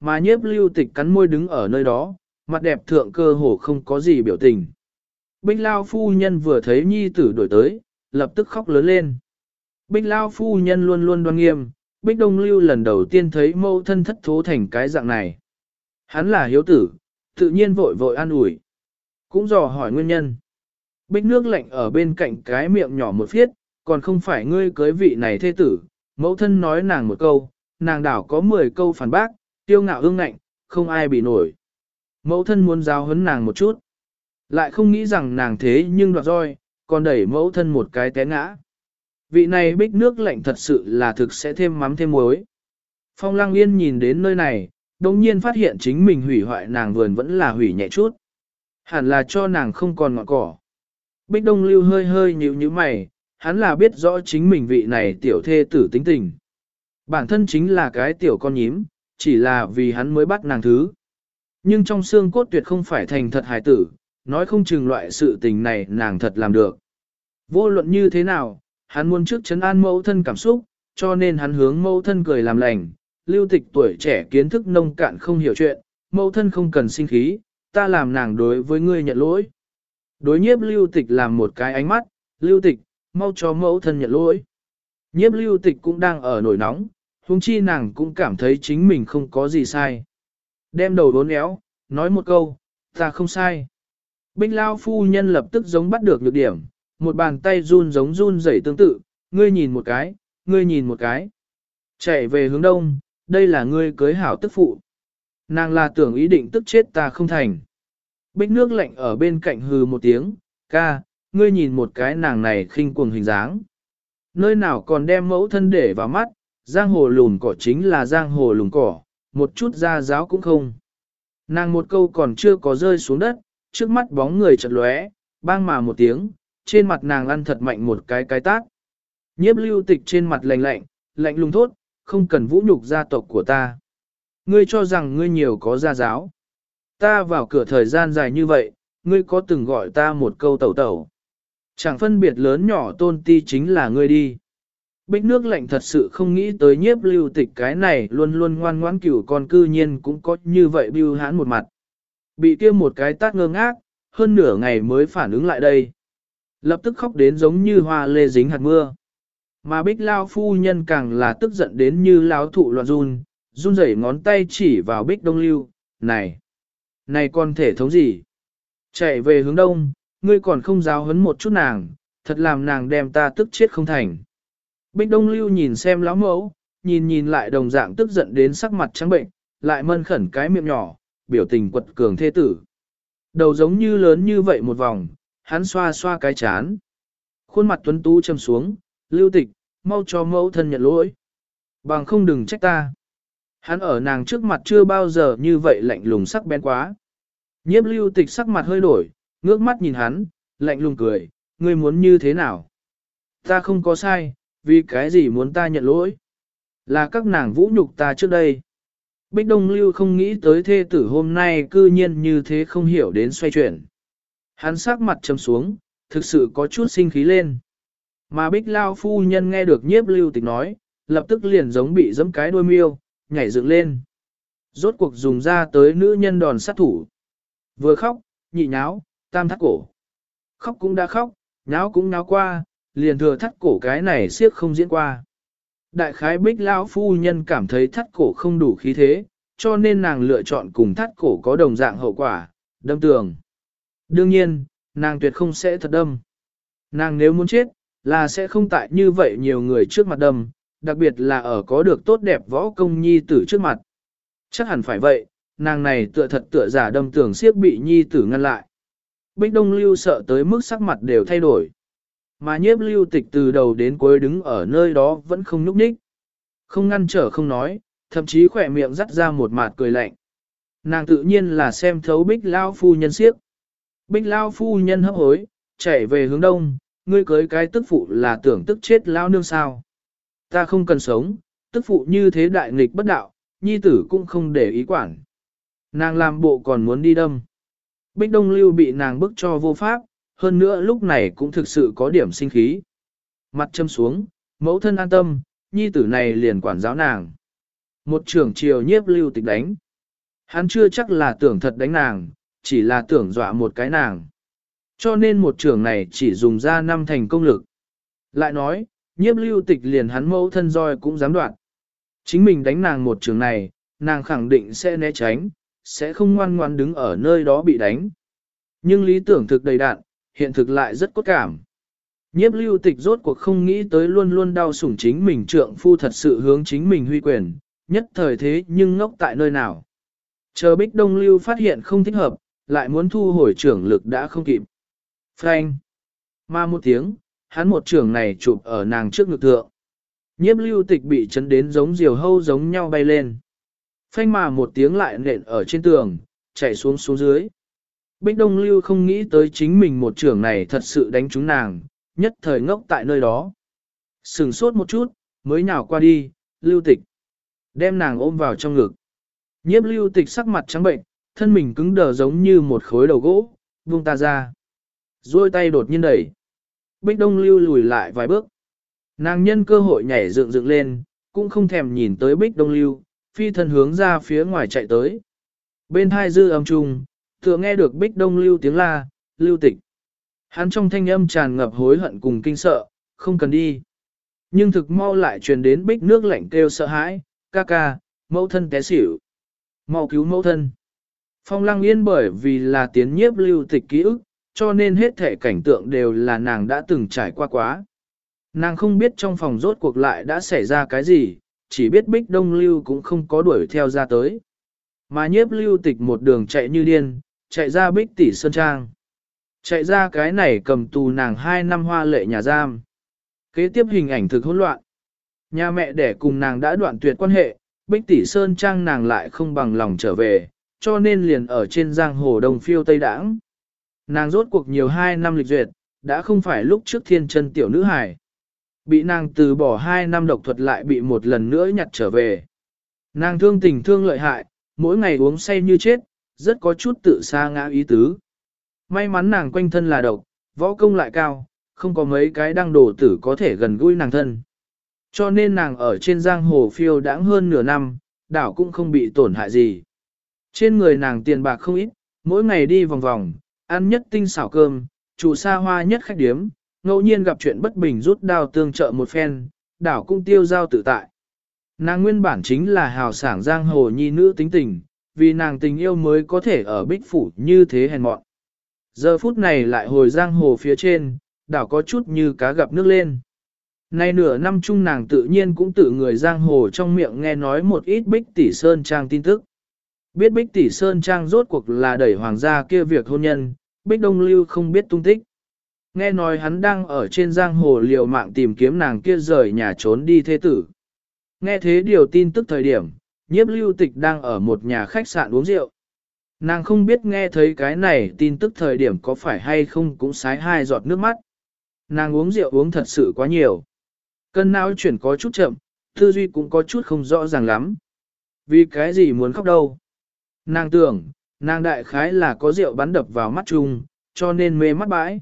mà nhiếp lưu tịch cắn môi đứng ở nơi đó, mặt đẹp thượng cơ hồ không có gì biểu tình. Bích Lao phu nhân vừa thấy nhi tử đổi tới, lập tức khóc lớn lên. Bích Lao phu nhân luôn luôn đoan nghiêm, Bích Đông Lưu lần đầu tiên thấy mâu thân thất thố thành cái dạng này. Hắn là hiếu tử, tự nhiên vội vội an ủi. Cũng dò hỏi nguyên nhân. Bích nước lạnh ở bên cạnh cái miệng nhỏ một phiết, còn không phải ngươi cưới vị này thê tử. Mẫu thân nói nàng một câu, nàng đảo có 10 câu phản bác, tiêu ngạo ương ngạnh, không ai bị nổi. Mẫu thân muốn giáo huấn nàng một chút. Lại không nghĩ rằng nàng thế nhưng đoạt roi, còn đẩy mẫu thân một cái té ngã. Vị này bích nước lạnh thật sự là thực sẽ thêm mắm thêm muối. Phong Lang Yên nhìn đến nơi này, đồng nhiên phát hiện chính mình hủy hoại nàng vườn vẫn là hủy nhẹ chút. Hẳn là cho nàng không còn ngọn cỏ. Bích Đông Lưu hơi hơi nhíu như mày, hắn là biết rõ chính mình vị này tiểu thê tử tính tình. Bản thân chính là cái tiểu con nhím, chỉ là vì hắn mới bắt nàng thứ. Nhưng trong xương cốt tuyệt không phải thành thật hài tử, nói không chừng loại sự tình này nàng thật làm được. Vô luận như thế nào, hắn muốn trước chấn an mẫu thân cảm xúc, cho nên hắn hướng mẫu thân cười làm lành, lưu tịch tuổi trẻ kiến thức nông cạn không hiểu chuyện, mẫu thân không cần sinh khí, ta làm nàng đối với ngươi nhận lỗi. Đối nhiếp lưu tịch làm một cái ánh mắt, lưu tịch, mau cho mẫu thân nhận lỗi. Nhiếp lưu tịch cũng đang ở nổi nóng, huống chi nàng cũng cảm thấy chính mình không có gì sai. Đem đầu đốn éo, nói một câu, ta không sai. Binh lao phu nhân lập tức giống bắt được nhược điểm, một bàn tay run giống run rẩy tương tự, ngươi nhìn một cái, ngươi nhìn một cái. Chạy về hướng đông, đây là ngươi cưới hảo tức phụ. Nàng là tưởng ý định tức chết ta không thành. Bích nước lạnh ở bên cạnh hừ một tiếng, ca, ngươi nhìn một cái nàng này khinh cuồng hình dáng. Nơi nào còn đem mẫu thân để vào mắt, giang hồ lùn cỏ chính là giang hồ lùn cỏ, một chút ra giáo cũng không. Nàng một câu còn chưa có rơi xuống đất, trước mắt bóng người chật lóe, bang mà một tiếng, trên mặt nàng lăn thật mạnh một cái cái tác. Nhiếp lưu tịch trên mặt lạnh lạnh, lạnh lùng thốt, không cần vũ nhục gia tộc của ta. Ngươi cho rằng ngươi nhiều có gia giáo. Ta vào cửa thời gian dài như vậy, ngươi có từng gọi ta một câu tẩu tẩu. Chẳng phân biệt lớn nhỏ tôn ti chính là ngươi đi. Bích nước lạnh thật sự không nghĩ tới nhiếp lưu tịch cái này luôn luôn ngoan ngoãn cửu con cư nhiên cũng có như vậy bưu hãn một mặt. Bị kia một cái tát ngơ ngác, hơn nửa ngày mới phản ứng lại đây. Lập tức khóc đến giống như hoa lê dính hạt mưa. Mà bích lao phu nhân càng là tức giận đến như lao thụ loạn run, run rẩy ngón tay chỉ vào bích đông lưu, này, này con thể thống gì? Chạy về hướng đông, ngươi còn không giáo hấn một chút nàng, thật làm nàng đem ta tức chết không thành. Bích đông lưu nhìn xem lão mẫu, nhìn nhìn lại đồng dạng tức giận đến sắc mặt trắng bệnh, lại mân khẩn cái miệng nhỏ, biểu tình quật cường thê tử. Đầu giống như lớn như vậy một vòng, hắn xoa xoa cái chán. Khuôn mặt tuấn tú châm xuống, lưu tịch, mau cho mẫu thân nhận lỗi. Bằng không đừng trách ta. Hắn ở nàng trước mặt chưa bao giờ như vậy lạnh lùng sắc bén quá. Nhiếp lưu tịch sắc mặt hơi đổi, ngước mắt nhìn hắn, lạnh lùng cười, ngươi muốn như thế nào? Ta không có sai, vì cái gì muốn ta nhận lỗi? Là các nàng vũ nhục ta trước đây. Bích Đông Lưu không nghĩ tới thê tử hôm nay cư nhiên như thế không hiểu đến xoay chuyển. Hắn sắc mặt trầm xuống, thực sự có chút sinh khí lên. Mà Bích Lao phu nhân nghe được nhiếp lưu tịch nói, lập tức liền giống bị giẫm cái đôi miêu, nhảy dựng lên. Rốt cuộc dùng ra tới nữ nhân đòn sát thủ. Vừa khóc, nhị nháo, tam thắt cổ. Khóc cũng đã khóc, nháo cũng nháo qua, liền thừa thắt cổ cái này siết không diễn qua. Đại khái bích lão phu nhân cảm thấy thắt cổ không đủ khí thế, cho nên nàng lựa chọn cùng thắt cổ có đồng dạng hậu quả, đâm tường. Đương nhiên, nàng tuyệt không sẽ thật đâm. Nàng nếu muốn chết, là sẽ không tại như vậy nhiều người trước mặt đâm, đặc biệt là ở có được tốt đẹp võ công nhi tử trước mặt. Chắc hẳn phải vậy, nàng này tựa thật tựa giả đâm tường siếc bị nhi tử ngăn lại. Bích Đông Lưu sợ tới mức sắc mặt đều thay đổi. Mà nhiếp lưu tịch từ đầu đến cuối đứng ở nơi đó vẫn không nhúc nhích. Không ngăn trở không nói, thậm chí khỏe miệng dắt ra một mạt cười lạnh. Nàng tự nhiên là xem thấu bích lao phu nhân siếc. Bích lao phu nhân hấp hối, chạy về hướng đông, ngươi cưới cái tức phụ là tưởng tức chết lao nương sao. Ta không cần sống, tức phụ như thế đại nghịch bất đạo, nhi tử cũng không để ý quản. Nàng làm bộ còn muốn đi đâm. Bích Đông Lưu bị nàng bức cho vô pháp, hơn nữa lúc này cũng thực sự có điểm sinh khí. Mặt châm xuống, mẫu thân an tâm, nhi tử này liền quản giáo nàng. Một trưởng triều nhiếp lưu tịch đánh. Hắn chưa chắc là tưởng thật đánh nàng, chỉ là tưởng dọa một cái nàng. Cho nên một trưởng này chỉ dùng ra năm thành công lực. Lại nói, nhiếp lưu tịch liền hắn mẫu thân roi cũng dám đoạn. Chính mình đánh nàng một trường này, nàng khẳng định sẽ né tránh, sẽ không ngoan ngoan đứng ở nơi đó bị đánh. Nhưng lý tưởng thực đầy đạn, hiện thực lại rất cốt cảm. Nhiếp lưu tịch rốt cuộc không nghĩ tới luôn luôn đau sủng chính mình trượng phu thật sự hướng chính mình huy quyền, nhất thời thế nhưng ngốc tại nơi nào. Chờ bích đông lưu phát hiện không thích hợp, lại muốn thu hồi trưởng lực đã không kịp. Frank! ma một tiếng, hắn một trưởng này chụp ở nàng trước ngực thượng. Nhiếp lưu tịch bị chấn đến giống diều hâu giống nhau bay lên. Phanh mà một tiếng lại nện ở trên tường, chạy xuống xuống dưới. Bích Đông Lưu không nghĩ tới chính mình một trưởng này thật sự đánh trúng nàng, nhất thời ngốc tại nơi đó. Sừng sốt một chút, mới nhào qua đi, lưu tịch. Đem nàng ôm vào trong ngực. Nhiếp lưu tịch sắc mặt trắng bệnh, thân mình cứng đờ giống như một khối đầu gỗ, buông ta ra. Rồi tay đột nhiên đẩy. Bích Đông Lưu lùi lại vài bước. Nàng nhân cơ hội nhảy dựng dựng lên, cũng không thèm nhìn tới Bích Đông Lưu, phi thân hướng ra phía ngoài chạy tới. Bên hai dư âm trung, thừa nghe được Bích Đông Lưu tiếng la, lưu tịch. Hắn trong thanh âm tràn ngập hối hận cùng kinh sợ, không cần đi. Nhưng thực mau lại truyền đến Bích nước lạnh kêu sợ hãi, ca ca, mẫu thân té xỉu. Mau cứu mẫu thân. Phong lăng yên bởi vì là tiến nhiếp lưu tịch ký ức, cho nên hết thể cảnh tượng đều là nàng đã từng trải qua quá. Nàng không biết trong phòng rốt cuộc lại đã xảy ra cái gì, chỉ biết bích đông lưu cũng không có đuổi theo ra tới. Mà nhiếp lưu tịch một đường chạy như điên, chạy ra bích tỷ sơn trang. Chạy ra cái này cầm tù nàng hai năm hoa lệ nhà giam. Kế tiếp hình ảnh thực hỗn loạn. Nhà mẹ đẻ cùng nàng đã đoạn tuyệt quan hệ, bích tỷ sơn trang nàng lại không bằng lòng trở về, cho nên liền ở trên giang hồ đồng phiêu Tây Đãng. Nàng rốt cuộc nhiều hai năm lịch duyệt, đã không phải lúc trước thiên chân tiểu nữ hải. Bị nàng từ bỏ hai năm độc thuật lại bị một lần nữa nhặt trở về. Nàng thương tình thương lợi hại, mỗi ngày uống say như chết, rất có chút tự xa ngã ý tứ. May mắn nàng quanh thân là độc, võ công lại cao, không có mấy cái đăng đổ tử có thể gần gũi nàng thân. Cho nên nàng ở trên giang hồ phiêu đãng hơn nửa năm, đảo cũng không bị tổn hại gì. Trên người nàng tiền bạc không ít, mỗi ngày đi vòng vòng, ăn nhất tinh xảo cơm, chủ xa hoa nhất khách điếm, ngẫu nhiên gặp chuyện bất bình rút đao tương trợ một phen, đảo cũng tiêu giao tự tại. Nàng nguyên bản chính là hào sảng giang hồ nhi nữ tính tình, vì nàng tình yêu mới có thể ở bích phủ như thế hèn mọn. Giờ phút này lại hồi giang hồ phía trên, đảo có chút như cá gặp nước lên. Nay nửa năm chung nàng tự nhiên cũng tự người giang hồ trong miệng nghe nói một ít bích tỷ sơn trang tin tức. Biết bích tỷ sơn trang rốt cuộc là đẩy hoàng gia kia việc hôn nhân, bích đông lưu không biết tung tích. Nghe nói hắn đang ở trên giang hồ liều mạng tìm kiếm nàng kia rời nhà trốn đi thế tử. Nghe thế điều tin tức thời điểm, nhiếp lưu tịch đang ở một nhà khách sạn uống rượu. Nàng không biết nghe thấy cái này tin tức thời điểm có phải hay không cũng sái hai giọt nước mắt. Nàng uống rượu uống thật sự quá nhiều. Cân não chuyển có chút chậm, tư duy cũng có chút không rõ ràng lắm. Vì cái gì muốn khóc đâu? Nàng tưởng, nàng đại khái là có rượu bắn đập vào mắt chung, cho nên mê mắt bãi.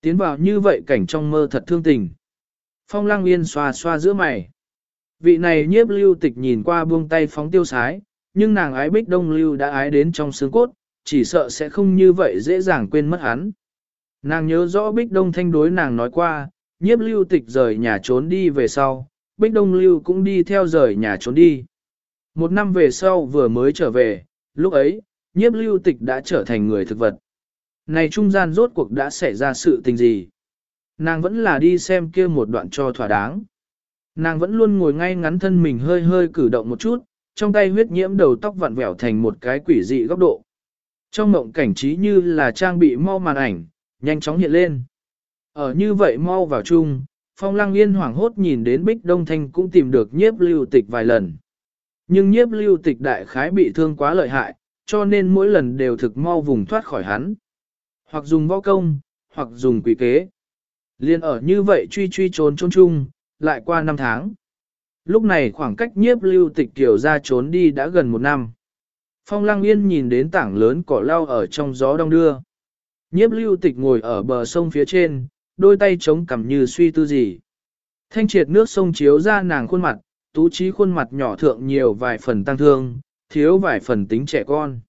Tiến vào như vậy cảnh trong mơ thật thương tình. Phong lang yên xoa xoa giữa mày. Vị này nhiếp lưu tịch nhìn qua buông tay phóng tiêu sái, nhưng nàng ái bích đông lưu đã ái đến trong xương cốt, chỉ sợ sẽ không như vậy dễ dàng quên mất hắn. Nàng nhớ rõ bích đông thanh đối nàng nói qua, nhiếp lưu tịch rời nhà trốn đi về sau, bích đông lưu cũng đi theo rời nhà trốn đi. Một năm về sau vừa mới trở về, lúc ấy, nhiếp lưu tịch đã trở thành người thực vật. Này trung gian rốt cuộc đã xảy ra sự tình gì? Nàng vẫn là đi xem kia một đoạn cho thỏa đáng. Nàng vẫn luôn ngồi ngay ngắn thân mình hơi hơi cử động một chút, trong tay huyết nhiễm đầu tóc vặn vẹo thành một cái quỷ dị góc độ. Trong mộng cảnh trí như là trang bị mau màn ảnh, nhanh chóng hiện lên. Ở như vậy mau vào chung, phong lăng yên hoảng hốt nhìn đến bích đông thanh cũng tìm được nhiếp lưu tịch vài lần. Nhưng nhiếp lưu tịch đại khái bị thương quá lợi hại, cho nên mỗi lần đều thực mau vùng thoát khỏi hắn. Hoặc dùng võ công, hoặc dùng quỷ kế. Liên ở như vậy truy truy trốn trốn chung, lại qua năm tháng. Lúc này khoảng cách nhiếp lưu tịch kiểu ra trốn đi đã gần một năm. Phong lăng yên nhìn đến tảng lớn cỏ lau ở trong gió đông đưa. Nhiếp lưu tịch ngồi ở bờ sông phía trên, đôi tay chống cằm như suy tư gì. Thanh triệt nước sông chiếu ra nàng khuôn mặt, tú trí khuôn mặt nhỏ thượng nhiều vài phần tăng thương, thiếu vài phần tính trẻ con.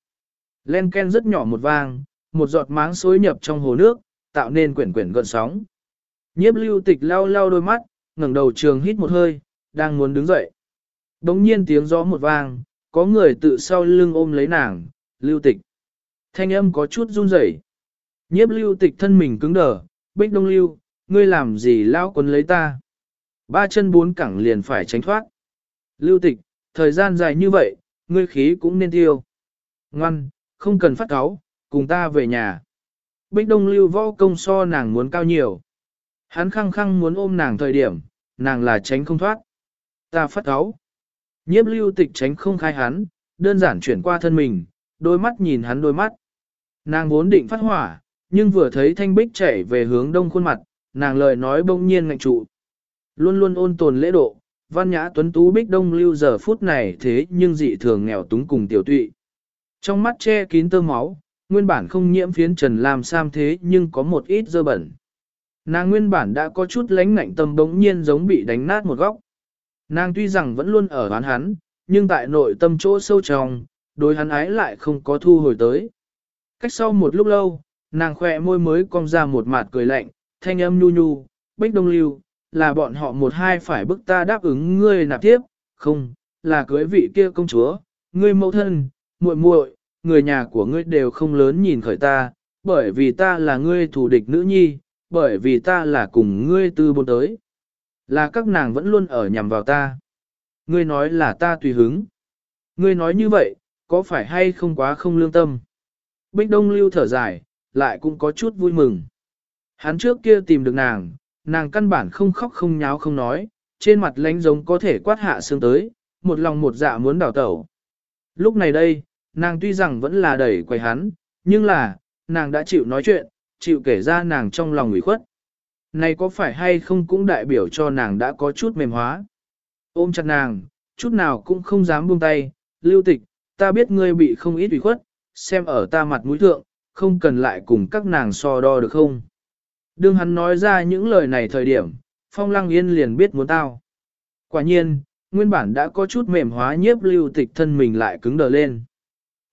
Len ken rất nhỏ một vang, một giọt máng xối nhập trong hồ nước, tạo nên quyển quyển gợn sóng. Nhiếp lưu tịch lau lau đôi mắt, ngẩng đầu trường hít một hơi, đang muốn đứng dậy. Đống nhiên tiếng gió một vang, có người tự sau lưng ôm lấy nàng, lưu tịch. Thanh âm có chút run rẩy. Nhiếp lưu tịch thân mình cứng đờ, bích đông lưu, ngươi làm gì lao quấn lấy ta. Ba chân bốn cẳng liền phải tránh thoát. Lưu tịch, thời gian dài như vậy, ngươi khí cũng nên tiêu. Ngoan, không cần phát cáo, cùng ta về nhà. Bích đông lưu võ công so nàng muốn cao nhiều. Hắn khăng khăng muốn ôm nàng thời điểm, nàng là tránh không thoát. Ta phát áo. Nhiếp lưu tịch tránh không khai hắn, đơn giản chuyển qua thân mình, đôi mắt nhìn hắn đôi mắt. Nàng vốn định phát hỏa, nhưng vừa thấy thanh bích chảy về hướng đông khuôn mặt, nàng lời nói bỗng nhiên ngạnh trụ. Luôn luôn ôn tồn lễ độ, văn nhã tuấn tú bích đông lưu giờ phút này thế nhưng dị thường nghèo túng cùng tiểu tụy. Trong mắt che kín tơ máu, nguyên bản không nhiễm phiến trần làm sam thế nhưng có một ít dơ bẩn. Nàng nguyên bản đã có chút lánh ngạnh tâm bỗng nhiên giống bị đánh nát một góc. Nàng tuy rằng vẫn luôn ở đoán hắn, nhưng tại nội tâm chỗ sâu trong, đối hắn ái lại không có thu hồi tới. Cách sau một lúc lâu, nàng khỏe môi mới cong ra một mặt cười lạnh, thanh âm nhu nhu, bích đông lưu, là bọn họ một hai phải bức ta đáp ứng ngươi nạp tiếp, không, là cưới vị kia công chúa, ngươi mẫu thân, muội muội, người nhà của ngươi đều không lớn nhìn khởi ta, bởi vì ta là ngươi thủ địch nữ nhi, bởi vì ta là cùng ngươi tư bôn tới. Là các nàng vẫn luôn ở nhằm vào ta. Ngươi nói là ta tùy hứng. Ngươi nói như vậy, có phải hay không quá không lương tâm? Bích Đông Lưu thở dài, lại cũng có chút vui mừng. Hắn trước kia tìm được nàng, nàng căn bản không khóc không nháo không nói, trên mặt lánh giống có thể quát hạ xương tới, một lòng một dạ muốn đào tẩu. Lúc này đây, nàng tuy rằng vẫn là đẩy quầy hắn, nhưng là, nàng đã chịu nói chuyện, chịu kể ra nàng trong lòng ủy khuất. Này có phải hay không cũng đại biểu cho nàng đã có chút mềm hóa. Ôm chặt nàng, chút nào cũng không dám buông tay, lưu tịch, ta biết ngươi bị không ít ủy khuất, xem ở ta mặt mũi thượng, không cần lại cùng các nàng so đo được không. Đương hắn nói ra những lời này thời điểm, phong lăng yên liền biết muốn tao. Quả nhiên, nguyên bản đã có chút mềm hóa nhiếp lưu tịch thân mình lại cứng đờ lên.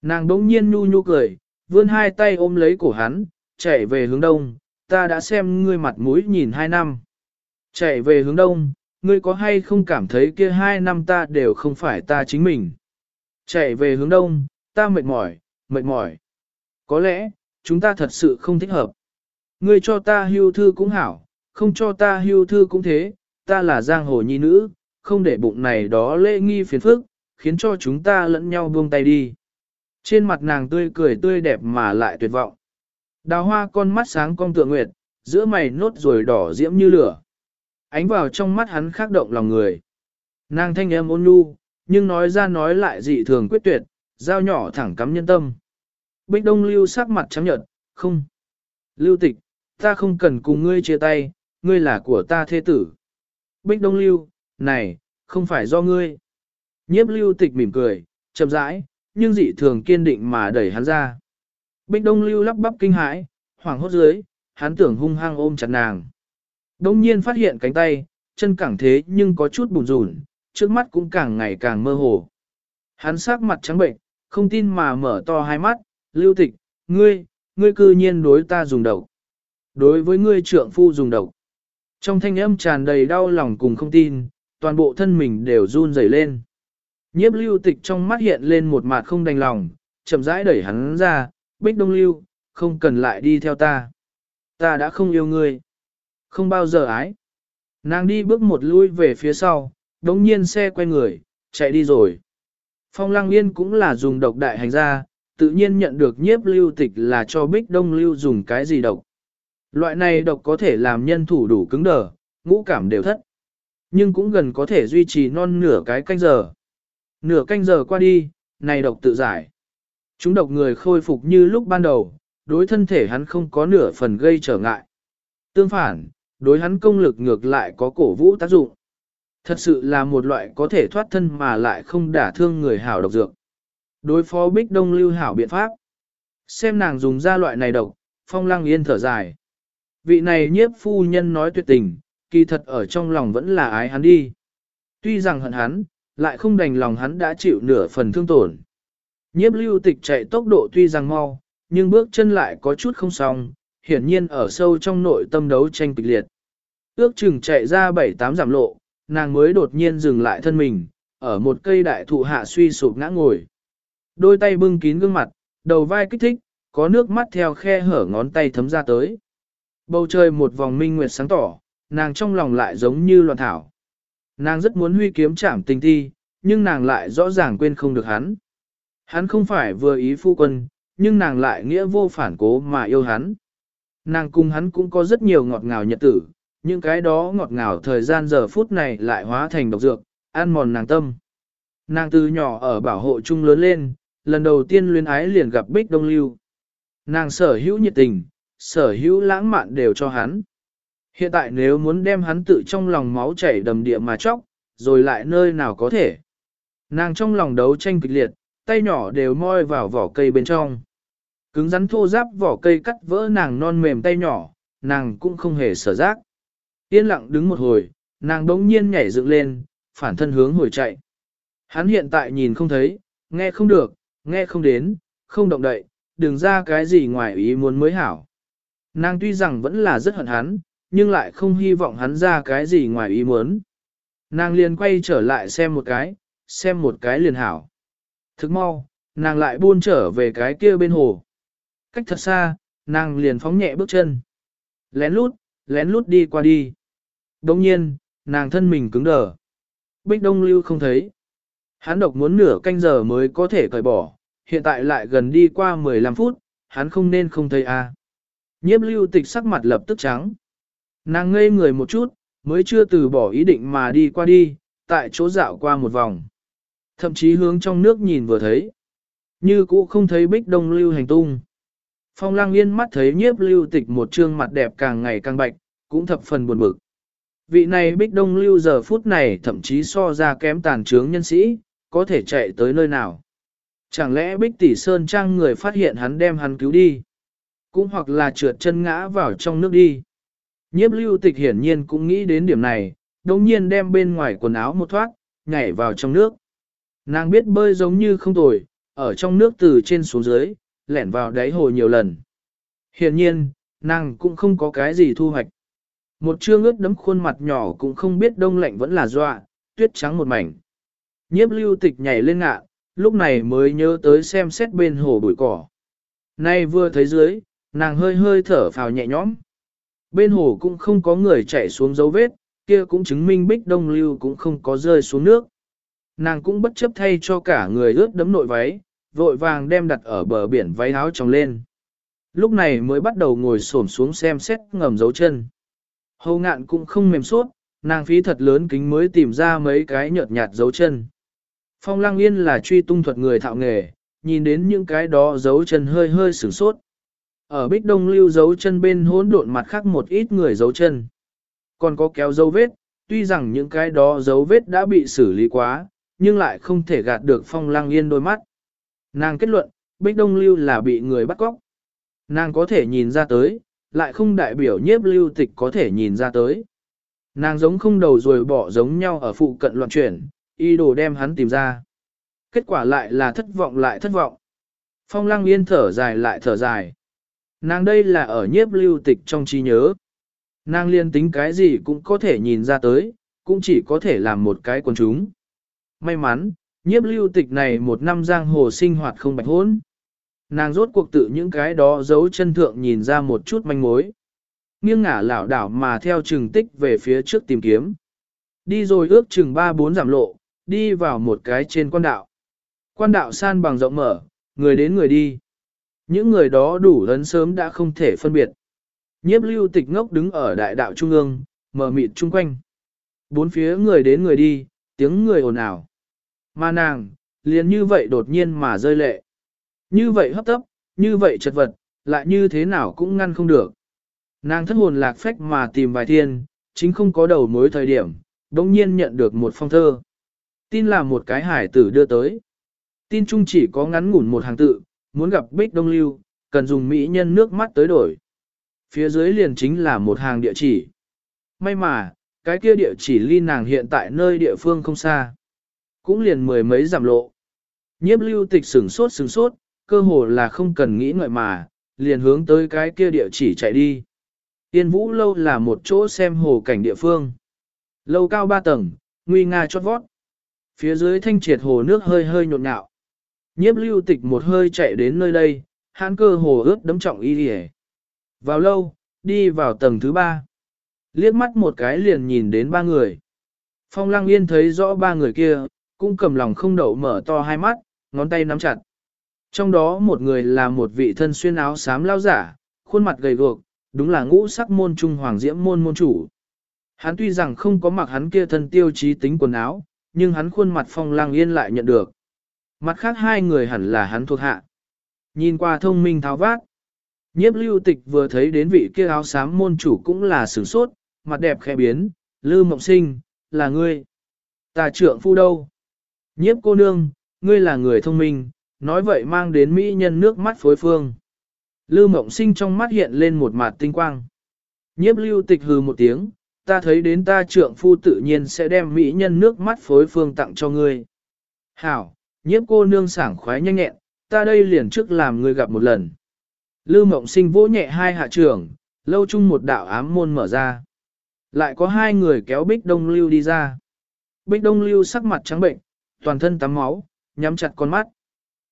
Nàng đống nhiên nhu nhu cười, vươn hai tay ôm lấy cổ hắn, chạy về hướng đông, ta đã xem ngươi mặt mũi nhìn hai năm. Chạy về hướng đông, ngươi có hay không cảm thấy kia hai năm ta đều không phải ta chính mình. Chạy về hướng đông, ta mệt mỏi, mệt mỏi. Có lẽ, chúng ta thật sự không thích hợp. Ngươi cho ta hưu thư cũng hảo, không cho ta hưu thư cũng thế, ta là giang hồ nhi nữ, không để bụng này đó lễ nghi phiền phức, khiến cho chúng ta lẫn nhau buông tay đi. Trên mặt nàng tươi cười tươi đẹp mà lại tuyệt vọng. Đào hoa con mắt sáng cong tượng nguyệt, giữa mày nốt rồi đỏ diễm như lửa. Ánh vào trong mắt hắn khắc động lòng người. Nàng thanh em ôn nhu, nhưng nói ra nói lại dị thường quyết tuyệt, dao nhỏ thẳng cắm nhân tâm. Bích Đông Lưu sắc mặt trắng nhợt, không. Lưu tịch, ta không cần cùng ngươi chia tay, ngươi là của ta thế tử. Bích Đông Lưu, này, không phải do ngươi. Nhiếp Lưu tịch mỉm cười, chậm rãi, nhưng dị thường kiên định mà đẩy hắn ra. Bích Đông Lưu lắp bắp kinh hãi, hoảng hốt dưới, hắn tưởng hung hăng ôm chặt nàng. Đông nhiên phát hiện cánh tay, chân cẳng thế nhưng có chút bùn rùn, trước mắt cũng càng ngày càng mơ hồ. Hắn sắc mặt trắng bệnh, không tin mà mở to hai mắt, lưu tịch, ngươi, ngươi cư nhiên đối ta dùng độc. Đối với ngươi trượng phu dùng độc. Trong thanh âm tràn đầy đau lòng cùng không tin, toàn bộ thân mình đều run rẩy lên. Nhiếp lưu tịch trong mắt hiện lên một mặt không đành lòng, chậm rãi đẩy hắn ra, bích đông lưu, không cần lại đi theo ta. Ta đã không yêu ngươi. Không bao giờ ái. Nàng đi bước một lui về phía sau, đống nhiên xe quay người, chạy đi rồi. Phong Lăng Yên cũng là dùng độc đại hành ra, tự nhiên nhận được nhiếp lưu tịch là cho bích đông lưu dùng cái gì độc. Loại này độc có thể làm nhân thủ đủ cứng đờ, ngũ cảm đều thất. Nhưng cũng gần có thể duy trì non nửa cái canh giờ. Nửa canh giờ qua đi, này độc tự giải. Chúng độc người khôi phục như lúc ban đầu, đối thân thể hắn không có nửa phần gây trở ngại. Tương phản, đối hắn công lực ngược lại có cổ vũ tác dụng. Thật sự là một loại có thể thoát thân mà lại không đả thương người hảo độc dược. Đối phó Bích Đông lưu hảo biện pháp. Xem nàng dùng ra loại này độc, phong lăng yên thở dài. Vị này nhiếp phu nhân nói tuyệt tình, kỳ thật ở trong lòng vẫn là ái hắn đi. Tuy rằng hận hắn, lại không đành lòng hắn đã chịu nửa phần thương tổn. Nhiếp lưu tịch chạy tốc độ tuy rằng mau, nhưng bước chân lại có chút không xong, hiển nhiên ở sâu trong nội tâm đấu tranh kịch liệt. Ước chừng chạy ra 7-8 giảm lộ, nàng mới đột nhiên dừng lại thân mình, ở một cây đại thụ hạ suy sụp ngã ngồi. Đôi tay bưng kín gương mặt, đầu vai kích thích, có nước mắt theo khe hở ngón tay thấm ra tới. Bầu trời một vòng minh nguyệt sáng tỏ, nàng trong lòng lại giống như loạn thảo. Nàng rất muốn huy kiếm chạm tình thi, nhưng nàng lại rõ ràng quên không được hắn. Hắn không phải vừa ý phu quân, nhưng nàng lại nghĩa vô phản cố mà yêu hắn. Nàng cùng hắn cũng có rất nhiều ngọt ngào nhật tử, những cái đó ngọt ngào thời gian giờ phút này lại hóa thành độc dược, ăn mòn nàng tâm. Nàng từ nhỏ ở bảo hộ chung lớn lên, lần đầu tiên luyến ái liền gặp Bích Đông Lưu. Nàng sở hữu nhiệt tình, sở hữu lãng mạn đều cho hắn. Hiện tại nếu muốn đem hắn tự trong lòng máu chảy đầm địa mà chóc, rồi lại nơi nào có thể. Nàng trong lòng đấu tranh kịch liệt, tay nhỏ đều moi vào vỏ cây bên trong. Cứng rắn thô giáp vỏ cây cắt vỡ nàng non mềm tay nhỏ, nàng cũng không hề sở giác. Yên lặng đứng một hồi, nàng đống nhiên nhảy dựng lên, phản thân hướng hồi chạy. Hắn hiện tại nhìn không thấy, nghe không được, nghe không đến, không động đậy, đừng ra cái gì ngoài ý muốn mới hảo. Nàng tuy rằng vẫn là rất hận hắn, nhưng lại không hy vọng hắn ra cái gì ngoài ý muốn. Nàng liền quay trở lại xem một cái, xem một cái liền hảo. Thức mau, nàng lại buôn trở về cái kia bên hồ. Cách thật xa, nàng liền phóng nhẹ bước chân. Lén lút, lén lút đi qua đi. Đồng nhiên, nàng thân mình cứng đờ. Bích Đông Lưu không thấy. Hắn độc muốn nửa canh giờ mới có thể cởi bỏ, hiện tại lại gần đi qua 15 phút, hắn không nên không thấy. À. Nhiếp lưu tịch sắc mặt lập tức trắng. Nàng ngây người một chút, mới chưa từ bỏ ý định mà đi qua đi, tại chỗ dạo qua một vòng. Thậm chí hướng trong nước nhìn vừa thấy. Như cũ không thấy bích đông lưu hành tung. Phong lang yên mắt thấy nhiếp lưu tịch một trương mặt đẹp càng ngày càng bạch, cũng thập phần buồn bực. Vị này bích đông lưu giờ phút này thậm chí so ra kém tàn trướng nhân sĩ, có thể chạy tới nơi nào. Chẳng lẽ bích tỷ sơn trang người phát hiện hắn đem hắn cứu đi? Cũng hoặc là trượt chân ngã vào trong nước đi. Nhiếp lưu tịch hiển nhiên cũng nghĩ đến điểm này, đồng nhiên đem bên ngoài quần áo một thoát, nhảy vào trong nước. Nàng biết bơi giống như không tồi, ở trong nước từ trên xuống dưới, lẻn vào đáy hồ nhiều lần. Hiển nhiên, nàng cũng không có cái gì thu hoạch. Một chương ướt đấm khuôn mặt nhỏ cũng không biết đông lạnh vẫn là dọa, tuyết trắng một mảnh. Nhiếp lưu tịch nhảy lên ngạ, lúc này mới nhớ tới xem xét bên hồ bụi cỏ. Nay vừa thấy dưới, nàng hơi hơi thở phào nhẹ nhõm. Bên hồ cũng không có người chạy xuống dấu vết, kia cũng chứng minh bích đông lưu cũng không có rơi xuống nước. Nàng cũng bất chấp thay cho cả người ướt đấm nội váy, vội vàng đem đặt ở bờ biển váy áo trồng lên. Lúc này mới bắt đầu ngồi xổm xuống xem xét ngầm dấu chân. Hầu ngạn cũng không mềm suốt, nàng phí thật lớn kính mới tìm ra mấy cái nhợt nhạt dấu chân. Phong lăng yên là truy tung thuật người thạo nghề, nhìn đến những cái đó dấu chân hơi hơi sửng sốt. Ở bích đông lưu dấu chân bên hỗn độn mặt khác một ít người dấu chân. Còn có kéo dấu vết, tuy rằng những cái đó dấu vết đã bị xử lý quá, nhưng lại không thể gạt được phong lăng yên đôi mắt. Nàng kết luận, bích đông lưu là bị người bắt cóc. Nàng có thể nhìn ra tới, lại không đại biểu nhiếp lưu tịch có thể nhìn ra tới. Nàng giống không đầu rồi bỏ giống nhau ở phụ cận loạn chuyển, y đồ đem hắn tìm ra. Kết quả lại là thất vọng lại thất vọng. Phong lăng yên thở dài lại thở dài. Nàng đây là ở nhiếp lưu tịch trong trí nhớ. Nàng liên tính cái gì cũng có thể nhìn ra tới, cũng chỉ có thể làm một cái quần chúng. May mắn, nhiếp lưu tịch này một năm giang hồ sinh hoạt không bạch hốn. Nàng rốt cuộc tự những cái đó giấu chân thượng nhìn ra một chút manh mối. Nghiêng ngả lảo đảo mà theo trừng tích về phía trước tìm kiếm. Đi rồi ước chừng 3-4 giảm lộ, đi vào một cái trên quan đạo. Quan đạo san bằng rộng mở, người đến người đi. Những người đó đủ lớn sớm đã không thể phân biệt. Nhiếp lưu tịch ngốc đứng ở đại đạo trung ương, mở mịt chung quanh. Bốn phía người đến người đi, tiếng người ồn ào. Mà nàng, liền như vậy đột nhiên mà rơi lệ. Như vậy hấp tấp, như vậy chật vật, lại như thế nào cũng ngăn không được. Nàng thất hồn lạc phách mà tìm vài thiên, chính không có đầu mối thời điểm, đồng nhiên nhận được một phong thơ. Tin là một cái hải tử đưa tới. Tin chung chỉ có ngắn ngủn một hàng tự, muốn gặp Bích Đông Lưu, cần dùng mỹ nhân nước mắt tới đổi. Phía dưới liền chính là một hàng địa chỉ. May mà, cái kia địa chỉ ly nàng hiện tại nơi địa phương không xa. Cũng liền mười mấy giảm lộ. Nhiếp lưu tịch sửng sốt sửng sốt, cơ hồ là không cần nghĩ ngợi mà, liền hướng tới cái kia địa chỉ chạy đi. Tiên vũ lâu là một chỗ xem hồ cảnh địa phương. Lâu cao ba tầng, nguy nga chót vót. Phía dưới thanh triệt hồ nước hơi hơi nhộn nhạo. Nhiếp lưu tịch một hơi chạy đến nơi đây, hãn cơ hồ ướt đấm trọng y hề. Vào lâu, đi vào tầng thứ ba. Liếc mắt một cái liền nhìn đến ba người. Phong lăng yên thấy rõ ba người kia, cũng cầm lòng không đậu mở to hai mắt, ngón tay nắm chặt. Trong đó một người là một vị thân xuyên áo xám lao giả, khuôn mặt gầy guộc, đúng là ngũ sắc môn trung hoàng diễm môn môn chủ. Hắn tuy rằng không có mặc hắn kia thân tiêu chí tính quần áo, nhưng hắn khuôn mặt phong lang yên lại nhận được. Mặt khác hai người hẳn là hắn thuộc hạ. Nhìn qua thông minh tháo vát. Nhiếp lưu tịch vừa thấy đến vị kia áo xám môn chủ cũng là sửng sốt, mặt đẹp khẽ biến, lư mộng sinh, là ngươi. Tà trưởng phu đâu? Nhiếp cô nương, ngươi là người thông minh, nói vậy mang đến mỹ nhân nước mắt phối phương. Lư mộng sinh trong mắt hiện lên một mặt tinh quang. Nhiếp lưu tịch hừ một tiếng, ta thấy đến ta trượng phu tự nhiên sẽ đem mỹ nhân nước mắt phối phương tặng cho ngươi. Hảo, nhiếp cô nương sảng khoái nhanh nhẹn, ta đây liền trước làm ngươi gặp một lần. Lư mộng sinh vỗ nhẹ hai hạ trưởng, lâu chung một đạo ám môn mở ra. Lại có hai người kéo bích đông lưu đi ra. Bích đông lưu sắc mặt trắng bệnh, toàn thân tắm máu, nhắm chặt con mắt.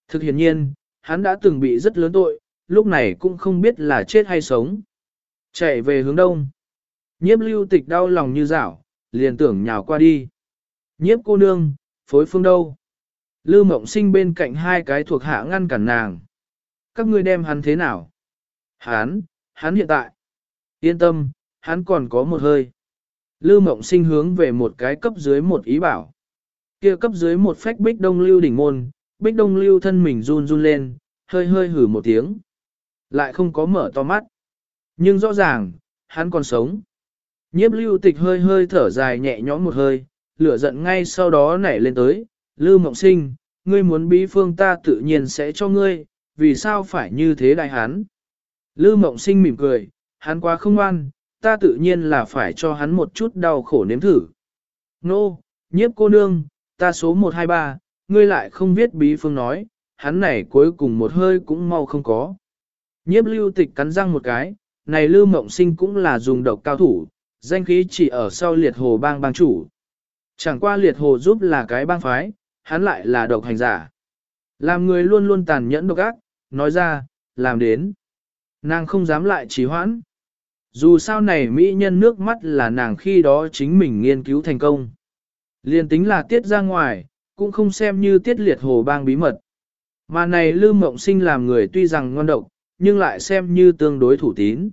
Thực hiện nhiên, hắn đã từng bị rất lớn tội, lúc này cũng không biết là chết hay sống. Chạy về hướng đông. Nhiếp lưu tịch đau lòng như rảo, liền tưởng nhào qua đi. Nhiếp cô nương, phối phương đâu? Lưu mộng sinh bên cạnh hai cái thuộc hạ ngăn cản nàng. Các ngươi đem hắn thế nào? Hắn, hắn hiện tại. Yên tâm, hắn còn có một hơi. Lưu mộng sinh hướng về một cái cấp dưới một ý bảo kia cấp dưới một phách bích đông lưu đỉnh môn, bích đông lưu thân mình run run lên, hơi hơi hử một tiếng. Lại không có mở to mắt. Nhưng rõ ràng, hắn còn sống. Nhiếp lưu tịch hơi hơi thở dài nhẹ nhõm một hơi, lửa giận ngay sau đó nảy lên tới. Lưu mộng sinh, ngươi muốn bí phương ta tự nhiên sẽ cho ngươi, vì sao phải như thế đại hắn? Lưu mộng sinh mỉm cười, hắn quá không ngoan, ta tự nhiên là phải cho hắn một chút đau khổ nếm thử. Nô, nhiếp cô nương, ta số 123, ngươi lại không biết bí phương nói, hắn này cuối cùng một hơi cũng mau không có. Nhiếp lưu tịch cắn răng một cái, này lưu mộng sinh cũng là dùng độc cao thủ, danh khí chỉ ở sau liệt hồ bang bang chủ. Chẳng qua liệt hồ giúp là cái bang phái, hắn lại là độc hành giả. Làm người luôn luôn tàn nhẫn độc ác, nói ra, làm đến. Nàng không dám lại trì hoãn. Dù sao này mỹ nhân nước mắt là nàng khi đó chính mình nghiên cứu thành công. Liên tính là tiết ra ngoài, cũng không xem như tiết liệt hồ bang bí mật. Mà này Lưu Mộng Sinh làm người tuy rằng ngon độc, nhưng lại xem như tương đối thủ tín.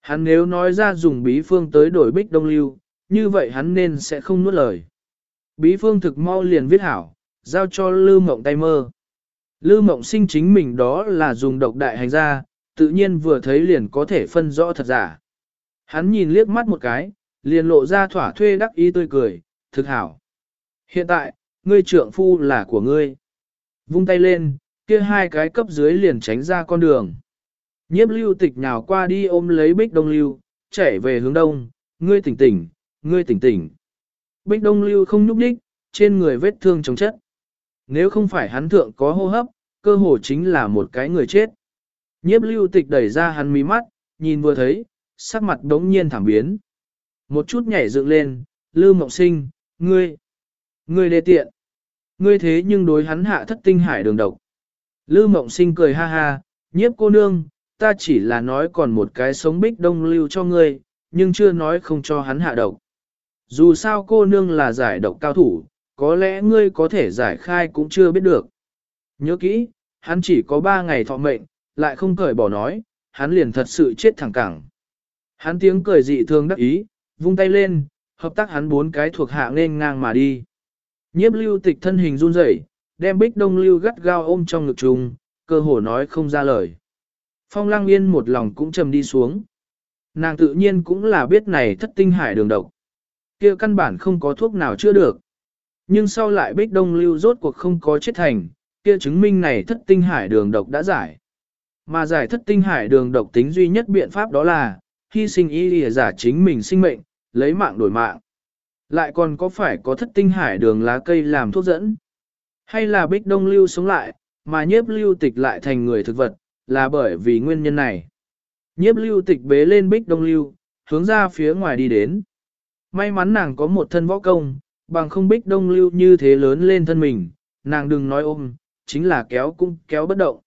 Hắn nếu nói ra dùng bí phương tới đổi bích đông lưu, như vậy hắn nên sẽ không nuốt lời. Bí phương thực mau liền viết hảo, giao cho Lưu Mộng tay mơ. Lưu Mộng Sinh chính mình đó là dùng độc đại hành ra, tự nhiên vừa thấy liền có thể phân rõ thật giả. Hắn nhìn liếc mắt một cái, liền lộ ra thỏa thuê đắc ý tươi cười, thực hảo. Hiện tại, ngươi trượng phu là của ngươi. Vung tay lên, kia hai cái cấp dưới liền tránh ra con đường. Nhiếp lưu tịch nhào qua đi ôm lấy bích đông lưu, chạy về hướng đông, ngươi tỉnh tỉnh, ngươi tỉnh tỉnh. Bích đông lưu không nhúc đích, trên người vết thương chống chất. Nếu không phải hắn thượng có hô hấp, cơ hồ chính là một cái người chết. Nhiếp lưu tịch đẩy ra hắn mí mắt, nhìn vừa thấy, sắc mặt đống nhiên thảm biến. Một chút nhảy dựng lên, lưu mộng sinh, ngươi, ngươi đề tiện. Ngươi thế nhưng đối hắn hạ thất tinh hải đường độc. Lư mộng sinh cười ha ha, nhiếp cô nương, ta chỉ là nói còn một cái sống bích đông lưu cho ngươi, nhưng chưa nói không cho hắn hạ độc. Dù sao cô nương là giải độc cao thủ, có lẽ ngươi có thể giải khai cũng chưa biết được. Nhớ kỹ, hắn chỉ có ba ngày thọ mệnh, lại không cởi bỏ nói, hắn liền thật sự chết thẳng cẳng. Hắn tiếng cười dị thương đắc ý, vung tay lên, hợp tác hắn bốn cái thuộc hạ nên ngang mà đi. Nhiếp lưu tịch thân hình run rẩy, đem bích đông lưu gắt gao ôm trong ngực trùng, cơ hồ nói không ra lời. Phong lăng yên một lòng cũng trầm đi xuống. Nàng tự nhiên cũng là biết này thất tinh hải đường độc. kia căn bản không có thuốc nào chữa được. Nhưng sau lại bích đông lưu rốt cuộc không có chết thành, kia chứng minh này thất tinh hải đường độc đã giải. Mà giải thất tinh hải đường độc tính duy nhất biện pháp đó là, hy sinh y lìa giả chính mình sinh mệnh, lấy mạng đổi mạng. Lại còn có phải có thất tinh hải đường lá cây làm thuốc dẫn. Hay là bích đông lưu sống lại, mà nhiếp lưu tịch lại thành người thực vật, là bởi vì nguyên nhân này. Nhiếp lưu tịch bế lên bích đông lưu, hướng ra phía ngoài đi đến. May mắn nàng có một thân võ công, bằng không bích đông lưu như thế lớn lên thân mình, nàng đừng nói ôm, chính là kéo cũng kéo bất động.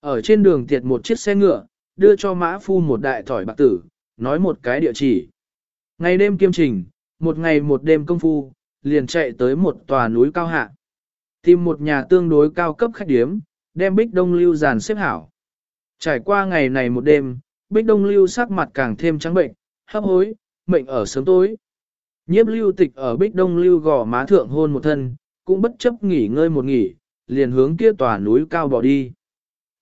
Ở trên đường tiệt một chiếc xe ngựa, đưa cho mã phu một đại thỏi bạc tử, nói một cái địa chỉ. Ngày đêm kiêm trình, một ngày một đêm công phu, liền chạy tới một tòa núi cao hạ. Tìm một nhà tương đối cao cấp khách điếm, đem bích đông lưu giàn xếp hảo. Trải qua ngày này một đêm, bích đông lưu sắc mặt càng thêm trắng bệnh, hấp hối, mệnh ở sớm tối. Nhiếp lưu tịch ở bích đông lưu gò má thượng hôn một thân, cũng bất chấp nghỉ ngơi một nghỉ, liền hướng kia tòa núi cao bỏ đi.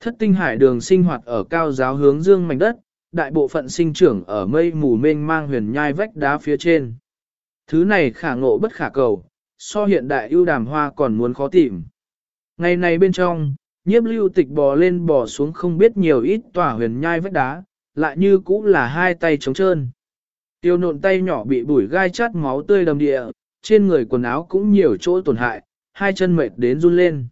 Thất tinh hải đường sinh hoạt ở cao giáo hướng dương mảnh đất, đại bộ phận sinh trưởng ở mây mù mênh mang huyền nhai vách đá phía trên. Thứ này khả ngộ bất khả cầu, so hiện đại ưu đàm hoa còn muốn khó tìm. Ngày này bên trong, nhiếp lưu tịch bò lên bò xuống không biết nhiều ít tòa huyền nhai vách đá, lại như cũ là hai tay trống trơn. Tiêu nộn tay nhỏ bị bùi gai chát máu tươi đầm địa, trên người quần áo cũng nhiều chỗ tổn hại, hai chân mệt đến run lên.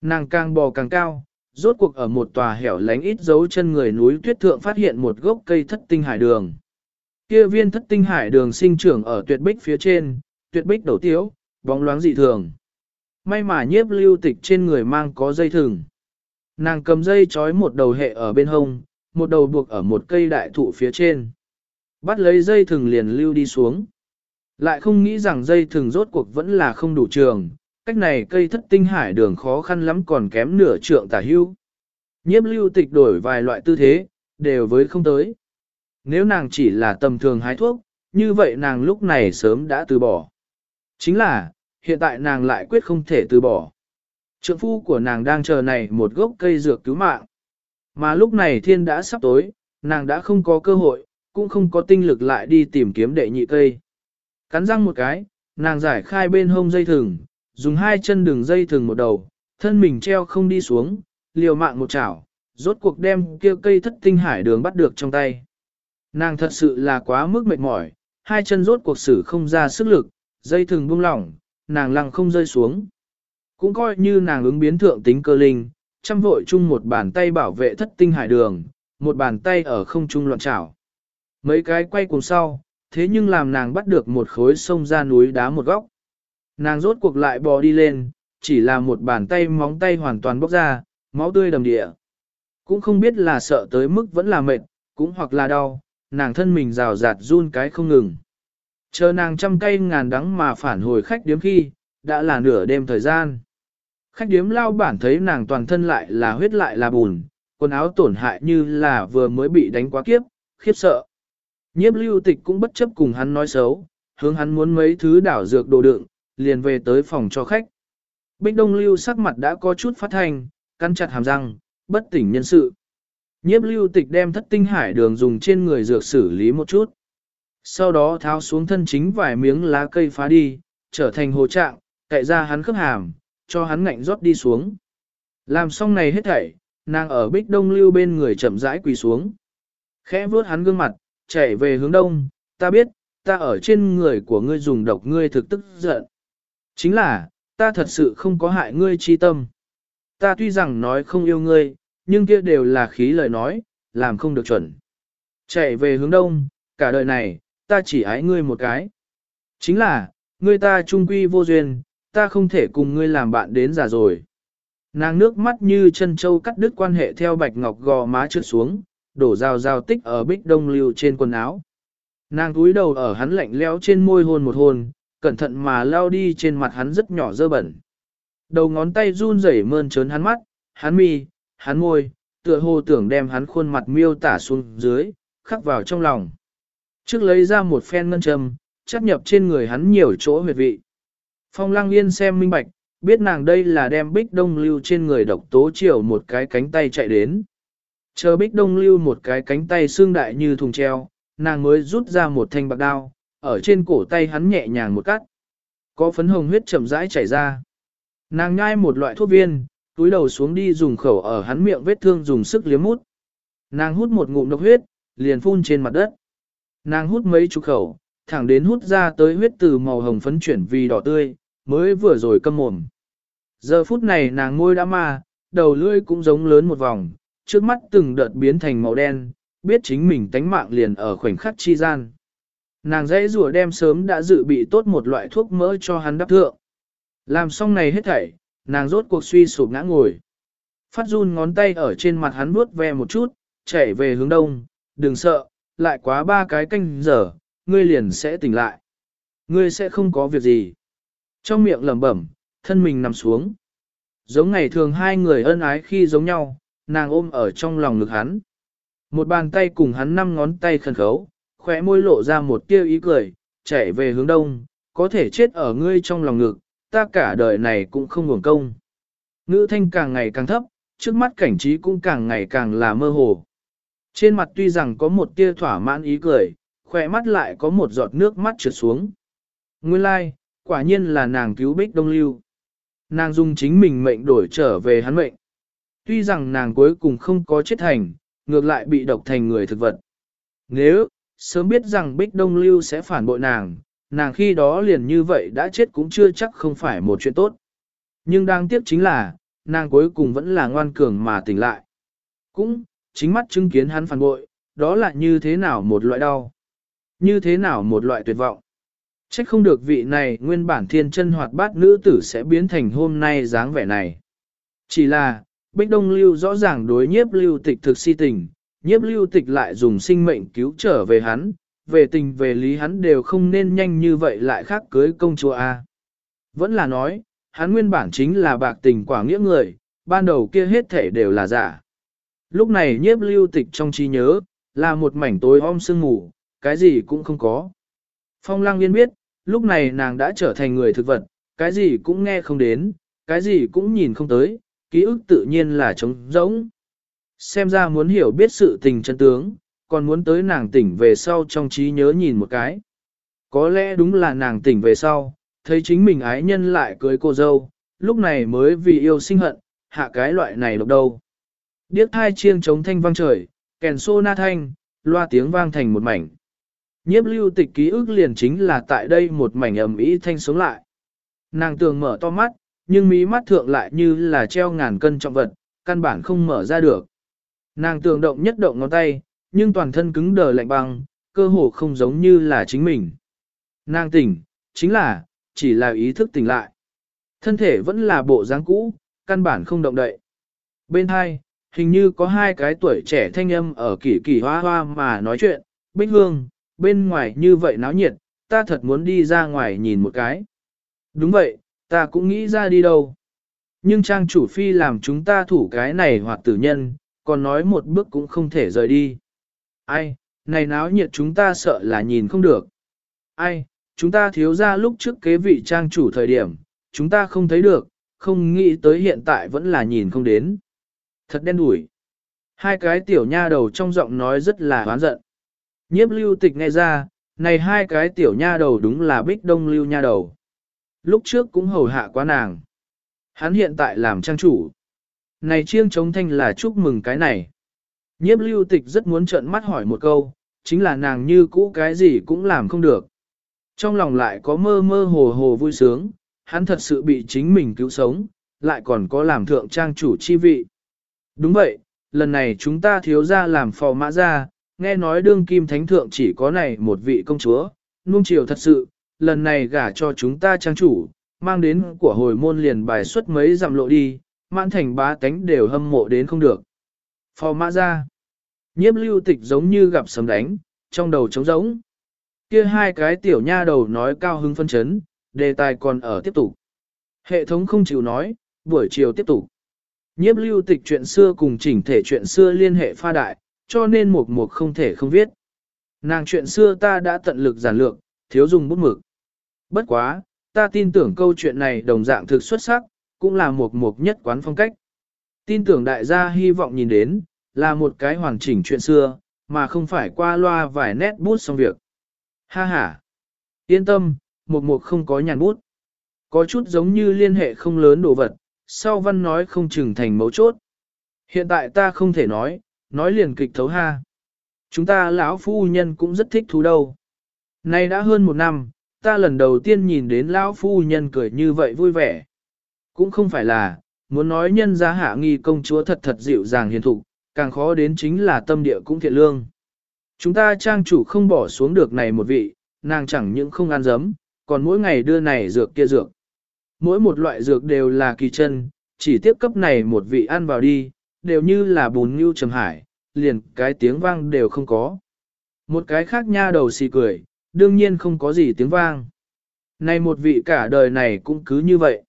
Nàng càng bò càng cao, rốt cuộc ở một tòa hẻo lánh ít dấu chân người núi tuyết thượng phát hiện một gốc cây thất tinh hải đường. Kia viên thất tinh hải đường sinh trưởng ở tuyệt bích phía trên, tuyệt bích đầu tiếu, bóng loáng dị thường. May mà nhiếp lưu tịch trên người mang có dây thừng. Nàng cầm dây trói một đầu hệ ở bên hông, một đầu buộc ở một cây đại thụ phía trên. Bắt lấy dây thừng liền lưu đi xuống. Lại không nghĩ rằng dây thừng rốt cuộc vẫn là không đủ trường, cách này cây thất tinh hải đường khó khăn lắm còn kém nửa trượng tả hưu. Nhiếp lưu tịch đổi vài loại tư thế, đều với không tới. Nếu nàng chỉ là tầm thường hái thuốc, như vậy nàng lúc này sớm đã từ bỏ. Chính là, hiện tại nàng lại quyết không thể từ bỏ. Trượng phu của nàng đang chờ này một gốc cây dược cứu mạng. Mà lúc này thiên đã sắp tối, nàng đã không có cơ hội, cũng không có tinh lực lại đi tìm kiếm đệ nhị cây. Cắn răng một cái, nàng giải khai bên hông dây thừng, dùng hai chân đường dây thường một đầu, thân mình treo không đi xuống, liều mạng một chảo, rốt cuộc đem kia cây thất tinh hải đường bắt được trong tay. Nàng thật sự là quá mức mệt mỏi, hai chân rốt cuộc sử không ra sức lực, dây thường buông lỏng, nàng lăng không rơi xuống. Cũng coi như nàng ứng biến thượng tính cơ linh, chăm vội chung một bàn tay bảo vệ thất tinh hải đường, một bàn tay ở không trung loạn chảo. Mấy cái quay cùng sau, thế nhưng làm nàng bắt được một khối sông ra núi đá một góc. Nàng rốt cuộc lại bò đi lên, chỉ là một bàn tay móng tay hoàn toàn bốc ra, máu tươi đầm địa. Cũng không biết là sợ tới mức vẫn là mệt, cũng hoặc là đau, nàng thân mình rào rạt run cái không ngừng. Chờ nàng trăm cây ngàn đắng mà phản hồi khách điếm khi, đã là nửa đêm thời gian. Khách điếm lao bản thấy nàng toàn thân lại là huyết lại là bùn, quần áo tổn hại như là vừa mới bị đánh quá kiếp, khiếp sợ. Nhiếp lưu tịch cũng bất chấp cùng hắn nói xấu, hướng hắn muốn mấy thứ đảo dược đồ đựng, liền về tới phòng cho khách. Bích Đông Lưu sắc mặt đã có chút phát thanh, cắn chặt hàm răng, bất tỉnh nhân sự. Nhiếp lưu tịch đem thất tinh hải đường dùng trên người dược xử lý một chút. Sau đó tháo xuống thân chính vài miếng lá cây phá đi, trở thành hồ trạng, cậy ra hắn khớp hàm, cho hắn ngạnh rót đi xuống. Làm xong này hết thảy, nàng ở bích đông lưu bên người chậm rãi quỳ xuống. Khẽ vuốt hắn gương mặt, chạy về hướng đông, ta biết, ta ở trên người của ngươi dùng độc ngươi thực tức giận. Chính là, ta thật sự không có hại ngươi chi tâm. Ta tuy rằng nói không yêu ngươi, nhưng kia đều là khí lời nói, làm không được chuẩn. Chạy về hướng đông, cả đời này, ta chỉ ái ngươi một cái. Chính là, ngươi ta trung quy vô duyên, ta không thể cùng ngươi làm bạn đến già rồi. Nàng nước mắt như chân châu cắt đứt quan hệ theo bạch ngọc gò má trượt xuống, đổ rào rào tích ở bích đông lưu trên quần áo. Nàng túi đầu ở hắn lạnh lẽo trên môi hôn một hôn, cẩn thận mà lao đi trên mặt hắn rất nhỏ dơ bẩn. Đầu ngón tay run rẩy mơn trớn hắn mắt, hắn mi, hắn môi, tựa hồ tưởng đem hắn khuôn mặt miêu tả xuống dưới, khắc vào trong lòng. Trước lấy ra một phen ngân châm, chắc nhập trên người hắn nhiều chỗ huyệt vị. Phong lăng yên xem minh bạch, biết nàng đây là đem bích đông lưu trên người độc tố chiều một cái cánh tay chạy đến. Chờ bích đông lưu một cái cánh tay xương đại như thùng treo, nàng mới rút ra một thanh bạc đao, ở trên cổ tay hắn nhẹ nhàng một cắt. Có phấn hồng huyết chậm rãi chảy ra. Nàng nhai một loại thuốc viên, túi đầu xuống đi dùng khẩu ở hắn miệng vết thương dùng sức liếm mút. Nàng hút một ngụm độc huyết, liền phun trên mặt đất. Nàng hút mấy chục khẩu, thẳng đến hút ra tới huyết từ màu hồng phấn chuyển vì đỏ tươi, mới vừa rồi câm mồm. Giờ phút này nàng ngôi đã ma, đầu lưỡi cũng giống lớn một vòng, trước mắt từng đợt biến thành màu đen, biết chính mình tánh mạng liền ở khoảnh khắc chi gian. Nàng dãy rùa đem sớm đã dự bị tốt một loại thuốc mỡ cho hắn đắp thượng. Làm xong này hết thảy, nàng rốt cuộc suy sụp ngã ngồi. Phát run ngón tay ở trên mặt hắn vuốt ve một chút, chảy về hướng đông, đừng sợ, lại quá ba cái canh giờ, ngươi liền sẽ tỉnh lại. Ngươi sẽ không có việc gì. Trong miệng lẩm bẩm, thân mình nằm xuống. Giống ngày thường hai người ân ái khi giống nhau, nàng ôm ở trong lòng ngực hắn. Một bàn tay cùng hắn năm ngón tay khẩn khấu, khóe môi lộ ra một tia ý cười, chạy về hướng đông, có thể chết ở ngươi trong lòng ngực, ta cả đời này cũng không ngủng công. Ngữ thanh càng ngày càng thấp, trước mắt cảnh trí cũng càng ngày càng là mơ hồ. Trên mặt tuy rằng có một tia thỏa mãn ý cười, khỏe mắt lại có một giọt nước mắt trượt xuống. Nguyên lai, like, quả nhiên là nàng cứu bích đông lưu. Nàng dùng chính mình mệnh đổi trở về hắn mệnh. Tuy rằng nàng cuối cùng không có chết thành, ngược lại bị độc thành người thực vật. Nếu, sớm biết rằng bích đông lưu sẽ phản bội nàng, nàng khi đó liền như vậy đã chết cũng chưa chắc không phải một chuyện tốt. Nhưng đáng tiếc chính là, nàng cuối cùng vẫn là ngoan cường mà tỉnh lại. Cũng, chính mắt chứng kiến hắn phản bội, đó là như thế nào một loại đau. Như thế nào một loại tuyệt vọng. Trách không được vị này nguyên bản thiên chân hoạt bát nữ tử sẽ biến thành hôm nay dáng vẻ này. Chỉ là, Bích Đông Lưu rõ ràng đối nhiếp lưu tịch thực si tình, nhiếp lưu tịch lại dùng sinh mệnh cứu trở về hắn, về tình về lý hắn đều không nên nhanh như vậy lại khác cưới công chúa A. Vẫn là nói, hắn nguyên bản chính là bạc tình quả nghĩa người, ban đầu kia hết thể đều là giả. Lúc này nhiếp lưu tịch trong trí nhớ, là một mảnh tối om sương mù, cái gì cũng không có. Phong lang yên biết, lúc này nàng đã trở thành người thực vật, cái gì cũng nghe không đến, cái gì cũng nhìn không tới, ký ức tự nhiên là trống rỗng. Xem ra muốn hiểu biết sự tình chân tướng, còn muốn tới nàng tỉnh về sau trong trí nhớ nhìn một cái. Có lẽ đúng là nàng tỉnh về sau, thấy chính mình ái nhân lại cưới cô dâu, lúc này mới vì yêu sinh hận, hạ cái loại này độc đâu. Điếc thai chiêng chống thanh vang trời, kèn xô na thanh, loa tiếng vang thành một mảnh. Nhiếp lưu tịch ký ức liền chính là tại đây một mảnh ầm ĩ thanh sống lại. Nàng tường mở to mắt, nhưng mí mắt thượng lại như là treo ngàn cân trọng vật, căn bản không mở ra được. Nàng tưởng động nhất động ngón tay, nhưng toàn thân cứng đờ lạnh băng, cơ hồ không giống như là chính mình. Nàng tỉnh, chính là, chỉ là ý thức tỉnh lại. Thân thể vẫn là bộ dáng cũ, căn bản không động đậy. Bên hai, hình như có hai cái tuổi trẻ thanh âm ở kỳ kỳ hoa hoa mà nói chuyện, Bích Hương, bên ngoài như vậy náo nhiệt, ta thật muốn đi ra ngoài nhìn một cái. Đúng vậy, ta cũng nghĩ ra đi đâu. Nhưng trang chủ phi làm chúng ta thủ cái này hoặc tử nhân, còn nói một bước cũng không thể rời đi. Ai, này náo nhiệt chúng ta sợ là nhìn không được. Ai, chúng ta thiếu ra lúc trước kế vị trang chủ thời điểm, chúng ta không thấy được, không nghĩ tới hiện tại vẫn là nhìn không đến. Thật đen đủi. Hai cái tiểu nha đầu trong giọng nói rất là hoán giận. Nhiếp lưu tịch nghe ra, này hai cái tiểu nha đầu đúng là bích đông lưu nha đầu. Lúc trước cũng hầu hạ quá nàng. Hắn hiện tại làm trang chủ. Này chiêng chống thanh là chúc mừng cái này. Nhiếp lưu tịch rất muốn trợn mắt hỏi một câu, chính là nàng như cũ cái gì cũng làm không được. Trong lòng lại có mơ mơ hồ hồ vui sướng, hắn thật sự bị chính mình cứu sống, lại còn có làm thượng trang chủ chi vị. Đúng vậy, lần này chúng ta thiếu ra làm phò mã ra, nghe nói đương kim thánh thượng chỉ có này một vị công chúa, nuông chiều thật sự, lần này gả cho chúng ta trang chủ, mang đến của hồi môn liền bài xuất mấy dặm lộ đi, mãn thành bá tánh đều hâm mộ đến không được. Phò mã ra, nhiếp lưu tịch giống như gặp sấm đánh, trong đầu trống rỗng. Kia hai cái tiểu nha đầu nói cao hứng phân chấn, đề tài còn ở tiếp tục. Hệ thống không chịu nói, buổi chiều tiếp tục. Nhiếp lưu tịch chuyện xưa cùng chỉnh thể chuyện xưa liên hệ pha đại, cho nên một mục không thể không viết. Nàng chuyện xưa ta đã tận lực giản lược, thiếu dùng bút mực. Bất quá, ta tin tưởng câu chuyện này đồng dạng thực xuất sắc, cũng là một mục nhất quán phong cách. Tin tưởng đại gia hy vọng nhìn đến, là một cái hoàn chỉnh chuyện xưa, mà không phải qua loa vài nét bút xong việc. Ha ha! Yên tâm, một mục không có nhàn bút. Có chút giống như liên hệ không lớn đồ vật, sau văn nói không chừng thành mấu chốt. Hiện tại ta không thể nói, nói liền kịch thấu ha. Chúng ta lão phu nhân cũng rất thích thú đâu. Nay đã hơn một năm, ta lần đầu tiên nhìn đến lão phu nhân cười như vậy vui vẻ. Cũng không phải là, muốn nói nhân gia hạ nghi công chúa thật thật dịu dàng hiền thục, càng khó đến chính là tâm địa cũng thiện lương. Chúng ta trang chủ không bỏ xuống được này một vị, nàng chẳng những không ăn dấm, còn mỗi ngày đưa này dược kia dược. Mỗi một loại dược đều là kỳ chân, chỉ tiếp cấp này một vị ăn vào đi, đều như là bùn như trầm hải, liền cái tiếng vang đều không có. Một cái khác nha đầu xì cười, đương nhiên không có gì tiếng vang. Này một vị cả đời này cũng cứ như vậy.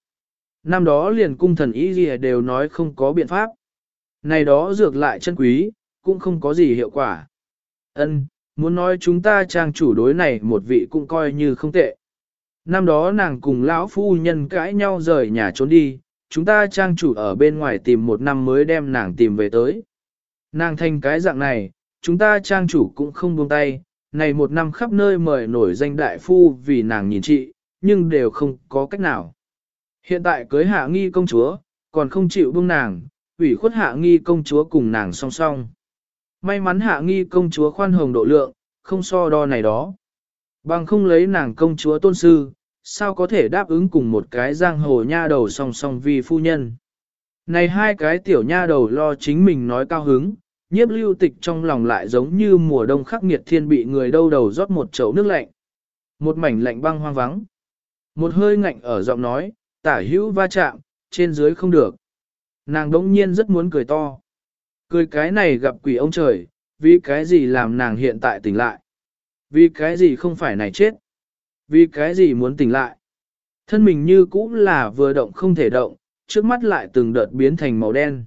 Năm đó liền cung thần ý gì đều nói không có biện pháp. Này đó dược lại chân quý, cũng không có gì hiệu quả. Ân, muốn nói chúng ta trang chủ đối này một vị cũng coi như không tệ. Năm đó nàng cùng lão phu nhân cãi nhau rời nhà trốn đi, chúng ta trang chủ ở bên ngoài tìm một năm mới đem nàng tìm về tới. Nàng thành cái dạng này, chúng ta trang chủ cũng không buông tay, này một năm khắp nơi mời nổi danh đại phu vì nàng nhìn trị, nhưng đều không có cách nào. Hiện tại cưới hạ nghi công chúa, còn không chịu buông nàng, ủy khuất hạ nghi công chúa cùng nàng song song. May mắn hạ nghi công chúa khoan hồng độ lượng, không so đo này đó. Bằng không lấy nàng công chúa tôn sư, sao có thể đáp ứng cùng một cái giang hồ nha đầu song song vì phu nhân. Này hai cái tiểu nha đầu lo chính mình nói cao hứng, nhiếp lưu tịch trong lòng lại giống như mùa đông khắc nghiệt thiên bị người đâu đầu rót một chậu nước lạnh. Một mảnh lạnh băng hoang vắng. Một hơi ngạnh ở giọng nói, tả hữu va chạm, trên dưới không được. Nàng đống nhiên rất muốn cười to. Cười cái này gặp quỷ ông trời, vì cái gì làm nàng hiện tại tỉnh lại. Vì cái gì không phải này chết. Vì cái gì muốn tỉnh lại. Thân mình như cũ là vừa động không thể động, trước mắt lại từng đợt biến thành màu đen.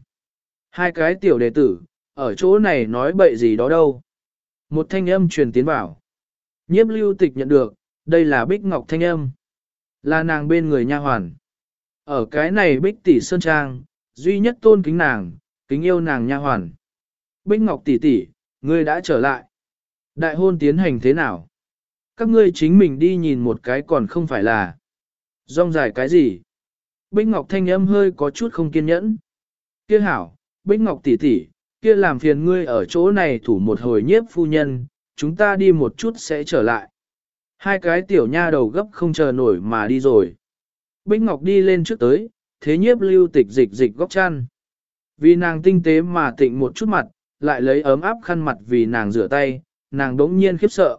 Hai cái tiểu đệ tử, ở chỗ này nói bậy gì đó đâu. Một thanh âm truyền tiến vào. Nhiếp lưu tịch nhận được, đây là Bích Ngọc thanh âm. Là nàng bên người nha hoàn. Ở cái này Bích tỷ sơn trang, duy nhất tôn kính nàng, kính yêu nàng nha hoàn. Bích Ngọc tỷ tỷ, ngươi đã trở lại. Đại hôn tiến hành thế nào? Các ngươi chính mình đi nhìn một cái còn không phải là. Rong dài cái gì? Bích Ngọc thanh âm hơi có chút không kiên nhẫn. Kia hảo, Bích Ngọc tỷ tỷ, kia làm phiền ngươi ở chỗ này thủ một hồi nhiếp phu nhân, chúng ta đi một chút sẽ trở lại. Hai cái tiểu nha đầu gấp không chờ nổi mà đi rồi. Bích Ngọc đi lên trước tới, thế nhiếp lưu tịch dịch dịch góc chăn. Vì nàng tinh tế mà tịnh một chút mặt, lại lấy ấm áp khăn mặt vì nàng rửa tay, nàng đống nhiên khiếp sợ.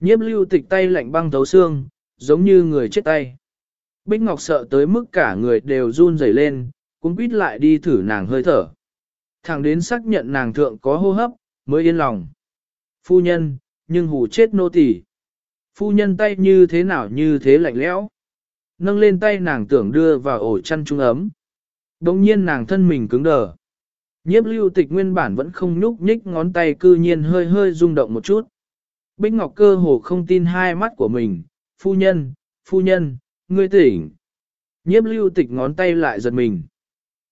Nhiếp lưu tịch tay lạnh băng thấu xương, giống như người chết tay. Bích Ngọc sợ tới mức cả người đều run rẩy lên, cũng quýt lại đi thử nàng hơi thở. Thẳng đến xác nhận nàng thượng có hô hấp, mới yên lòng. Phu nhân, nhưng hù chết nô tỳ. Phu nhân tay như thế nào như thế lạnh lẽo. Nâng lên tay nàng tưởng đưa vào ổ chăn trung ấm. Đồng nhiên nàng thân mình cứng đờ. Nhiếp lưu tịch nguyên bản vẫn không nhúc nhích ngón tay cư nhiên hơi hơi rung động một chút. Bích Ngọc cơ hồ không tin hai mắt của mình. Phu nhân, phu nhân, ngươi tỉnh. Nhiếp lưu tịch ngón tay lại giật mình.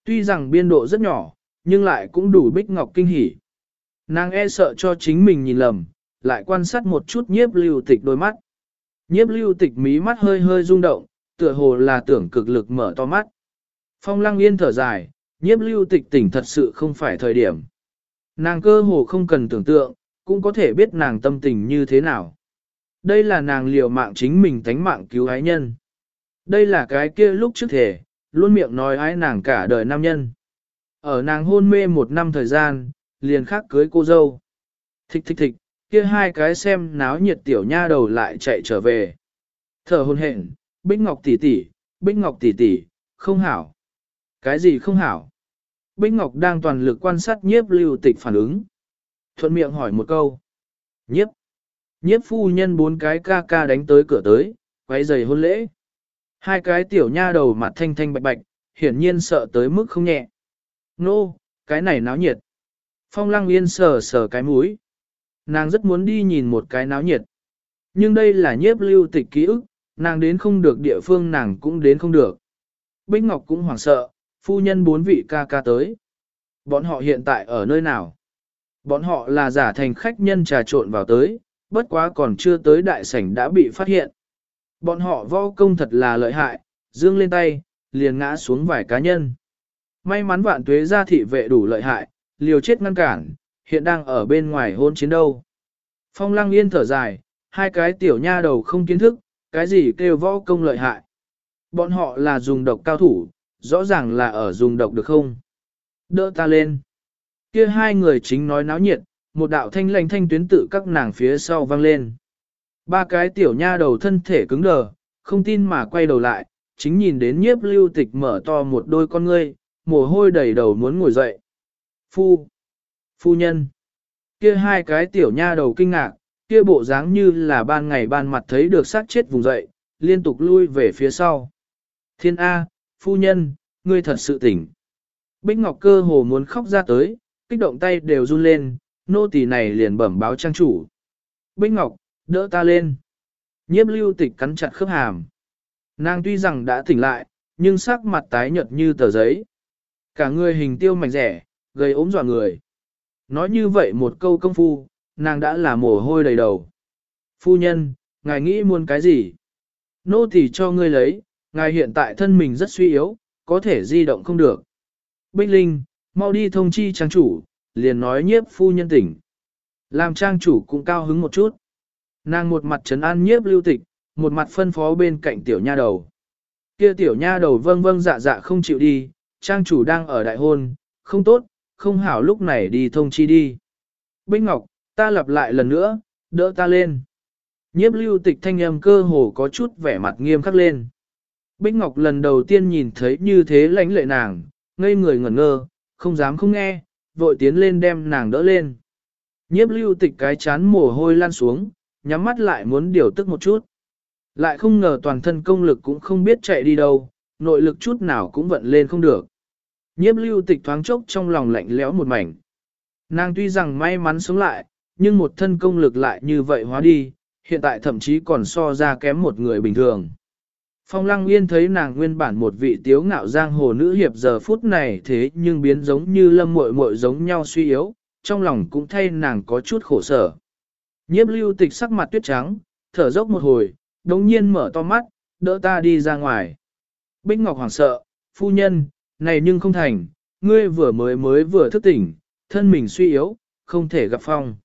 Tuy rằng biên độ rất nhỏ, nhưng lại cũng đủ Bích Ngọc kinh hỉ. Nàng e sợ cho chính mình nhìn lầm, lại quan sát một chút nhiếp lưu tịch đôi mắt. Nhiếp lưu tịch mí mắt hơi hơi rung động, tựa hồ là tưởng cực lực mở to mắt. Phong lăng yên thở dài, nhiếp lưu tịch tỉnh thật sự không phải thời điểm. Nàng cơ hồ không cần tưởng tượng, cũng có thể biết nàng tâm tình như thế nào. Đây là nàng liều mạng chính mình tánh mạng cứu ái nhân. Đây là cái kia lúc trước thể, luôn miệng nói ái nàng cả đời nam nhân. Ở nàng hôn mê một năm thời gian, liền khác cưới cô dâu. Thích thích thích, kia hai cái xem náo nhiệt tiểu nha đầu lại chạy trở về. Thở hôn hển, Bích Ngọc tỷ tỷ, Bích Ngọc tỷ tỷ, không hảo. Cái gì không hảo? Bích Ngọc đang toàn lực quan sát nhiếp lưu tịch phản ứng. Thuận miệng hỏi một câu. Nhiếp. Nhiếp phu nhân bốn cái ca ca đánh tới cửa tới, quay giày hôn lễ. Hai cái tiểu nha đầu mặt thanh thanh bạch bạch, hiển nhiên sợ tới mức không nhẹ. Nô, cái này náo nhiệt. Phong lăng yên sờ sờ cái mũi. Nàng rất muốn đi nhìn một cái náo nhiệt. Nhưng đây là nhiếp lưu tịch ký ức, nàng đến không được địa phương nàng cũng đến không được. Bích Ngọc cũng hoảng sợ, phu nhân bốn vị ca ca tới. Bọn họ hiện tại ở nơi nào? Bọn họ là giả thành khách nhân trà trộn vào tới, bất quá còn chưa tới đại sảnh đã bị phát hiện. Bọn họ võ công thật là lợi hại, dương lên tay, liền ngã xuống vài cá nhân. May mắn vạn tuế gia thị vệ đủ lợi hại, liều chết ngăn cản, hiện đang ở bên ngoài hôn chiến đâu. Phong lăng yên thở dài, hai cái tiểu nha đầu không kiến thức, cái gì kêu võ công lợi hại. Bọn họ là dùng độc cao thủ, rõ ràng là ở dùng độc được không? Đỡ ta lên. Kia hai người chính nói náo nhiệt, một đạo thanh lành thanh tuyến tự các nàng phía sau vang lên. Ba cái tiểu nha đầu thân thể cứng đờ, không tin mà quay đầu lại, chính nhìn đến nhiếp lưu tịch mở to một đôi con ngươi, mồ hôi đầy đầu muốn ngồi dậy. Phu! Phu nhân! Kia hai cái tiểu nha đầu kinh ngạc, kia bộ dáng như là ban ngày ban mặt thấy được sát chết vùng dậy, liên tục lui về phía sau. Thiên A, phu nhân, ngươi thật sự tỉnh. Bích Ngọc cơ hồ muốn khóc ra tới, kích động tay đều run lên, nô tỳ này liền bẩm báo trang chủ. Bích Ngọc, đỡ ta lên. Nhiếp lưu tịch cắn chặt khớp hàm. Nàng tuy rằng đã tỉnh lại, nhưng sắc mặt tái nhợt như tờ giấy. Cả người hình tiêu mảnh rẻ, gây ốm dọa người. Nói như vậy một câu công phu, nàng đã là mồ hôi đầy đầu. Phu nhân, ngài nghĩ muốn cái gì? Nô tỳ cho ngươi lấy, ngài hiện tại thân mình rất suy yếu, có thể di động không được. Bích Linh, mau đi thông chi trang chủ, liền nói nhiếp phu nhân tỉnh. Làm trang chủ cũng cao hứng một chút. Nàng một mặt trấn an nhiếp lưu tịch, một mặt phân phó bên cạnh tiểu nha đầu. Kia tiểu nha đầu vâng vâng dạ dạ không chịu đi, trang chủ đang ở đại hôn, không tốt, không hảo lúc này đi thông chi đi. Bích Ngọc, ta lặp lại lần nữa, đỡ ta lên. Nhiếp lưu tịch thanh âm cơ hồ có chút vẻ mặt nghiêm khắc lên. Bích Ngọc lần đầu tiên nhìn thấy như thế lãnh lệ nàng, ngây người ngẩn ngơ, không dám không nghe, vội tiến lên đem nàng đỡ lên. Nhiếp lưu tịch cái chán mồ hôi lan xuống, nhắm mắt lại muốn điều tức một chút. Lại không ngờ toàn thân công lực cũng không biết chạy đi đâu, nội lực chút nào cũng vận lên không được. Nhiếp lưu tịch thoáng chốc trong lòng lạnh lẽo một mảnh. Nàng tuy rằng may mắn sống lại, nhưng một thân công lực lại như vậy hóa đi, hiện tại thậm chí còn so ra kém một người bình thường. Phong Lăng Yên thấy nàng nguyên bản một vị tiếu ngạo giang hồ nữ hiệp giờ phút này thế nhưng biến giống như lâm muội muội giống nhau suy yếu, trong lòng cũng thay nàng có chút khổ sở. Nhiếp lưu tịch sắc mặt tuyết trắng, thở dốc một hồi, đồng nhiên mở to mắt, đỡ ta đi ra ngoài. Bích Ngọc hoảng sợ, phu nhân, này nhưng không thành, ngươi vừa mới mới vừa thức tỉnh, thân mình suy yếu, không thể gặp phong.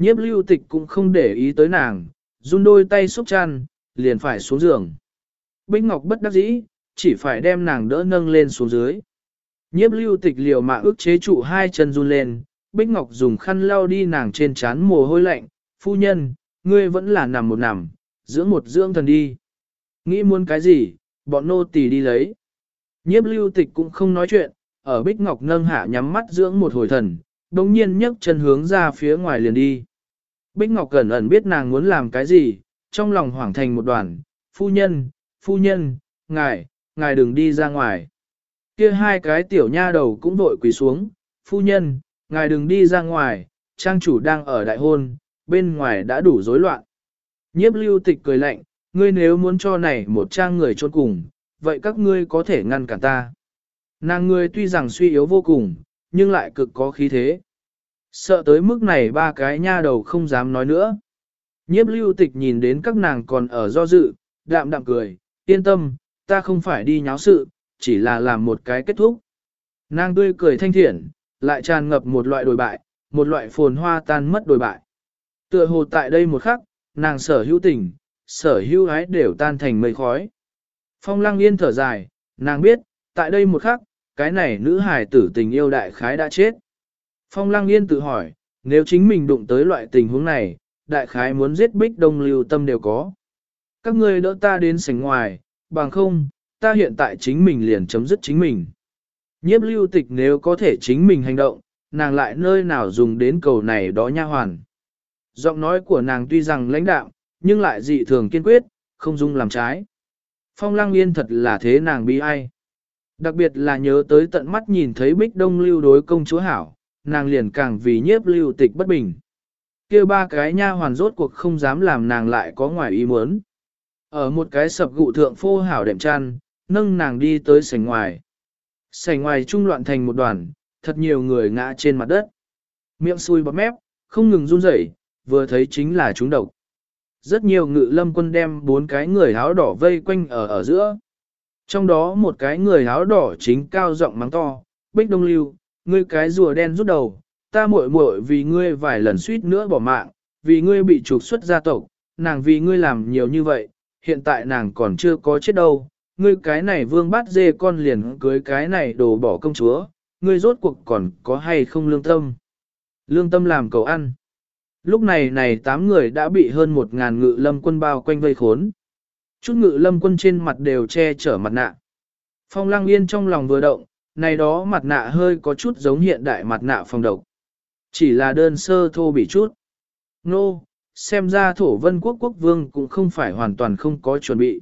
Nhiếp lưu tịch cũng không để ý tới nàng, run đôi tay xúc chăn, liền phải xuống giường. Bích Ngọc bất đắc dĩ, chỉ phải đem nàng đỡ nâng lên xuống dưới. Nhiếp lưu tịch liều mạng ước chế trụ hai chân run lên, Bích Ngọc dùng khăn lau đi nàng trên trán mồ hôi lạnh, phu nhân, ngươi vẫn là nằm một nằm, dưỡng một dưỡng thần đi. Nghĩ muốn cái gì, bọn nô tỳ đi lấy. Nhiếp lưu tịch cũng không nói chuyện, ở Bích Ngọc nâng hạ nhắm mắt dưỡng một hồi thần, đồng nhiên nhấc chân hướng ra phía ngoài liền đi. Bích Ngọc cẩn ẩn biết nàng muốn làm cái gì, trong lòng hoảng thành một đoàn, phu nhân, phu nhân, ngài, ngài đừng đi ra ngoài. Kia hai cái tiểu nha đầu cũng vội quỳ xuống, phu nhân, ngài đừng đi ra ngoài, trang chủ đang ở đại hôn, bên ngoài đã đủ rối loạn. Nhiếp lưu tịch cười lạnh, ngươi nếu muốn cho này một trang người trốn cùng, vậy các ngươi có thể ngăn cản ta. Nàng ngươi tuy rằng suy yếu vô cùng, nhưng lại cực có khí thế. Sợ tới mức này ba cái nha đầu không dám nói nữa. Nhiếp lưu tịch nhìn đến các nàng còn ở do dự, đạm đạm cười, yên tâm, ta không phải đi nháo sự, chỉ là làm một cái kết thúc. Nàng tươi cười thanh thiện, lại tràn ngập một loại đồi bại, một loại phồn hoa tan mất đồi bại. Tựa hồ tại đây một khắc, nàng sở hữu tình, sở hữu ái đều tan thành mây khói. Phong lăng yên thở dài, nàng biết, tại đây một khắc, cái này nữ hài tử tình yêu đại khái đã chết. Phong lăng yên tự hỏi, nếu chính mình đụng tới loại tình huống này, đại khái muốn giết bích đông lưu tâm đều có. Các ngươi đỡ ta đến sảnh ngoài, bằng không, ta hiện tại chính mình liền chấm dứt chính mình. Nhiếp lưu tịch nếu có thể chính mình hành động, nàng lại nơi nào dùng đến cầu này đó nha hoàn. Giọng nói của nàng tuy rằng lãnh đạo, nhưng lại dị thường kiên quyết, không dung làm trái. Phong lăng yên thật là thế nàng bi ai. Đặc biệt là nhớ tới tận mắt nhìn thấy bích đông lưu đối công chúa hảo, nàng liền càng vì nhiếp lưu tịch bất bình. kia ba cái nha hoàn rốt cuộc không dám làm nàng lại có ngoài ý muốn. Ở một cái sập gụ thượng phô hảo đệm chăn, nâng nàng đi tới sảnh ngoài. Sảnh ngoài trung loạn thành một đoàn, thật nhiều người ngã trên mặt đất. Miệng xui bọt mép, không ngừng run rẩy, vừa thấy chính là chúng độc. Rất nhiều ngự lâm quân đem bốn cái người áo đỏ vây quanh ở ở giữa. Trong đó một cái người áo đỏ chính cao giọng mắng to, Bích Đông Lưu, ngươi cái rùa đen rút đầu, ta muội muội vì ngươi vài lần suýt nữa bỏ mạng, vì ngươi bị trục xuất gia tộc, nàng vì ngươi làm nhiều như vậy, hiện tại nàng còn chưa có chết đâu, ngươi cái này vương bát dê con liền cưới cái này đồ bỏ công chúa, ngươi rốt cuộc còn có hay không lương tâm. Lương tâm làm cầu ăn. Lúc này này tám người đã bị hơn một ngàn ngự lâm quân bao quanh vây khốn. Chút ngự lâm quân trên mặt đều che chở mặt nạ. Phong lăng yên trong lòng vừa động, này đó mặt nạ hơi có chút giống hiện đại mặt nạ phòng độc. Chỉ là đơn sơ thô bị chút. Nô, xem ra thổ vân quốc quốc vương cũng không phải hoàn toàn không có chuẩn bị.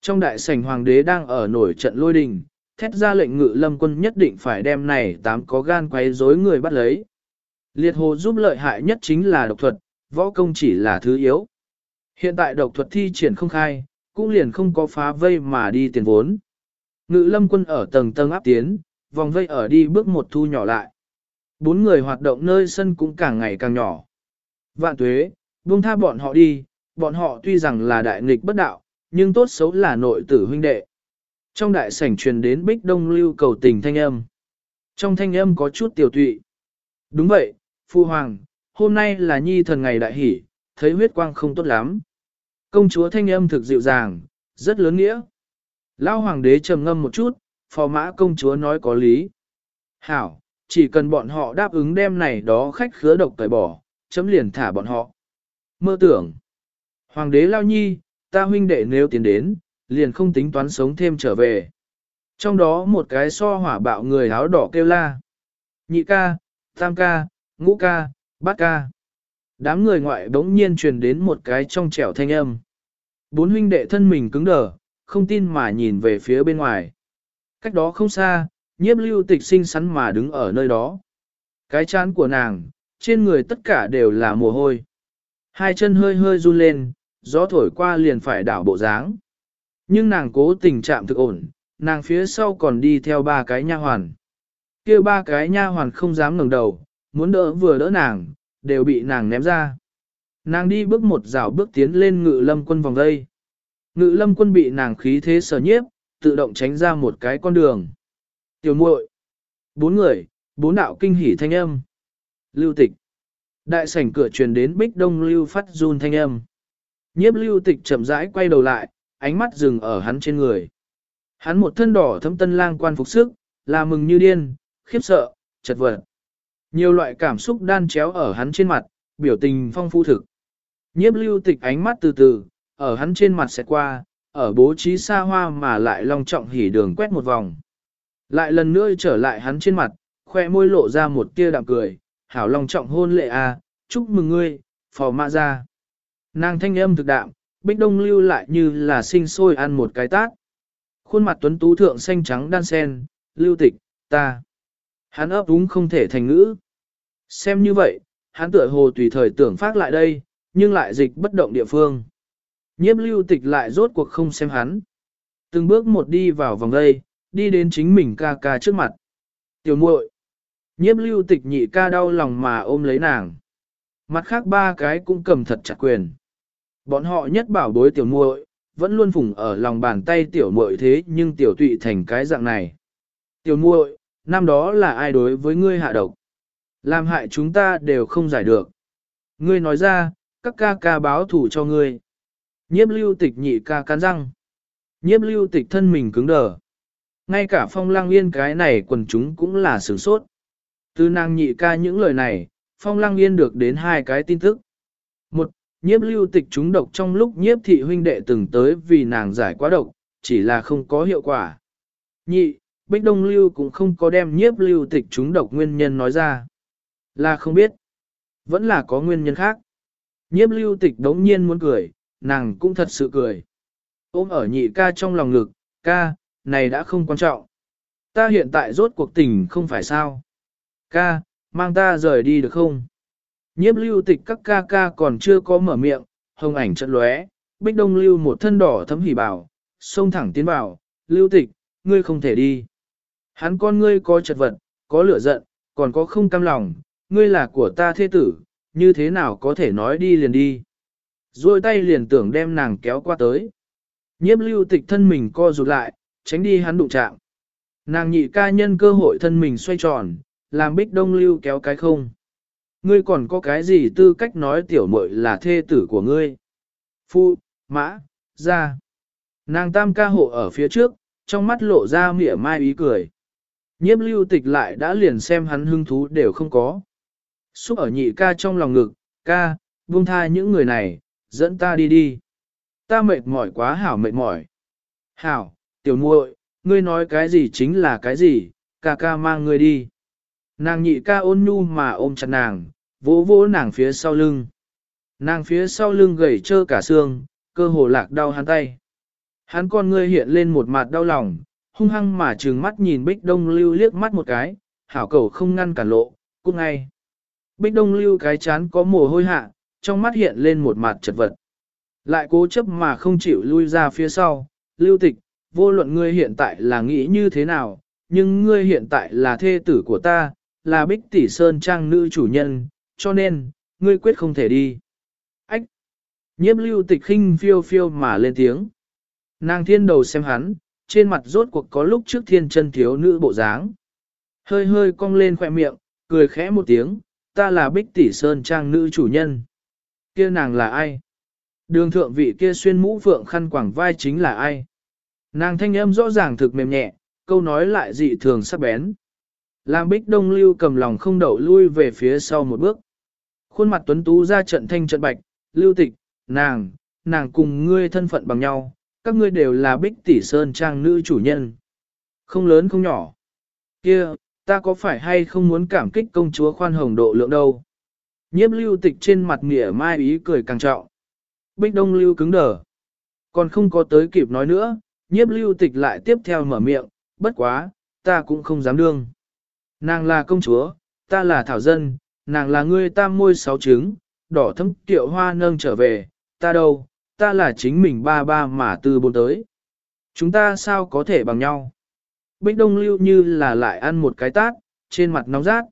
Trong đại sảnh hoàng đế đang ở nổi trận lôi đình, thét ra lệnh ngự lâm quân nhất định phải đem này tám có gan quấy rối người bắt lấy. Liệt hồ giúp lợi hại nhất chính là độc thuật, võ công chỉ là thứ yếu. Hiện tại độc thuật thi triển không khai, cũng liền không có phá vây mà đi tiền vốn. Ngự lâm quân ở tầng tầng áp tiến, vòng vây ở đi bước một thu nhỏ lại. Bốn người hoạt động nơi sân cũng càng ngày càng nhỏ. Vạn tuế, buông tha bọn họ đi, bọn họ tuy rằng là đại nghịch bất đạo, nhưng tốt xấu là nội tử huynh đệ. Trong đại sảnh truyền đến bích đông lưu cầu tình thanh âm. Trong thanh âm có chút tiểu tụy. Đúng vậy, Phu Hoàng, hôm nay là nhi thần ngày đại hỷ, thấy huyết quang không tốt lắm. Công chúa thanh âm thực dịu dàng, rất lớn nghĩa. Lao hoàng đế trầm ngâm một chút, phò mã công chúa nói có lý. Hảo, chỉ cần bọn họ đáp ứng đem này đó khách khứa độc tẩy bỏ, chấm liền thả bọn họ. Mơ tưởng. Hoàng đế lao nhi, ta huynh đệ nếu tiến đến, liền không tính toán sống thêm trở về. Trong đó một cái so hỏa bạo người áo đỏ kêu la. Nhị ca, tam ca, ngũ ca, bát ca. Đám người ngoại bỗng nhiên truyền đến một cái trong trẻo thanh âm. Bốn huynh đệ thân mình cứng đờ, không tin mà nhìn về phía bên ngoài. Cách đó không xa, nhiếp lưu tịch sinh sắn mà đứng ở nơi đó. Cái chán của nàng, trên người tất cả đều là mồ hôi. Hai chân hơi hơi run lên, gió thổi qua liền phải đảo bộ dáng. Nhưng nàng cố tình chạm thực ổn, nàng phía sau còn đi theo ba cái nha hoàn. kia ba cái nha hoàn không dám ngẩng đầu, muốn đỡ vừa đỡ nàng, đều bị nàng ném ra. Nàng đi bước một dạo bước tiến lên ngự lâm quân vòng đây. Ngự lâm quân bị nàng khí thế sở nhiếp, tự động tránh ra một cái con đường. Tiểu muội, bốn người, bốn đạo kinh hỉ thanh âm. Lưu tịch. Đại sảnh cửa truyền đến bích đông lưu phát run thanh âm. Nhiếp lưu tịch chậm rãi quay đầu lại, ánh mắt dừng ở hắn trên người. Hắn một thân đỏ thâm tân lang quan phục sức, là mừng như điên, khiếp sợ, chật vật. Nhiều loại cảm xúc đan chéo ở hắn trên mặt, biểu tình phong phu thực. Nhiếp lưu tịch ánh mắt từ từ, ở hắn trên mặt sẽ qua, ở bố trí xa hoa mà lại long trọng hỉ đường quét một vòng. Lại lần nữa trở lại hắn trên mặt, khoe môi lộ ra một tia đạm cười, hảo long trọng hôn lệ a, chúc mừng ngươi, phò mã ra. Nàng thanh âm thực đạm, bích đông lưu lại như là sinh sôi ăn một cái tát. Khuôn mặt tuấn tú thượng xanh trắng đan sen, lưu tịch, ta. Hắn ấp úng không thể thành ngữ. Xem như vậy, hắn tựa hồ tùy thời tưởng phát lại đây, nhưng lại dịch bất động địa phương. Nhiếp lưu tịch lại rốt cuộc không xem hắn. Từng bước một đi vào vòng đây, đi đến chính mình ca ca trước mặt. Tiểu muội, Nhiếp lưu tịch nhị ca đau lòng mà ôm lấy nàng. Mặt khác ba cái cũng cầm thật chặt quyền. Bọn họ nhất bảo bối tiểu muội, vẫn luôn phủng ở lòng bàn tay tiểu muội thế nhưng tiểu tụy thành cái dạng này. Tiểu muội, năm đó là ai đối với ngươi hạ độc? Làm hại chúng ta đều không giải được. Ngươi nói ra, các ca ca báo thủ cho ngươi. Nhiếp lưu tịch nhị ca cắn răng. Nhiếp lưu tịch thân mình cứng đờ. Ngay cả phong lang yên cái này quần chúng cũng là sửng sốt. Từ nàng nhị ca những lời này, phong lang yên được đến hai cái tin tức. Một, nhiếp lưu tịch chúng độc trong lúc nhiếp thị huynh đệ từng tới vì nàng giải quá độc, chỉ là không có hiệu quả. Nhị, Bích Đông Lưu cũng không có đem nhiếp lưu tịch chúng độc nguyên nhân nói ra. Là không biết. Vẫn là có nguyên nhân khác. Nhiếp lưu tịch đống nhiên muốn cười, nàng cũng thật sự cười. Ôm ở nhị ca trong lòng ngực, ca, này đã không quan trọng. Ta hiện tại rốt cuộc tình không phải sao. Ca, mang ta rời đi được không? Nhiếp lưu tịch các ca ca còn chưa có mở miệng, hồng ảnh trận lóe, bích đông lưu một thân đỏ thấm hỉ bảo, xông thẳng tiến vào, lưu tịch, ngươi không thể đi. Hắn con ngươi có chật vật, có lửa giận, còn có không cam lòng, ngươi là của ta thế tử, như thế nào có thể nói đi liền đi. Rồi tay liền tưởng đem nàng kéo qua tới. Nhiếp lưu tịch thân mình co rụt lại, tránh đi hắn đụng chạm. Nàng nhị ca nhân cơ hội thân mình xoay tròn, làm bích đông lưu kéo cái không. Ngươi còn có cái gì tư cách nói tiểu muội là thê tử của ngươi? Phu, mã, ra. Nàng tam ca hộ ở phía trước, trong mắt lộ ra mỉa mai ý cười. Nhiếp lưu tịch lại đã liền xem hắn hứng thú đều không có. Xúc ở nhị ca trong lòng ngực, ca, buông tha những người này, dẫn ta đi đi. Ta mệt mỏi quá hảo mệt mỏi. Hảo, tiểu muội, ngươi nói cái gì chính là cái gì, ca ca mang ngươi đi. Nàng nhị ca ôn nhu mà ôm chặt nàng, vỗ vỗ nàng phía sau lưng. Nàng phía sau lưng gầy trơ cả xương, cơ hồ lạc đau hắn tay. Hắn con ngươi hiện lên một mặt đau lòng, hung hăng mà trừng mắt nhìn Bích Đông Lưu liếc mắt một cái, hảo cầu không ngăn cản lộ, cũng ngay. Bích Đông Lưu cái chán có mồ hôi hạ, trong mắt hiện lên một mặt chật vật. Lại cố chấp mà không chịu lui ra phía sau, lưu tịch, vô luận ngươi hiện tại là nghĩ như thế nào, nhưng ngươi hiện tại là thê tử của ta, là bích tỷ sơn trang nữ chủ nhân, cho nên, ngươi quyết không thể đi. Ách! Nhiếp lưu tịch khinh phiêu phiêu mà lên tiếng. Nàng thiên đầu xem hắn, trên mặt rốt cuộc có lúc trước thiên chân thiếu nữ bộ dáng. Hơi hơi cong lên khỏe miệng, cười khẽ một tiếng, ta là bích tỷ sơn trang nữ chủ nhân kia nàng là ai? Đường thượng vị kia xuyên mũ phượng khăn quảng vai chính là ai? Nàng thanh âm rõ ràng thực mềm nhẹ, câu nói lại dị thường sắc bén. Làm bích đông lưu cầm lòng không đậu lui về phía sau một bước. Khuôn mặt tuấn tú ra trận thanh trận bạch, lưu tịch, nàng, nàng cùng ngươi thân phận bằng nhau, các ngươi đều là bích tỷ sơn trang nữ chủ nhân. Không lớn không nhỏ. kia ta có phải hay không muốn cảm kích công chúa khoan hồng độ lượng đâu? Nhiếp lưu tịch trên mặt nghĩa mai ý cười càng trọng. Bích đông lưu cứng đờ. Còn không có tới kịp nói nữa, nhiếp lưu tịch lại tiếp theo mở miệng, bất quá, ta cũng không dám đương. Nàng là công chúa, ta là thảo dân, nàng là ngươi tam môi sáu trứng, đỏ thấm tiệu hoa nâng trở về, ta đâu, ta là chính mình ba ba mà từ bốn tới. Chúng ta sao có thể bằng nhau? Bích Đông Lưu như là lại ăn một cái tát, trên mặt nóng rát.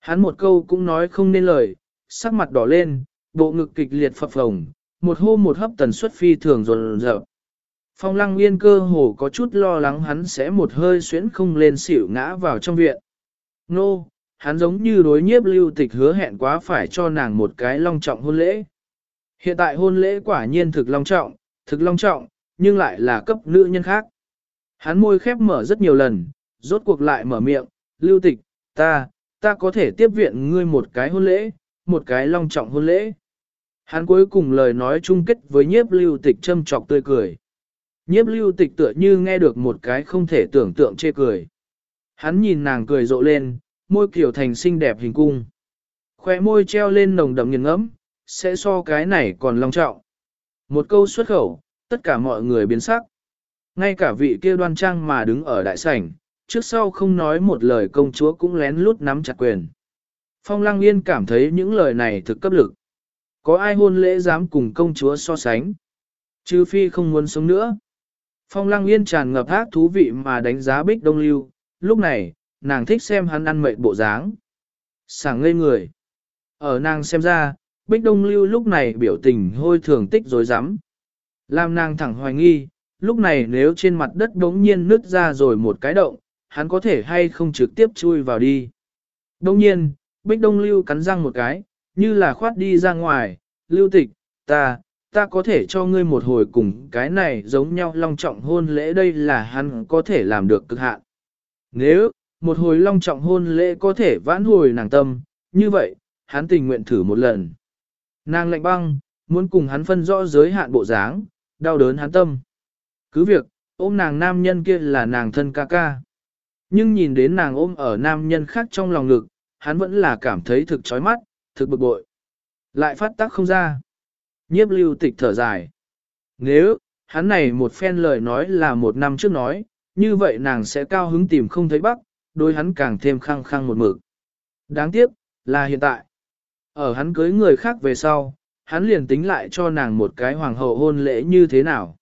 Hắn một câu cũng nói không nên lời, sắc mặt đỏ lên, bộ ngực kịch liệt phập phồng, một hô một hấp tần suất phi thường rồn rợp. Phong lăng yên cơ hồ có chút lo lắng hắn sẽ một hơi xuyến không lên xỉu ngã vào trong viện. Nô, hắn giống như đối nhiếp lưu tịch hứa hẹn quá phải cho nàng một cái long trọng hôn lễ. Hiện tại hôn lễ quả nhiên thực long trọng, thực long trọng, nhưng lại là cấp nữ nhân khác. Hắn môi khép mở rất nhiều lần, rốt cuộc lại mở miệng, lưu tịch, ta, ta có thể tiếp viện ngươi một cái hôn lễ, một cái long trọng hôn lễ. Hắn cuối cùng lời nói chung kết với nhiếp lưu tịch châm trọc tươi cười. Nhiếp lưu tịch tựa như nghe được một cái không thể tưởng tượng chê cười. Hắn nhìn nàng cười rộ lên, môi kiểu thành xinh đẹp hình cung. Khoe môi treo lên nồng đậm nghiền ngẫm, sẽ so cái này còn long trọng. Một câu xuất khẩu, tất cả mọi người biến sắc. Ngay cả vị kia đoan trang mà đứng ở đại sảnh, trước sau không nói một lời công chúa cũng lén lút nắm chặt quyền. Phong Lăng Yên cảm thấy những lời này thực cấp lực. Có ai hôn lễ dám cùng công chúa so sánh? Chứ phi không muốn sống nữa. Phong Lăng Yên tràn ngập ác thú vị mà đánh giá Bích Đông Lưu, lúc này, nàng thích xem hắn ăn mệt bộ dáng. Sảng ngây người. Ở nàng xem ra, Bích Đông Lưu lúc này biểu tình hôi thường tích dối rắm Làm nàng thẳng hoài nghi, lúc này nếu trên mặt đất đống nhiên nứt ra rồi một cái động, hắn có thể hay không trực tiếp chui vào đi. Đông nhiên, Bích Đông Lưu cắn răng một cái, như là khoát đi ra ngoài, lưu tịch, ta, ta có thể cho ngươi một hồi cùng cái này giống nhau long trọng hôn lễ đây là hắn có thể làm được cực hạn. Nếu, một hồi long trọng hôn lễ có thể vãn hồi nàng tâm, như vậy, hắn tình nguyện thử một lần. Nàng lạnh băng, muốn cùng hắn phân rõ giới hạn bộ dáng, đau đớn hắn tâm. Cứ việc, ôm nàng nam nhân kia là nàng thân ca ca. Nhưng nhìn đến nàng ôm ở nam nhân khác trong lòng ngực, hắn vẫn là cảm thấy thực chói mắt, thực bực bội. Lại phát tác không ra. Nhiếp lưu tịch thở dài. Nếu, hắn này một phen lời nói là một năm trước nói, như vậy nàng sẽ cao hứng tìm không thấy bắc, đôi hắn càng thêm khăng khăng một mực. Đáng tiếc, là hiện tại. Ở hắn cưới người khác về sau, hắn liền tính lại cho nàng một cái hoàng hậu hôn lễ như thế nào.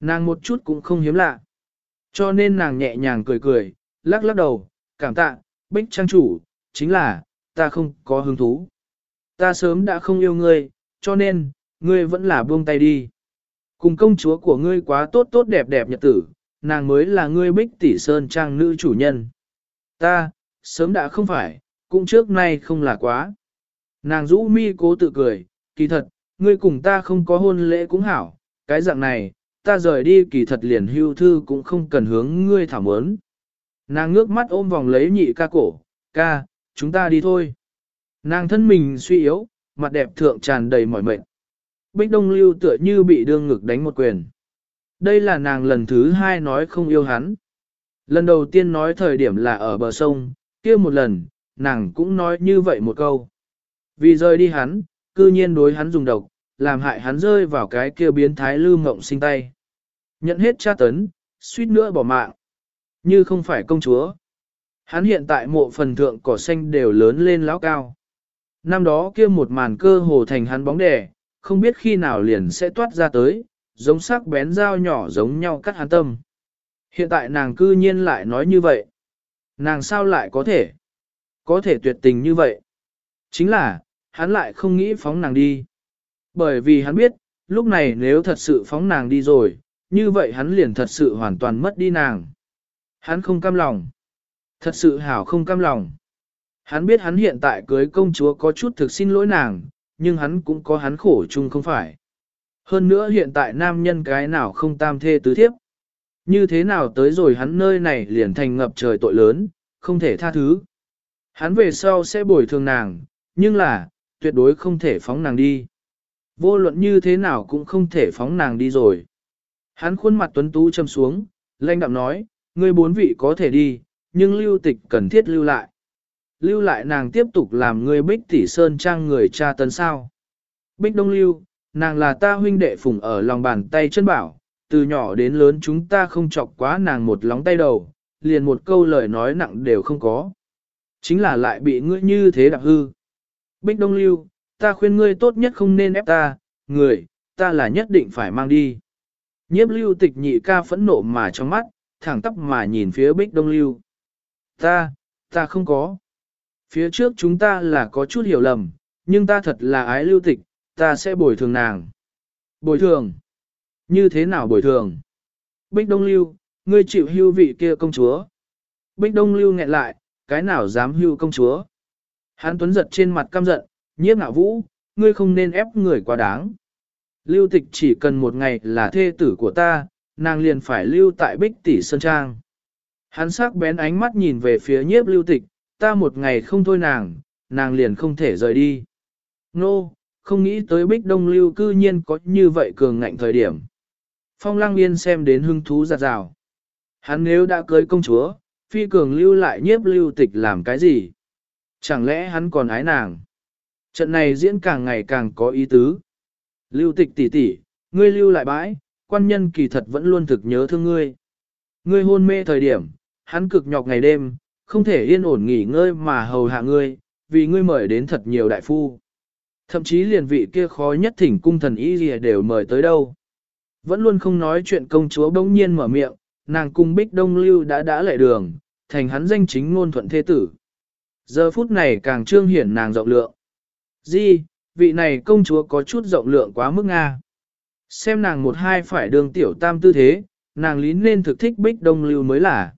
Nàng một chút cũng không hiếm lạ. Cho nên nàng nhẹ nhàng cười cười, lắc lắc đầu, cảm tạ, bích trang chủ, chính là, ta không có hứng thú. Ta sớm đã không yêu ngươi, cho nên, ngươi vẫn là buông tay đi. Cùng công chúa của ngươi quá tốt tốt đẹp đẹp nhật tử, nàng mới là ngươi bích tỷ sơn trang nữ chủ nhân. Ta, sớm đã không phải, cũng trước nay không là quá. Nàng rũ mi cố tự cười, kỳ thật, ngươi cùng ta không có hôn lễ cũng hảo, cái dạng này, ta rời đi kỳ thật liền hưu thư cũng không cần hướng ngươi thảo mớn. Nàng ngước mắt ôm vòng lấy nhị ca cổ, ca, chúng ta đi thôi. Nàng thân mình suy yếu, mặt đẹp thượng tràn đầy mỏi mệt. Bích Đông Lưu tựa như bị đương ngực đánh một quyền. Đây là nàng lần thứ hai nói không yêu hắn. Lần đầu tiên nói thời điểm là ở bờ sông, kia một lần, nàng cũng nói như vậy một câu. Vì rời đi hắn, cư nhiên đối hắn dùng độc, làm hại hắn rơi vào cái kia biến thái lưu mộng sinh tay. Nhận hết tra tấn, suýt nữa bỏ mạng. Như không phải công chúa. Hắn hiện tại mộ phần thượng cỏ xanh đều lớn lên lão cao. Năm đó kia một màn cơ hồ thành hắn bóng đè, không biết khi nào liền sẽ toát ra tới, giống sắc bén dao nhỏ giống nhau cắt hắn tâm. Hiện tại nàng cư nhiên lại nói như vậy. Nàng sao lại có thể? Có thể tuyệt tình như vậy? Chính là, hắn lại không nghĩ phóng nàng đi. Bởi vì hắn biết, lúc này nếu thật sự phóng nàng đi rồi, như vậy hắn liền thật sự hoàn toàn mất đi nàng. Hắn không cam lòng. Thật sự hảo không cam lòng. Hắn biết hắn hiện tại cưới công chúa có chút thực xin lỗi nàng, nhưng hắn cũng có hắn khổ chung không phải. Hơn nữa hiện tại nam nhân cái nào không tam thê tứ thiếp. Như thế nào tới rồi hắn nơi này liền thành ngập trời tội lớn, không thể tha thứ. Hắn về sau sẽ bồi thường nàng, nhưng là, tuyệt đối không thể phóng nàng đi. Vô luận như thế nào cũng không thể phóng nàng đi rồi. Hắn khuôn mặt tuấn tú châm xuống, lanh đạm nói, ngươi bốn vị có thể đi, nhưng lưu tịch cần thiết lưu lại. Lưu lại nàng tiếp tục làm người bích tỷ sơn trang người cha tấn sao. Bích đông lưu, nàng là ta huynh đệ phùng ở lòng bàn tay chân bảo, từ nhỏ đến lớn chúng ta không chọc quá nàng một lóng tay đầu, liền một câu lời nói nặng đều không có. Chính là lại bị ngươi như thế đạp hư. Bích đông lưu, ta khuyên ngươi tốt nhất không nên ép ta, người, ta là nhất định phải mang đi. Nhiếp lưu tịch nhị ca phẫn nộ mà trong mắt, thẳng tắp mà nhìn phía bích đông lưu. Ta, ta không có. Phía trước chúng ta là có chút hiểu lầm, nhưng ta thật là ái lưu tịch, ta sẽ bồi thường nàng. Bồi thường? Như thế nào bồi thường? Bích đông lưu, ngươi chịu hưu vị kia công chúa. Bích đông lưu nghẹn lại, cái nào dám hưu công chúa? Hán tuấn giật trên mặt căm giận, nhiếp ngạo vũ, ngươi không nên ép người quá đáng. Lưu tịch chỉ cần một ngày là thê tử của ta, nàng liền phải lưu tại bích tỷ sơn trang. Hắn sắc bén ánh mắt nhìn về phía nhiếp lưu tịch, ta một ngày không thôi nàng, nàng liền không thể rời đi. Nô, không nghĩ tới bích đông lưu cư nhiên có như vậy cường ngạnh thời điểm. Phong lăng yên xem đến hưng thú giặt rào. Hắn nếu đã cưới công chúa, phi cường lưu lại nhiếp lưu tịch làm cái gì? Chẳng lẽ hắn còn ái nàng? Trận này diễn càng ngày càng có ý tứ. Lưu tịch tỷ tỷ, ngươi lưu lại bãi, quan nhân kỳ thật vẫn luôn thực nhớ thương ngươi. Ngươi hôn mê thời điểm, hắn cực nhọc ngày đêm, không thể yên ổn nghỉ ngơi mà hầu hạ ngươi, vì ngươi mời đến thật nhiều đại phu. Thậm chí liền vị kia khó nhất thỉnh cung thần y gì đều mời tới đâu. Vẫn luôn không nói chuyện công chúa bỗng nhiên mở miệng, nàng cung bích đông lưu đã đã lệ đường, thành hắn danh chính ngôn thuận thế tử. Giờ phút này càng trương hiển nàng rộng lượng. Di, vị này công chúa có chút rộng lượng quá mức Nga. Xem nàng một hai phải đường tiểu tam tư thế, nàng lý nên thực thích bích đông lưu mới là.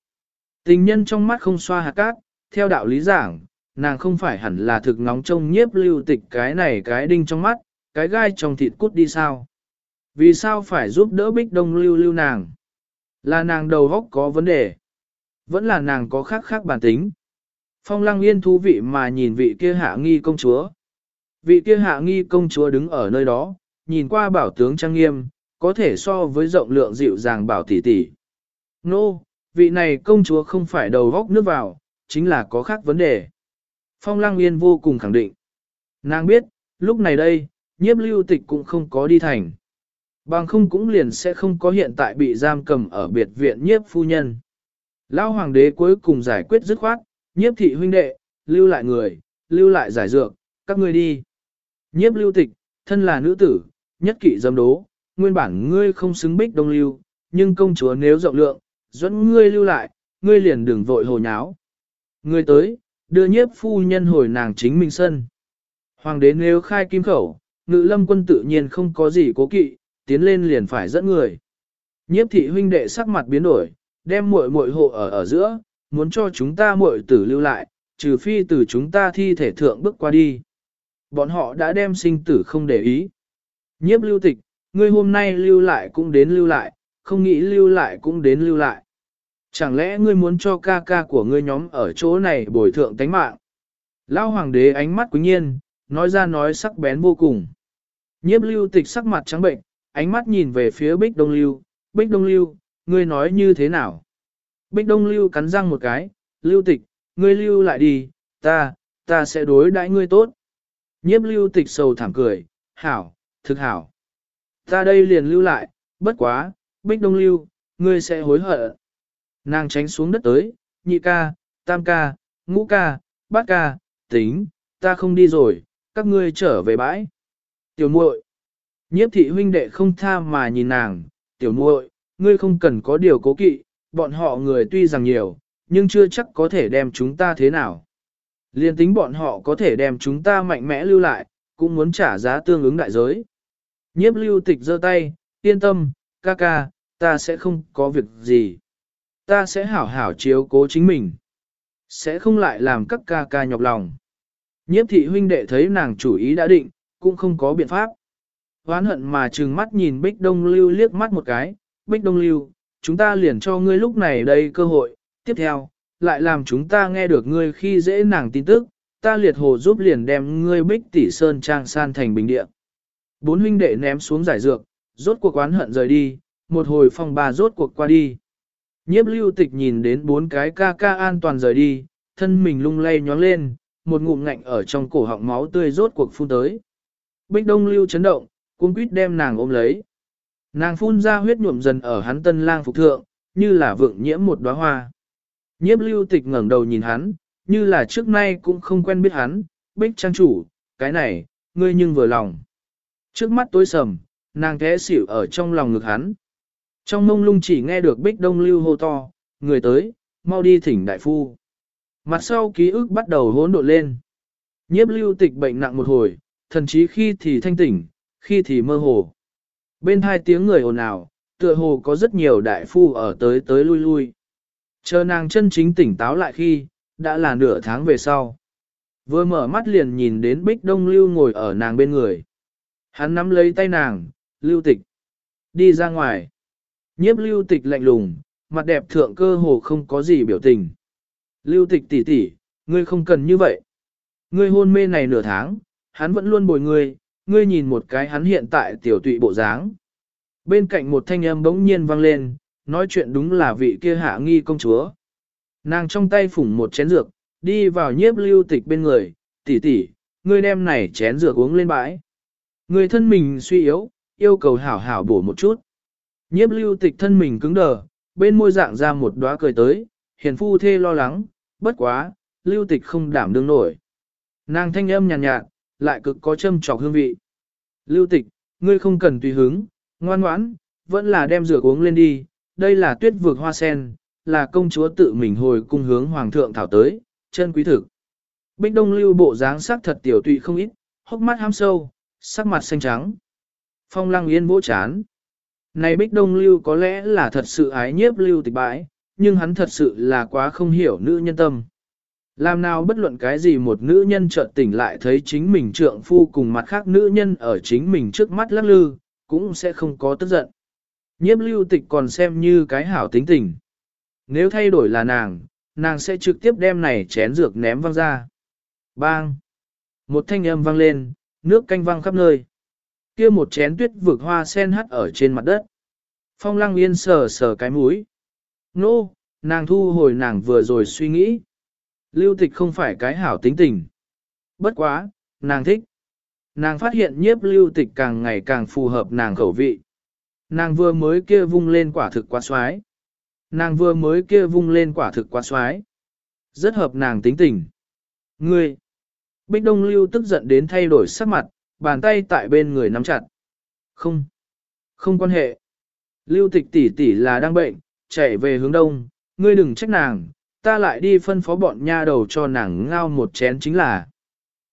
Tình nhân trong mắt không xoa hạt cát, theo đạo lý giảng, nàng không phải hẳn là thực ngóng trông nhiếp lưu tịch cái này cái đinh trong mắt, cái gai trong thịt cút đi sao. Vì sao phải giúp đỡ bích đông lưu lưu nàng? Là nàng đầu góc có vấn đề. Vẫn là nàng có khác khác bản tính. Phong lăng yên thú vị mà nhìn vị kia hạ nghi công chúa. Vị kia hạ nghi công chúa đứng ở nơi đó, nhìn qua bảo tướng trang nghiêm, có thể so với rộng lượng dịu dàng bảo tỷ tỷ. Nô, vị này công chúa không phải đầu góc nước vào, chính là có khác vấn đề. Phong lăng yên vô cùng khẳng định. Nàng biết, lúc này đây, nhiếp lưu tịch cũng không có đi thành. Bằng không cũng liền sẽ không có hiện tại bị giam cầm ở biệt viện nhiếp phu nhân. Lão hoàng đế cuối cùng giải quyết dứt khoát, nhiếp thị huynh đệ, lưu lại người, lưu lại giải dược, các ngươi đi. Nhiếp lưu tịch, thân là nữ tử, nhất kỵ dâm đố, nguyên bản ngươi không xứng bích đông lưu, nhưng công chúa nếu rộng lượng, dẫn ngươi lưu lại, ngươi liền đừng vội hồ nháo. Ngươi tới, đưa nhiếp phu nhân hồi nàng chính mình sân. Hoàng đế nếu khai kim khẩu, ngự lâm quân tự nhiên không có gì cố kỵ, tiến lên liền phải dẫn người. Nhiếp thị huynh đệ sắc mặt biến đổi, đem muội muội hộ ở ở giữa, muốn cho chúng ta muội tử lưu lại, trừ phi từ chúng ta thi thể thượng bước qua đi. Bọn họ đã đem sinh tử không để ý. Nhiếp lưu tịch, ngươi hôm nay lưu lại cũng đến lưu lại, không nghĩ lưu lại cũng đến lưu lại. Chẳng lẽ ngươi muốn cho ca ca của ngươi nhóm ở chỗ này bồi thượng tánh mạng? Lão hoàng đế ánh mắt quý nhiên, nói ra nói sắc bén vô cùng. Nhiếp lưu tịch sắc mặt trắng bệnh, ánh mắt nhìn về phía bích đông lưu, bích đông lưu, ngươi nói như thế nào? Bích đông lưu cắn răng một cái, lưu tịch, ngươi lưu lại đi, ta, ta sẽ đối đãi ngươi tốt. Nhiếp lưu tịch sầu thảm cười, hảo, thực hảo. Ta đây liền lưu lại, bất quá, bích đông lưu, ngươi sẽ hối hận. Nàng tránh xuống đất tới, nhị ca, tam ca, ngũ ca, bát ca, tính, ta không đi rồi, các ngươi trở về bãi. Tiểu muội, nhiếp thị huynh đệ không tha mà nhìn nàng, tiểu muội, ngươi không cần có điều cố kỵ, bọn họ người tuy rằng nhiều, nhưng chưa chắc có thể đem chúng ta thế nào. Liên tính bọn họ có thể đem chúng ta mạnh mẽ lưu lại, cũng muốn trả giá tương ứng đại giới. Nhiếp lưu tịch giơ tay, yên tâm, ca ca, ta sẽ không có việc gì. Ta sẽ hảo hảo chiếu cố chính mình. Sẽ không lại làm các ca ca nhọc lòng. Nhiếp thị huynh đệ thấy nàng chủ ý đã định, cũng không có biện pháp. Hoán hận mà trừng mắt nhìn Bích Đông Lưu liếc mắt một cái, Bích Đông Lưu, chúng ta liền cho ngươi lúc này đây cơ hội, tiếp theo, lại làm chúng ta nghe được ngươi khi dễ nàng tin tức, ta liệt hồ giúp liền đem ngươi Bích Tỷ Sơn trang san thành bình địa. Bốn huynh đệ ném xuống giải dược, rốt cuộc oán hận rời đi, một hồi phong ba rốt cuộc qua đi. Nhiếp lưu tịch nhìn đến bốn cái ca ca an toàn rời đi, thân mình lung lay nhóng lên, một ngụm ngạnh ở trong cổ họng máu tươi rốt cuộc phun tới. Bích đông lưu chấn động, cung quýt đem nàng ôm lấy. Nàng phun ra huyết nhuộm dần ở hắn tân lang phục thượng, như là vượng nhiễm một đóa hoa. Nhiếp lưu tịch ngẩng đầu nhìn hắn, như là trước nay cũng không quen biết hắn, bích trang chủ, cái này, ngươi nhưng vừa lòng. Trước mắt tối sầm, nàng té xỉu ở trong lòng ngực hắn. Trong mông lung chỉ nghe được bích đông lưu hô to, người tới, mau đi thỉnh đại phu. Mặt sau ký ức bắt đầu hỗn độn lên. Nhiếp lưu tịch bệnh nặng một hồi, thần chí khi thì thanh tỉnh, khi thì mơ hồ. Bên hai tiếng người ồn ào, tựa hồ có rất nhiều đại phu ở tới tới lui lui. Chờ nàng chân chính tỉnh táo lại khi, đã là nửa tháng về sau. Vừa mở mắt liền nhìn đến Bích Đông Lưu ngồi ở nàng bên người. Hắn nắm lấy tay nàng, Lưu Tịch. Đi ra ngoài. Nhiếp Lưu Tịch lạnh lùng, mặt đẹp thượng cơ hồ không có gì biểu tình. Lưu Tịch tỷ tỷ, ngươi không cần như vậy. Ngươi hôn mê này nửa tháng, hắn vẫn luôn bồi ngươi, ngươi nhìn một cái hắn hiện tại tiểu tụy bộ dáng. Bên cạnh một thanh âm bỗng nhiên vang lên, nói chuyện đúng là vị kia hạ nghi công chúa. Nàng trong tay phủng một chén dược, đi vào nhiếp lưu tịch bên người, tỷ tỷ, ngươi đem này chén dược uống lên bãi. Người thân mình suy yếu, yêu cầu hảo hảo bổ một chút. Nhiếp lưu tịch thân mình cứng đờ, bên môi dạng ra một đóa cười tới, hiền phu thê lo lắng, bất quá, lưu tịch không đảm đương nổi. Nàng thanh âm nhàn nhạt, nhạt, lại cực có châm trọc hương vị. Lưu tịch, ngươi không cần tùy hứng, ngoan ngoãn, vẫn là đem rửa uống lên đi, đây là tuyết vượt hoa sen, là công chúa tự mình hồi cung hướng hoàng thượng thảo tới, chân quý thực. Bích đông lưu bộ dáng sắc thật tiểu tụy không ít, hốc mắt ham sâu, sắc mặt xanh trắng. Phong lăng yên vỗ chán. Này bích đông lưu có lẽ là thật sự ái nhiếp lưu tịch bãi, nhưng hắn thật sự là quá không hiểu nữ nhân tâm. Làm nào bất luận cái gì một nữ nhân chợt tỉnh lại thấy chính mình trượng phu cùng mặt khác nữ nhân ở chính mình trước mắt lắc lư, cũng sẽ không có tức giận. Nhiếp lưu tịch còn xem như cái hảo tính tình. Nếu thay đổi là nàng, nàng sẽ trực tiếp đem này chén dược ném văng ra. Bang! Một thanh âm vang lên, nước canh văng khắp nơi kia một chén tuyết vực hoa sen hắt ở trên mặt đất. Phong lăng yên sờ sờ cái mũi. Nô, nàng thu hồi nàng vừa rồi suy nghĩ. Lưu tịch không phải cái hảo tính tình. Bất quá, nàng thích. Nàng phát hiện nhiếp lưu tịch càng ngày càng phù hợp nàng khẩu vị. Nàng vừa mới kia vung lên quả thực quá xoái. Nàng vừa mới kia vung lên quả thực quá xoái. Rất hợp nàng tính tình. Ngươi! Bích Đông Lưu tức giận đến thay đổi sắc mặt, bàn tay tại bên người nắm chặt. Không! Không quan hệ. Lưu tịch tỷ tỷ là đang bệnh, chạy về hướng đông, ngươi đừng trách nàng, ta lại đi phân phó bọn nha đầu cho nàng ngao một chén chính là.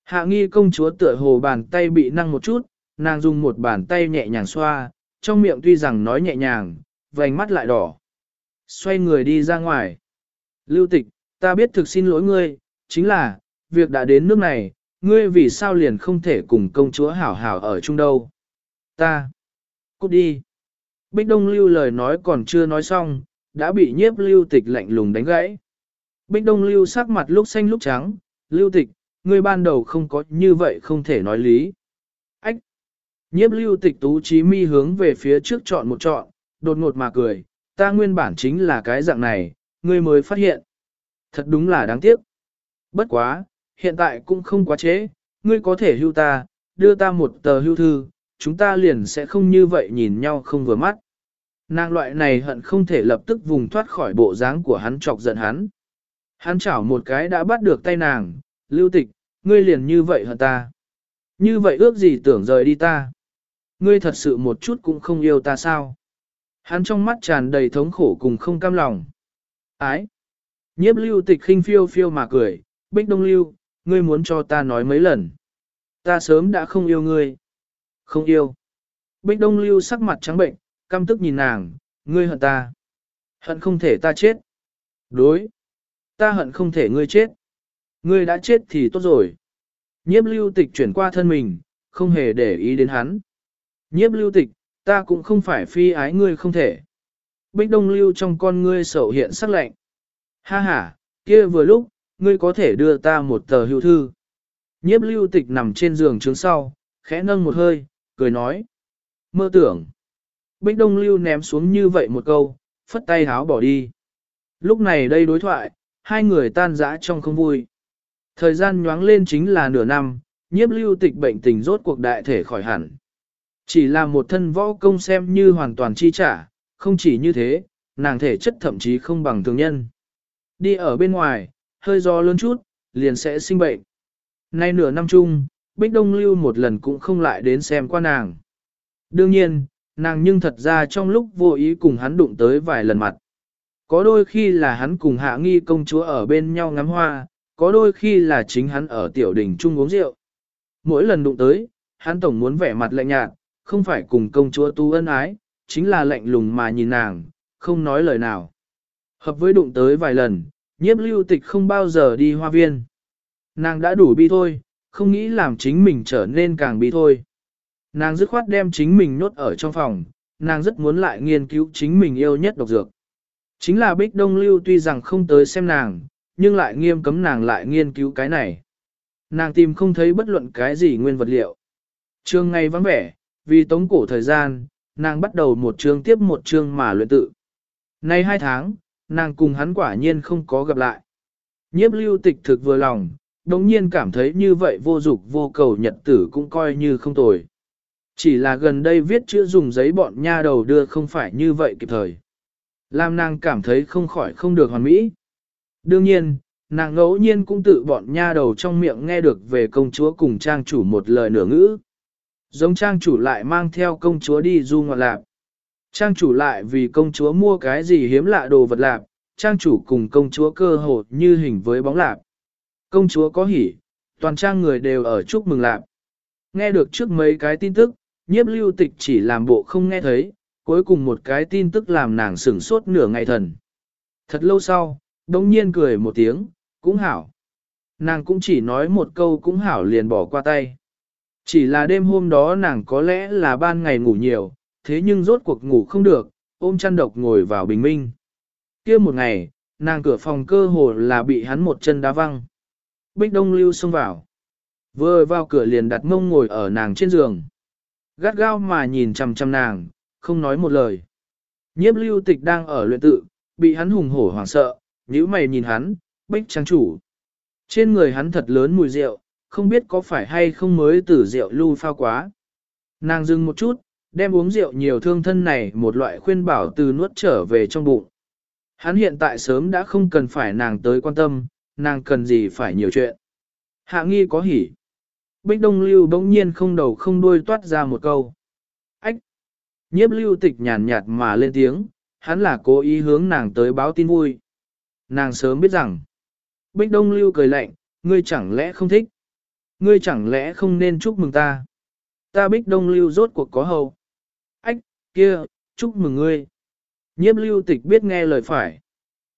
Hạ nghi công chúa tựa hồ bàn tay bị năng một chút, nàng dùng một bàn tay nhẹ nhàng xoa, trong miệng tuy rằng nói nhẹ nhàng, vành mắt lại đỏ. Xoay người đi ra ngoài. Lưu tịch, ta biết thực xin lỗi ngươi, chính là, việc đã đến nước này, ngươi vì sao liền không thể cùng công chúa hảo hảo ở chung đâu. Ta. Cút đi. Bích Đông Lưu lời nói còn chưa nói xong, đã bị nhiếp lưu tịch lạnh lùng đánh gãy. Bích Đông Lưu sắc mặt lúc xanh lúc trắng, lưu tịch, ngươi ban đầu không có như vậy không thể nói lý. Ách! Nhiếp lưu tịch tú trí mi hướng về phía trước chọn một chọn, đột ngột mà cười, ta nguyên bản chính là cái dạng này, ngươi mới phát hiện. Thật đúng là đáng tiếc. Bất quá, hiện tại cũng không quá chế, ngươi có thể hưu ta, đưa ta một tờ hưu thư, chúng ta liền sẽ không như vậy nhìn nhau không vừa mắt. Nàng loại này hận không thể lập tức vùng thoát khỏi bộ dáng của hắn chọc giận hắn. Hắn chảo một cái đã bắt được tay nàng, lưu tịch, ngươi liền như vậy hận ta. Như vậy ước gì tưởng rời đi ta. Ngươi thật sự một chút cũng không yêu ta sao. Hắn trong mắt tràn đầy thống khổ cùng không cam lòng. Ái! Nhiếp lưu tịch khinh phiêu phiêu mà cười, bích đông lưu, ngươi muốn cho ta nói mấy lần. Ta sớm đã không yêu ngươi. Không yêu. Bích đông lưu sắc mặt trắng bệnh, căm tức nhìn nàng, ngươi hận ta. Hận không thể ta chết. Đối. Ta hận không thể ngươi chết. Ngươi đã chết thì tốt rồi. Nhiếp lưu tịch chuyển qua thân mình, không hề để ý đến hắn. Nhiếp lưu tịch, ta cũng không phải phi ái ngươi không thể. Bích đông lưu trong con ngươi sầu hiện sắc lạnh. Ha ha, kia vừa lúc, ngươi có thể đưa ta một tờ hưu thư. Nhiếp lưu tịch nằm trên giường trướng sau, khẽ nâng một hơi, cười nói. Mơ tưởng. Bích đông lưu ném xuống như vậy một câu, phất tay háo bỏ đi. Lúc này đây đối thoại, hai người tan rã trong không vui. Thời gian nhoáng lên chính là nửa năm, nhiếp lưu tịch bệnh tình rốt cuộc đại thể khỏi hẳn. Chỉ là một thân võ công xem như hoàn toàn chi trả, không chỉ như thế, nàng thể chất thậm chí không bằng thường nhân. Đi ở bên ngoài, hơi gió lớn chút, liền sẽ sinh bệnh. Nay nửa năm chung, Bích Đông Lưu một lần cũng không lại đến xem qua nàng. Đương nhiên, nàng nhưng thật ra trong lúc vô ý cùng hắn đụng tới vài lần mặt. Có đôi khi là hắn cùng hạ nghi công chúa ở bên nhau ngắm hoa, có đôi khi là chính hắn ở tiểu đỉnh chung uống rượu. Mỗi lần đụng tới, hắn tổng muốn vẻ mặt lạnh nhạt, không phải cùng công chúa tu ân ái, chính là lạnh lùng mà nhìn nàng, không nói lời nào. Hợp với đụng tới vài lần, nhiếp lưu tịch không bao giờ đi hoa viên. Nàng đã đủ bi thôi, không nghĩ làm chính mình trở nên càng bi thôi. Nàng dứt khoát đem chính mình nốt ở trong phòng, nàng rất muốn lại nghiên cứu chính mình yêu nhất độc dược. Chính là Bích Đông Lưu tuy rằng không tới xem nàng, nhưng lại nghiêm cấm nàng lại nghiên cứu cái này. Nàng tìm không thấy bất luận cái gì nguyên vật liệu. Trương ngày vắng vẻ, vì tống cổ thời gian, nàng bắt đầu một chương tiếp một chương mà luyện tự. Nay hai tháng, nàng cùng hắn quả nhiên không có gặp lại. Nhiếp lưu tịch thực vừa lòng, đồng nhiên cảm thấy như vậy vô dục vô cầu nhật tử cũng coi như không tồi. Chỉ là gần đây viết chữ dùng giấy bọn nha đầu đưa không phải như vậy kịp thời. Làm nàng cảm thấy không khỏi không được hoàn mỹ. Đương nhiên, nàng ngẫu nhiên cũng tự bọn nha đầu trong miệng nghe được về công chúa cùng trang chủ một lời nửa ngữ. Giống trang chủ lại mang theo công chúa đi du ngoạn lạp. Trang chủ lại vì công chúa mua cái gì hiếm lạ đồ vật lạp, trang chủ cùng công chúa cơ hồ như hình với bóng lạp. Công chúa có hỉ, toàn trang người đều ở chúc mừng lạp. Nghe được trước mấy cái tin tức, nhiếp lưu tịch chỉ làm bộ không nghe thấy, cuối cùng một cái tin tức làm nàng sửng sốt nửa ngày thần. Thật lâu sau, đông nhiên cười một tiếng, cũng hảo. Nàng cũng chỉ nói một câu cũng hảo liền bỏ qua tay. Chỉ là đêm hôm đó nàng có lẽ là ban ngày ngủ nhiều, thế nhưng rốt cuộc ngủ không được, ôm chăn độc ngồi vào bình minh. kia một ngày, nàng cửa phòng cơ hồ là bị hắn một chân đá văng. Bích Đông Lưu xông vào. Vừa vào cửa liền đặt mông ngồi ở nàng trên giường. Gắt gao mà nhìn chằm chằm nàng, không nói một lời. Nhiếp lưu tịch đang ở luyện tự, bị hắn hùng hổ hoảng sợ, nhíu mày nhìn hắn, bích trang chủ. Trên người hắn thật lớn mùi rượu, không biết có phải hay không mới từ rượu lưu phao quá. Nàng dừng một chút, đem uống rượu nhiều thương thân này một loại khuyên bảo từ nuốt trở về trong bụng. Hắn hiện tại sớm đã không cần phải nàng tới quan tâm, nàng cần gì phải nhiều chuyện. Hạ nghi có hỉ. Bích Đông Lưu bỗng nhiên không đầu không đuôi toát ra một câu. Ách! Nhiếp lưu tịch nhàn nhạt mà lên tiếng, hắn là cố ý hướng nàng tới báo tin vui. Nàng sớm biết rằng. Bích Đông Lưu cười lạnh, ngươi chẳng lẽ không thích? Ngươi chẳng lẽ không nên chúc mừng ta? Ta Bích Đông Lưu rốt cuộc có hầu. Kia, chúc mừng ngươi. Nhiếp lưu tịch biết nghe lời phải.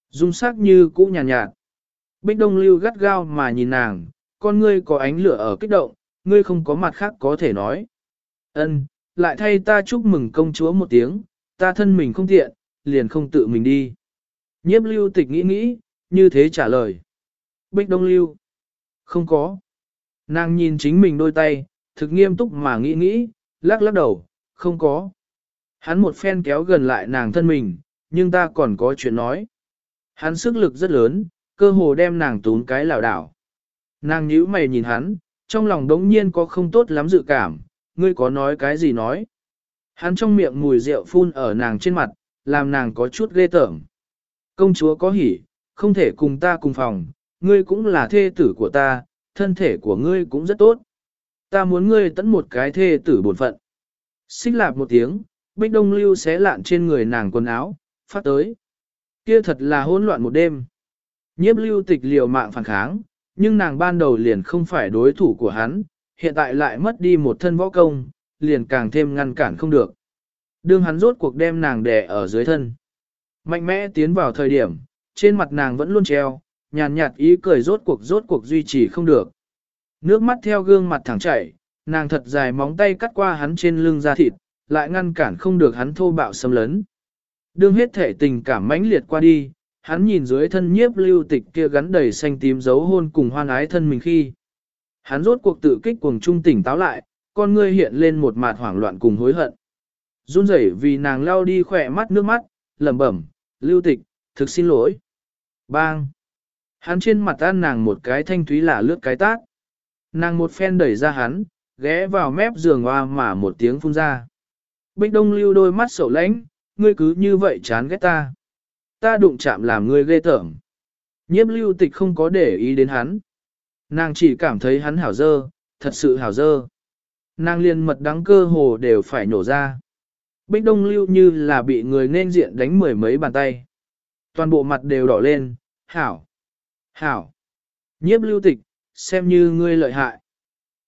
Dung sắc như cũ nhàn nhạt, nhạt. Bích Đông Lưu gắt gao mà nhìn nàng, con ngươi có ánh lửa ở kích động, ngươi không có mặt khác có thể nói. Ân, lại thay ta chúc mừng công chúa một tiếng, ta thân mình không tiện, liền không tự mình đi. Nhiếp lưu tịch nghĩ nghĩ, như thế trả lời. Bích Đông Lưu. Không có. Nàng nhìn chính mình đôi tay, thực nghiêm túc mà nghĩ nghĩ, lắc lắc đầu, không có. Hắn một phen kéo gần lại nàng thân mình, nhưng ta còn có chuyện nói. Hắn sức lực rất lớn, cơ hồ đem nàng tún cái lảo đảo. Nàng nhíu mày nhìn hắn, trong lòng đống nhiên có không tốt lắm dự cảm, ngươi có nói cái gì nói. Hắn trong miệng mùi rượu phun ở nàng trên mặt, làm nàng có chút ghê tởm. Công chúa có hỉ, không thể cùng ta cùng phòng, ngươi cũng là thê tử của ta, thân thể của ngươi cũng rất tốt. Ta muốn ngươi tẫn một cái thê tử bổn phận. Xích lạp một tiếng, bích đông lưu xé lạn trên người nàng quần áo, phát tới. Kia thật là hỗn loạn một đêm. Nhiếp lưu tịch liều mạng phản kháng, nhưng nàng ban đầu liền không phải đối thủ của hắn, hiện tại lại mất đi một thân võ công, liền càng thêm ngăn cản không được. Đương hắn rốt cuộc đem nàng đè ở dưới thân. Mạnh mẽ tiến vào thời điểm, trên mặt nàng vẫn luôn treo, nhàn nhạt ý cười rốt cuộc rốt cuộc duy trì không được. Nước mắt theo gương mặt thẳng chảy, nàng thật dài móng tay cắt qua hắn trên lưng da thịt, lại ngăn cản không được hắn thô bạo xâm lấn. Đương hết thể tình cảm mãnh liệt qua đi, hắn nhìn dưới thân nhiếp lưu tịch kia gắn đầy xanh tím dấu hôn cùng hoan ái thân mình khi. Hắn rốt cuộc tự kích cuồng trung tỉnh táo lại, con ngươi hiện lên một mặt hoảng loạn cùng hối hận. Run rẩy vì nàng lao đi khỏe mắt nước mắt, lẩm bẩm, lưu tịch, thực xin lỗi. Bang! Hắn trên mặt an nàng một cái thanh thúy là lướt cái tát. Nàng một phen đẩy ra hắn, ghé vào mép giường hoa mà một tiếng phun ra. Bích đông lưu đôi mắt sầu lãnh, ngươi cứ như vậy chán ghét ta. Ta đụng chạm làm ngươi ghê tởm. Nhiếp lưu tịch không có để ý đến hắn. Nàng chỉ cảm thấy hắn hảo dơ, thật sự hảo dơ. Nàng liền mật đắng cơ hồ đều phải nổ ra. Bích đông lưu như là bị người nên diện đánh mười mấy bàn tay. Toàn bộ mặt đều đỏ lên, hảo, hảo. Nhiếp lưu tịch, xem như ngươi lợi hại.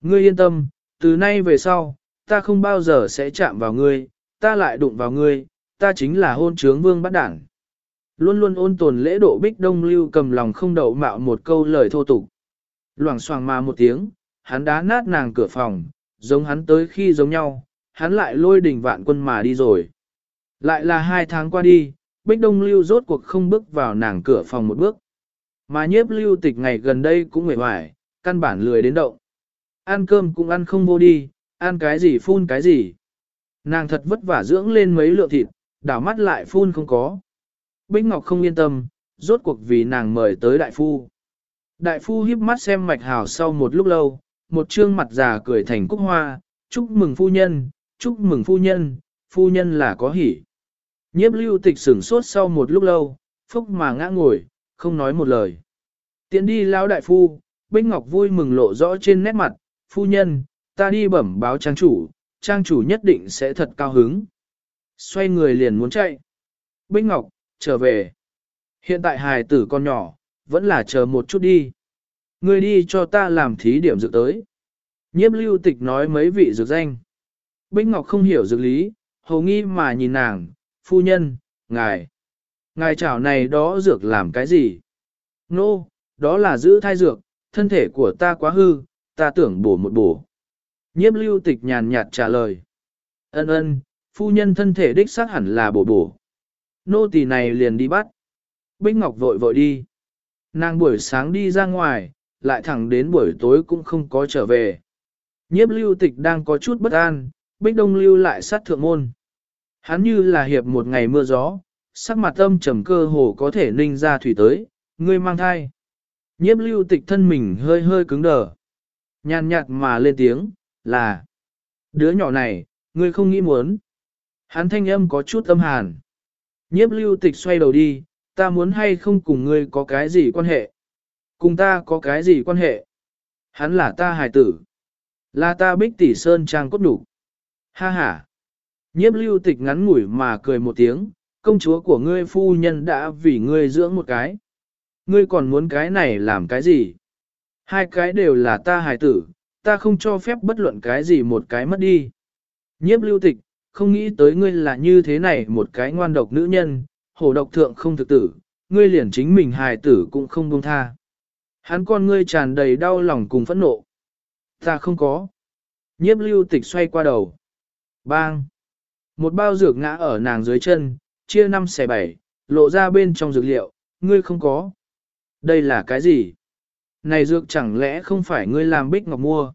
Ngươi yên tâm, từ nay về sau, ta không bao giờ sẽ chạm vào ngươi, ta lại đụng vào ngươi, ta chính là hôn trướng vương bắt đảng. Luôn luôn ôn tồn lễ độ bích đông lưu cầm lòng không đậu mạo một câu lời thô tục. Loảng xoàng mà một tiếng, hắn đá nát nàng cửa phòng, giống hắn tới khi giống nhau, hắn lại lôi đỉnh vạn quân mà đi rồi. Lại là hai tháng qua đi, bích đông lưu rốt cuộc không bước vào nàng cửa phòng một bước. Mà nhiếp lưu tịch ngày gần đây cũng mệt mỏi, căn bản lười đến động. Ăn cơm cũng ăn không vô đi, ăn cái gì phun cái gì. Nàng thật vất vả dưỡng lên mấy lượng thịt, đảo mắt lại phun không có. Bích Ngọc không yên tâm, rốt cuộc vì nàng mời tới đại phu. Đại phu híp mắt xem mạch hào sau một lúc lâu, một trương mặt già cười thành cúc hoa, chúc mừng phu nhân, chúc mừng phu nhân, phu nhân là có hỉ. Nhiếp lưu tịch sửng sốt sau một lúc lâu, phúc mà ngã ngồi, không nói một lời. Tiến đi lão đại phu, Bích Ngọc vui mừng lộ rõ trên nét mặt, phu nhân, ta đi bẩm báo trang chủ, trang chủ nhất định sẽ thật cao hứng. Xoay người liền muốn chạy. Bích Ngọc, trở về. Hiện tại hài tử con nhỏ, vẫn là chờ một chút đi. Ngươi đi cho ta làm thí điểm dược tới. Nhiếp lưu tịch nói mấy vị dược danh. Bích Ngọc không hiểu dược lý, hầu nghi mà nhìn nàng, phu nhân, ngài. Ngài chảo này đó dược làm cái gì? Nô, no, đó là giữ thai dược, thân thể của ta quá hư, ta tưởng bổ một bổ. Nhiếp lưu tịch nhàn nhạt trả lời. Ân ân, phu nhân thân thể đích xác hẳn là bổ bổ. Nô tỳ này liền đi bắt. Bích Ngọc vội vội đi. Nàng buổi sáng đi ra ngoài, lại thẳng đến buổi tối cũng không có trở về. Nhiếp lưu tịch đang có chút bất an, Bích Đông lưu lại sát thượng môn. Hắn như là hiệp một ngày mưa gió, sắc mặt âm trầm cơ hồ có thể ninh ra thủy tới, ngươi mang thai. Nhiếp lưu tịch thân mình hơi hơi cứng đờ. Nhàn nhạt mà lên tiếng, là Đứa nhỏ này, ngươi không nghĩ muốn. Hắn thanh âm có chút âm hàn. Nhiếp lưu tịch xoay đầu đi, ta muốn hay không cùng ngươi có cái gì quan hệ. Cùng ta có cái gì quan hệ. Hắn là ta hài tử. Là ta bích tỷ sơn trang cốt đủ. Ha ha. Nhiếp lưu tịch ngắn ngủi mà cười một tiếng, công chúa của ngươi phu nhân đã vì ngươi dưỡng một cái. Ngươi còn muốn cái này làm cái gì? Hai cái đều là ta hài tử, ta không cho phép bất luận cái gì một cái mất đi. Nhiếp lưu tịch, không nghĩ tới ngươi là như thế này một cái ngoan độc nữ nhân, hổ độc thượng không thực tử, ngươi liền chính mình hài tử cũng không buông tha. Hắn con ngươi tràn đầy đau lòng cùng phẫn nộ. Ta không có. Nhiếp lưu tịch xoay qua đầu. Bang! Một bao dược ngã ở nàng dưới chân, chia năm xẻ bảy, lộ ra bên trong dược liệu, ngươi không có. Đây là cái gì? Này dược chẳng lẽ không phải ngươi làm bích ngọc mua?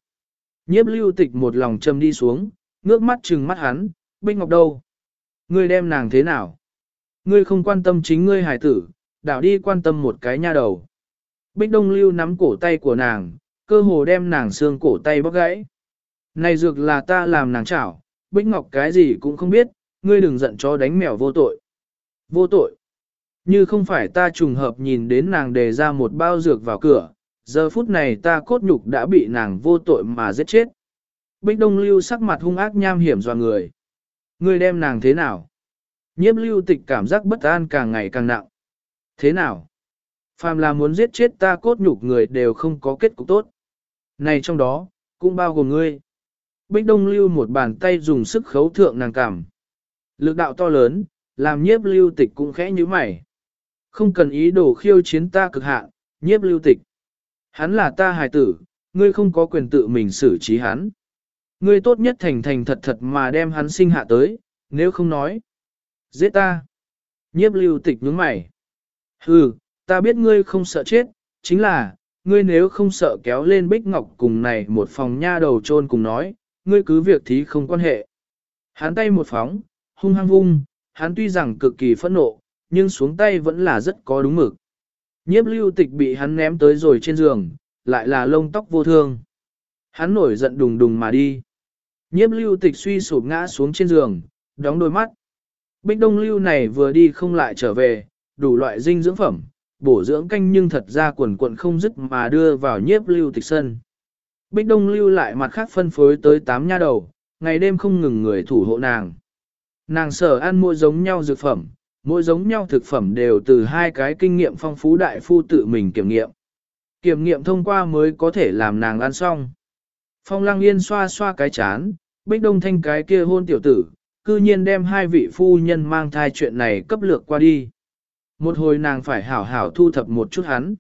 Nhiếp lưu tịch một lòng châm đi xuống, ngước mắt trừng mắt hắn, bích ngọc đâu? Ngươi đem nàng thế nào? Ngươi không quan tâm chính ngươi hải tử, đảo đi quan tâm một cái nha đầu. Bích đông lưu nắm cổ tay của nàng, cơ hồ đem nàng xương cổ tay bóc gãy. Này dược là ta làm nàng chảo, bích ngọc cái gì cũng không biết, ngươi đừng giận cho đánh mèo vô tội. Vô tội. Như không phải ta trùng hợp nhìn đến nàng đề ra một bao dược vào cửa, giờ phút này ta cốt nhục đã bị nàng vô tội mà giết chết. Bích Đông Lưu sắc mặt hung ác nham hiểm dò người. Ngươi đem nàng thế nào? Nhiếp lưu tịch cảm giác bất an càng ngày càng nặng. Thế nào? Phàm là muốn giết chết ta cốt nhục người đều không có kết cục tốt. Này trong đó, cũng bao gồm ngươi. Bích Đông Lưu một bàn tay dùng sức khấu thượng nàng cảm. Lực đạo to lớn, làm nhiếp lưu tịch cũng khẽ như mày. Không cần ý đồ khiêu chiến ta cực hạn, nhiếp lưu tịch. Hắn là ta hài tử, ngươi không có quyền tự mình xử trí hắn. Ngươi tốt nhất thành thành thật thật mà đem hắn sinh hạ tới, nếu không nói. Giết ta. Nhiếp lưu tịch nhướng mày. Hừ, ta biết ngươi không sợ chết, chính là, ngươi nếu không sợ kéo lên bích ngọc cùng này một phòng nha đầu trôn cùng nói, ngươi cứ việc thí không quan hệ. Hắn tay một phóng, hung hăng vung, hắn tuy rằng cực kỳ phẫn nộ, nhưng xuống tay vẫn là rất có đúng mực. Nhiếp lưu tịch bị hắn ném tới rồi trên giường, lại là lông tóc vô thương. Hắn nổi giận đùng đùng mà đi. Nhiếp lưu tịch suy sụp ngã xuống trên giường, đóng đôi mắt. Bích đông lưu này vừa đi không lại trở về, đủ loại dinh dưỡng phẩm, bổ dưỡng canh nhưng thật ra quần quận không dứt mà đưa vào nhiếp lưu tịch sân. Bích đông lưu lại mặt khác phân phối tới tám nha đầu, ngày đêm không ngừng người thủ hộ nàng. Nàng sở ăn mua giống nhau dược phẩm, mỗi giống nhau thực phẩm đều từ hai cái kinh nghiệm phong phú đại phu tự mình kiểm nghiệm. Kiểm nghiệm thông qua mới có thể làm nàng ăn xong. Phong lăng yên xoa xoa cái chán, bích đông thanh cái kia hôn tiểu tử, cư nhiên đem hai vị phu nhân mang thai chuyện này cấp lược qua đi. Một hồi nàng phải hảo hảo thu thập một chút hắn.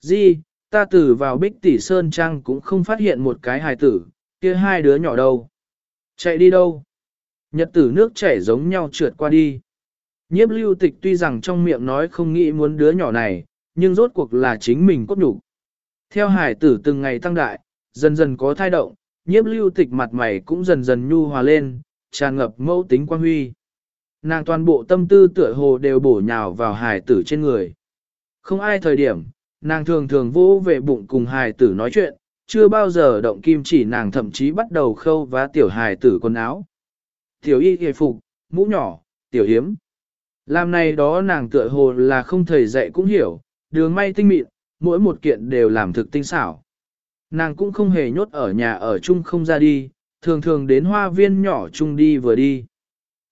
Di, ta tử vào bích tỷ sơn trang cũng không phát hiện một cái hài tử, kia hai đứa nhỏ đâu. Chạy đi đâu? Nhật tử nước chảy giống nhau trượt qua đi. Nhiếp lưu tịch tuy rằng trong miệng nói không nghĩ muốn đứa nhỏ này, nhưng rốt cuộc là chính mình cốt nhục. Theo hải tử từng ngày tăng đại, dần dần có thai động, nhiếp lưu tịch mặt mày cũng dần dần nhu hòa lên, tràn ngập mẫu tính quan huy. Nàng toàn bộ tâm tư tựa hồ đều bổ nhào vào Hải tử trên người. Không ai thời điểm, nàng thường thường vô về bụng cùng Hải tử nói chuyện, chưa bao giờ động kim chỉ nàng thậm chí bắt đầu khâu vá tiểu Hải tử quần áo. Tiểu y hề phục, mũ nhỏ, tiểu hiếm. Làm này đó nàng tựa hồ là không thầy dạy cũng hiểu, đường may tinh mịn, mỗi một kiện đều làm thực tinh xảo. Nàng cũng không hề nhốt ở nhà ở chung không ra đi, thường thường đến hoa viên nhỏ chung đi vừa đi.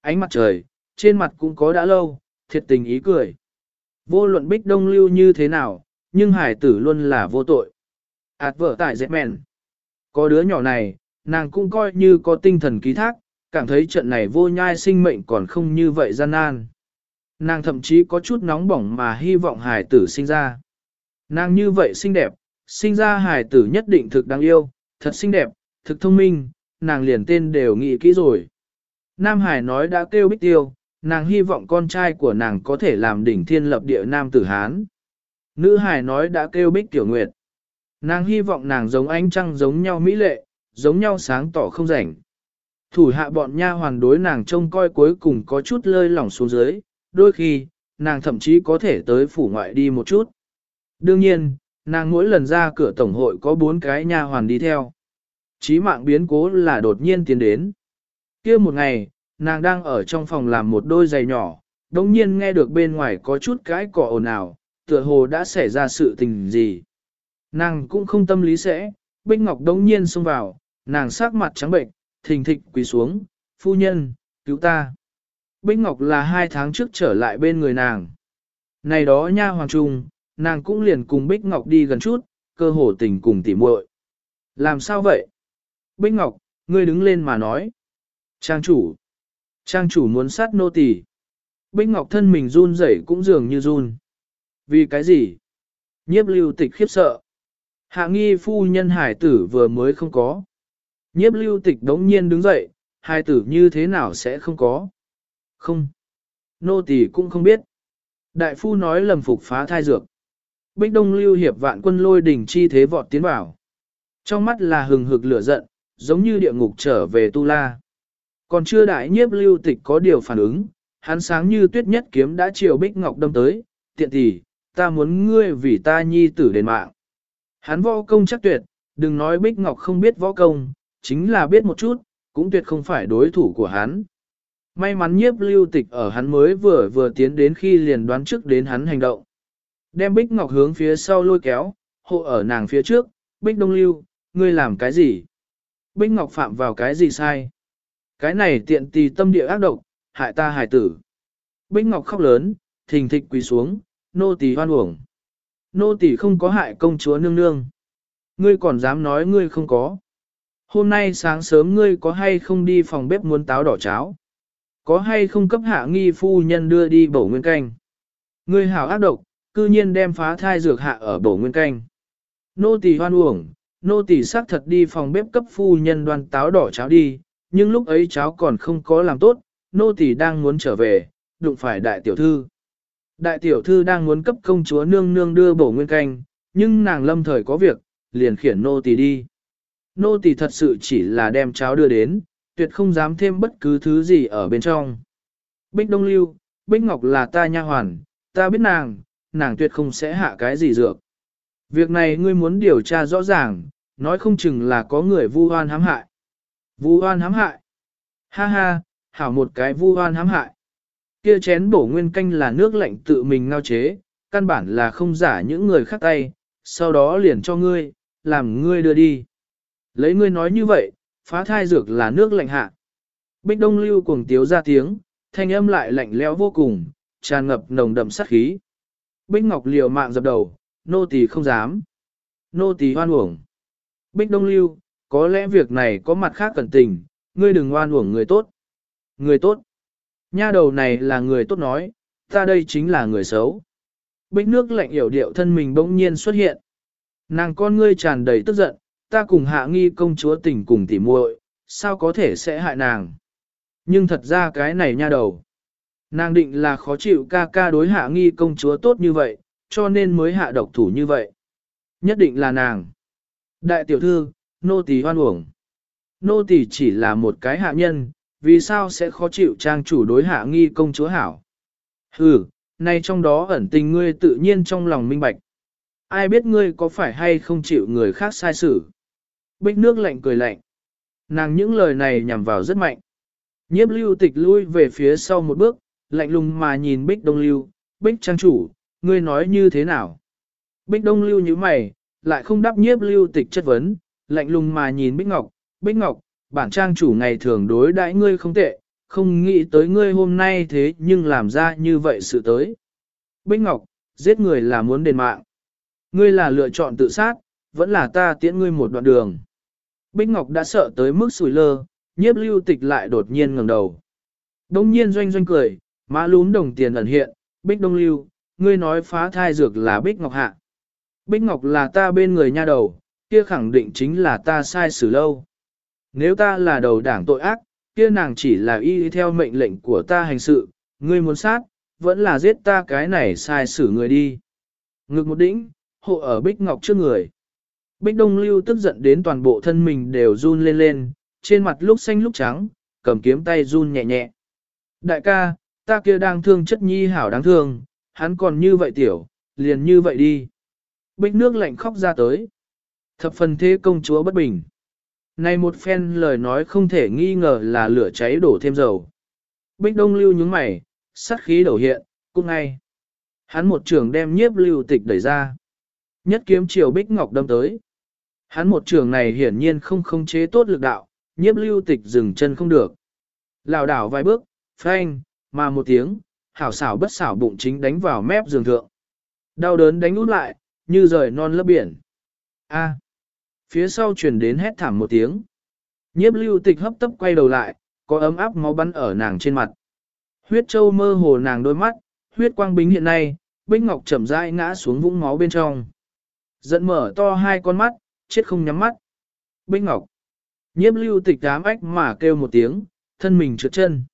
Ánh mặt trời, trên mặt cũng có đã lâu, thiệt tình ý cười. Vô luận bích đông lưu như thế nào, nhưng hải tử luôn là vô tội. Ảt vợ tại dẹp mẹn. Có đứa nhỏ này, nàng cũng coi như có tinh thần ký thác, cảm thấy trận này vô nhai sinh mệnh còn không như vậy gian nan. Nàng thậm chí có chút nóng bỏng mà hy vọng hải tử sinh ra. Nàng như vậy xinh đẹp, sinh ra hải tử nhất định thực đáng yêu, thật xinh đẹp, thực thông minh, nàng liền tên đều nghĩ kỹ rồi. Nam Hải nói đã kêu bích tiêu, nàng hy vọng con trai của nàng có thể làm đỉnh thiên lập địa Nam tử Hán. Nữ Hải nói đã kêu bích tiểu nguyệt. Nàng hy vọng nàng giống ánh trăng giống nhau mỹ lệ, giống nhau sáng tỏ không rảnh. Thủ hạ bọn nha hoàn đối nàng trông coi cuối cùng có chút lơi lỏng xuống dưới, đôi khi, nàng thậm chí có thể tới phủ ngoại đi một chút. Đương nhiên, nàng mỗi lần ra cửa tổng hội có bốn cái nha hoàn đi theo. Chí mạng biến cố là đột nhiên tiến đến. kia một ngày, nàng đang ở trong phòng làm một đôi giày nhỏ, đồng nhiên nghe được bên ngoài có chút cái cỏ ồn ào, tựa hồ đã xảy ra sự tình gì. Nàng cũng không tâm lý sẽ, Bích Ngọc đống nhiên xông vào, nàng sắc mặt trắng bệnh, thình thịch quỳ xuống, phu nhân, cứu ta. Bích Ngọc là hai tháng trước trở lại bên người nàng. Này đó nha hoàng trung, nàng cũng liền cùng Bích Ngọc đi gần chút, cơ hồ tình cùng tỉ muội. Làm sao vậy? Bích Ngọc, ngươi đứng lên mà nói. Trang chủ. Trang chủ muốn sát nô tỳ. Bích Ngọc thân mình run rẩy cũng dường như run. Vì cái gì? Nhiếp lưu tịch khiếp sợ. Hạ nghi phu nhân hải tử vừa mới không có. Nhiếp lưu tịch đống nhiên đứng dậy, Hải tử như thế nào sẽ không có. Không. Nô tỳ cũng không biết. Đại phu nói lầm phục phá thai dược. Bích Đông lưu hiệp vạn quân lôi đỉnh chi thế vọt tiến vào. Trong mắt là hừng hực lửa giận, giống như địa ngục trở về tu la. Còn chưa đại nhiếp lưu tịch có điều phản ứng, hắn sáng như tuyết nhất kiếm đã chiều Bích Ngọc đâm tới, tiện tỷ, ta muốn ngươi vì ta nhi tử đền mạng. Hắn võ công chắc tuyệt, đừng nói Bích Ngọc không biết võ công, chính là biết một chút, cũng tuyệt không phải đối thủ của hắn. May mắn nhiếp lưu tịch ở hắn mới vừa vừa tiến đến khi liền đoán trước đến hắn hành động. Đem Bích Ngọc hướng phía sau lôi kéo, hộ ở nàng phía trước, Bích Đông Lưu, ngươi làm cái gì? Bích Ngọc phạm vào cái gì sai? Cái này tiện tì tâm địa ác độc, hại ta hại tử. Bích Ngọc khóc lớn, thình thịch quỳ xuống, nô tỳ hoan uổng. Nô tỳ không có hại công chúa nương nương. Ngươi còn dám nói ngươi không có. Hôm nay sáng sớm ngươi có hay không đi phòng bếp muốn táo đỏ cháo? Có hay không cấp hạ nghi phu nhân đưa đi bổ nguyên canh? Ngươi hảo ác độc, cư nhiên đem phá thai dược hạ ở bổ nguyên canh. Nô tỳ hoan uổng, nô tỳ xác thật đi phòng bếp cấp phu nhân đoan táo đỏ cháo đi, nhưng lúc ấy cháo còn không có làm tốt, nô tỳ đang muốn trở về, đụng phải đại tiểu thư. Đại tiểu thư đang muốn cấp công chúa nương nương đưa bổ nguyên canh, nhưng nàng lâm thời có việc, liền khiển nô tỳ đi. Nô tỳ thật sự chỉ là đem cháo đưa đến, tuyệt không dám thêm bất cứ thứ gì ở bên trong. Bích Đông Lưu, Bích Ngọc là ta nha hoàn, ta biết nàng, nàng tuyệt không sẽ hạ cái gì dược. Việc này ngươi muốn điều tra rõ ràng, nói không chừng là có người vu oan hãm hại. Vu oan hãm hại. Ha ha, hảo một cái vu oan hãm hại. Kia chén bổ nguyên canh là nước lạnh tự mình ngao chế, căn bản là không giả những người khác tay, sau đó liền cho ngươi, làm ngươi đưa đi. Lấy ngươi nói như vậy, phá thai dược là nước lạnh hạ. Bích Đông Lưu cuồng tiếu ra tiếng, thanh âm lại lạnh lẽo vô cùng, tràn ngập nồng đậm sát khí. Bích Ngọc liều mạng dập đầu, nô tỳ không dám. Nô tỳ hoan uổng. Bích Đông Lưu, có lẽ việc này có mặt khác cẩn tình, ngươi đừng oan uổng người tốt. Người tốt. Nha đầu này là người tốt nói, ta đây chính là người xấu. Bích nước lạnh hiểu điệu thân mình bỗng nhiên xuất hiện. Nàng con ngươi tràn đầy tức giận, ta cùng hạ nghi công chúa tình cùng tỉ muội, sao có thể sẽ hại nàng. Nhưng thật ra cái này nha đầu. Nàng định là khó chịu ca ca đối hạ nghi công chúa tốt như vậy, cho nên mới hạ độc thủ như vậy. Nhất định là nàng. Đại tiểu thư, nô tỳ hoan uổng. Nô tỳ chỉ là một cái hạ nhân, vì sao sẽ khó chịu trang chủ đối hạ nghi công chúa hảo. Hừ, nay trong đó ẩn tình ngươi tự nhiên trong lòng minh bạch. Ai biết ngươi có phải hay không chịu người khác sai xử. Bích nước lạnh cười lạnh. Nàng những lời này nhằm vào rất mạnh. Nhiếp lưu tịch lui về phía sau một bước, lạnh lùng mà nhìn Bích Đông Lưu, Bích Trang chủ, ngươi nói như thế nào? Bích Đông Lưu như mày, lại không đáp nhiếp lưu tịch chất vấn, lạnh lùng mà nhìn Bích Ngọc, Bích Ngọc, bản trang chủ ngày thường đối đãi ngươi không tệ, không nghĩ tới ngươi hôm nay thế nhưng làm ra như vậy sự tới. Bích Ngọc, giết người là muốn đền mạng. Ngươi là lựa chọn tự sát, vẫn là ta tiễn ngươi một đoạn đường. Bích Ngọc đã sợ tới mức sùi lơ, nhiếp lưu tịch lại đột nhiên ngẩng đầu. Đông nhiên doanh doanh cười, má lún đồng tiền ẩn hiện, Bích Đông Lưu, ngươi nói phá thai dược là Bích Ngọc hạ. Bích Ngọc là ta bên người nha đầu, kia khẳng định chính là ta sai xử lâu. Nếu ta là đầu đảng tội ác, kia nàng chỉ là y theo mệnh lệnh của ta hành sự, ngươi muốn sát, vẫn là giết ta cái này sai xử người đi. Ngực một đỉnh, hộ ở Bích Ngọc trước người. Bích Đông Lưu tức giận đến toàn bộ thân mình đều run lên lên, trên mặt lúc xanh lúc trắng, cầm kiếm tay run nhẹ nhẹ. Đại ca, ta kia đang thương chất nhi hảo đáng thương, hắn còn như vậy tiểu, liền như vậy đi. Bích nước lạnh khóc ra tới. Thập phần thế công chúa bất bình. Này một phen lời nói không thể nghi ngờ là lửa cháy đổ thêm dầu. Bích đông lưu nhướng mày, sát khí đổ hiện, cũng ngay. Hắn một trường đem nhiếp lưu tịch đẩy ra. Nhất kiếm chiều bích ngọc đâm tới. Hắn một trường này hiển nhiên không khống chế tốt lực đạo, nhiếp lưu tịch dừng chân không được. Lào đảo vài bước, phanh, mà một tiếng, hảo xảo bất xảo bụng chính đánh vào mép giường thượng. Đau đớn đánh út lại, như rời non lấp biển. A. Phía sau truyền đến hét thảm một tiếng. Nhiếp lưu tịch hấp tấp quay đầu lại, có ấm áp máu bắn ở nàng trên mặt. Huyết châu mơ hồ nàng đôi mắt, huyết quang bính hiện nay, Bích Ngọc chậm rãi ngã xuống vũng máu bên trong. Giận mở to hai con mắt, chết không nhắm mắt. Bích Ngọc. Nhiếp lưu tịch đám ách mà kêu một tiếng, thân mình trượt chân.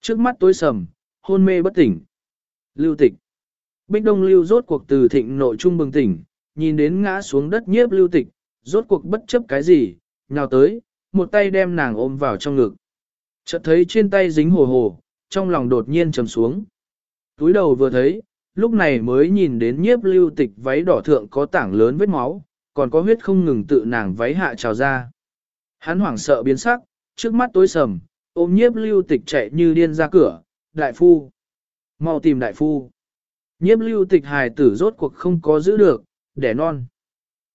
Trước mắt tối sầm, hôn mê bất tỉnh. Lưu tịch. Bích Đông Lưu rốt cuộc từ thịnh nội trung bừng tỉnh, nhìn đến ngã xuống đất nhiếp lưu tịch, rốt cuộc bất chấp cái gì, nhào tới, một tay đem nàng ôm vào trong ngực. Chợt thấy trên tay dính hồ hồ, trong lòng đột nhiên trầm xuống. Túi đầu vừa thấy, lúc này mới nhìn đến nhiếp lưu tịch váy đỏ thượng có tảng lớn vết máu, còn có huyết không ngừng tự nàng váy hạ trào ra. Hắn hoảng sợ biến sắc, trước mắt tối sầm, ôm nhiếp lưu tịch chạy như điên ra cửa, đại phu. mau tìm đại phu. Nhiếp lưu tịch hài tử rốt cuộc không có giữ được, đẻ non.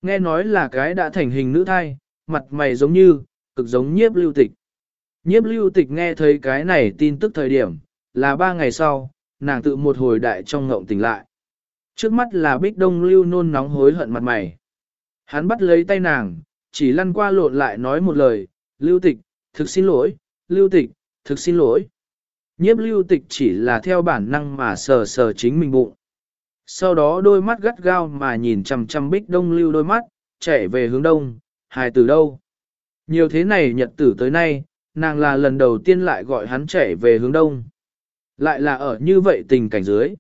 Nghe nói là cái đã thành hình nữ thai, mặt mày giống như, cực giống nhiếp lưu tịch. Nhiếp lưu tịch nghe thấy cái này tin tức thời điểm, là ba ngày sau, nàng tự một hồi đại trong ngộng tỉnh lại. Trước mắt là bích đông lưu nôn nóng hối hận mặt mày. Hắn bắt lấy tay nàng, chỉ lăn qua lộn lại nói một lời, lưu tịch, thực xin lỗi, lưu tịch, thực xin lỗi. Nhiếp lưu tịch chỉ là theo bản năng mà sờ sờ chính mình bụng. Sau đó đôi mắt gắt gao mà nhìn chằm chằm bích đông lưu đôi mắt, chạy về hướng đông, hài từ đâu. Nhiều thế này nhật tử tới nay, nàng là lần đầu tiên lại gọi hắn chạy về hướng đông. Lại là ở như vậy tình cảnh dưới.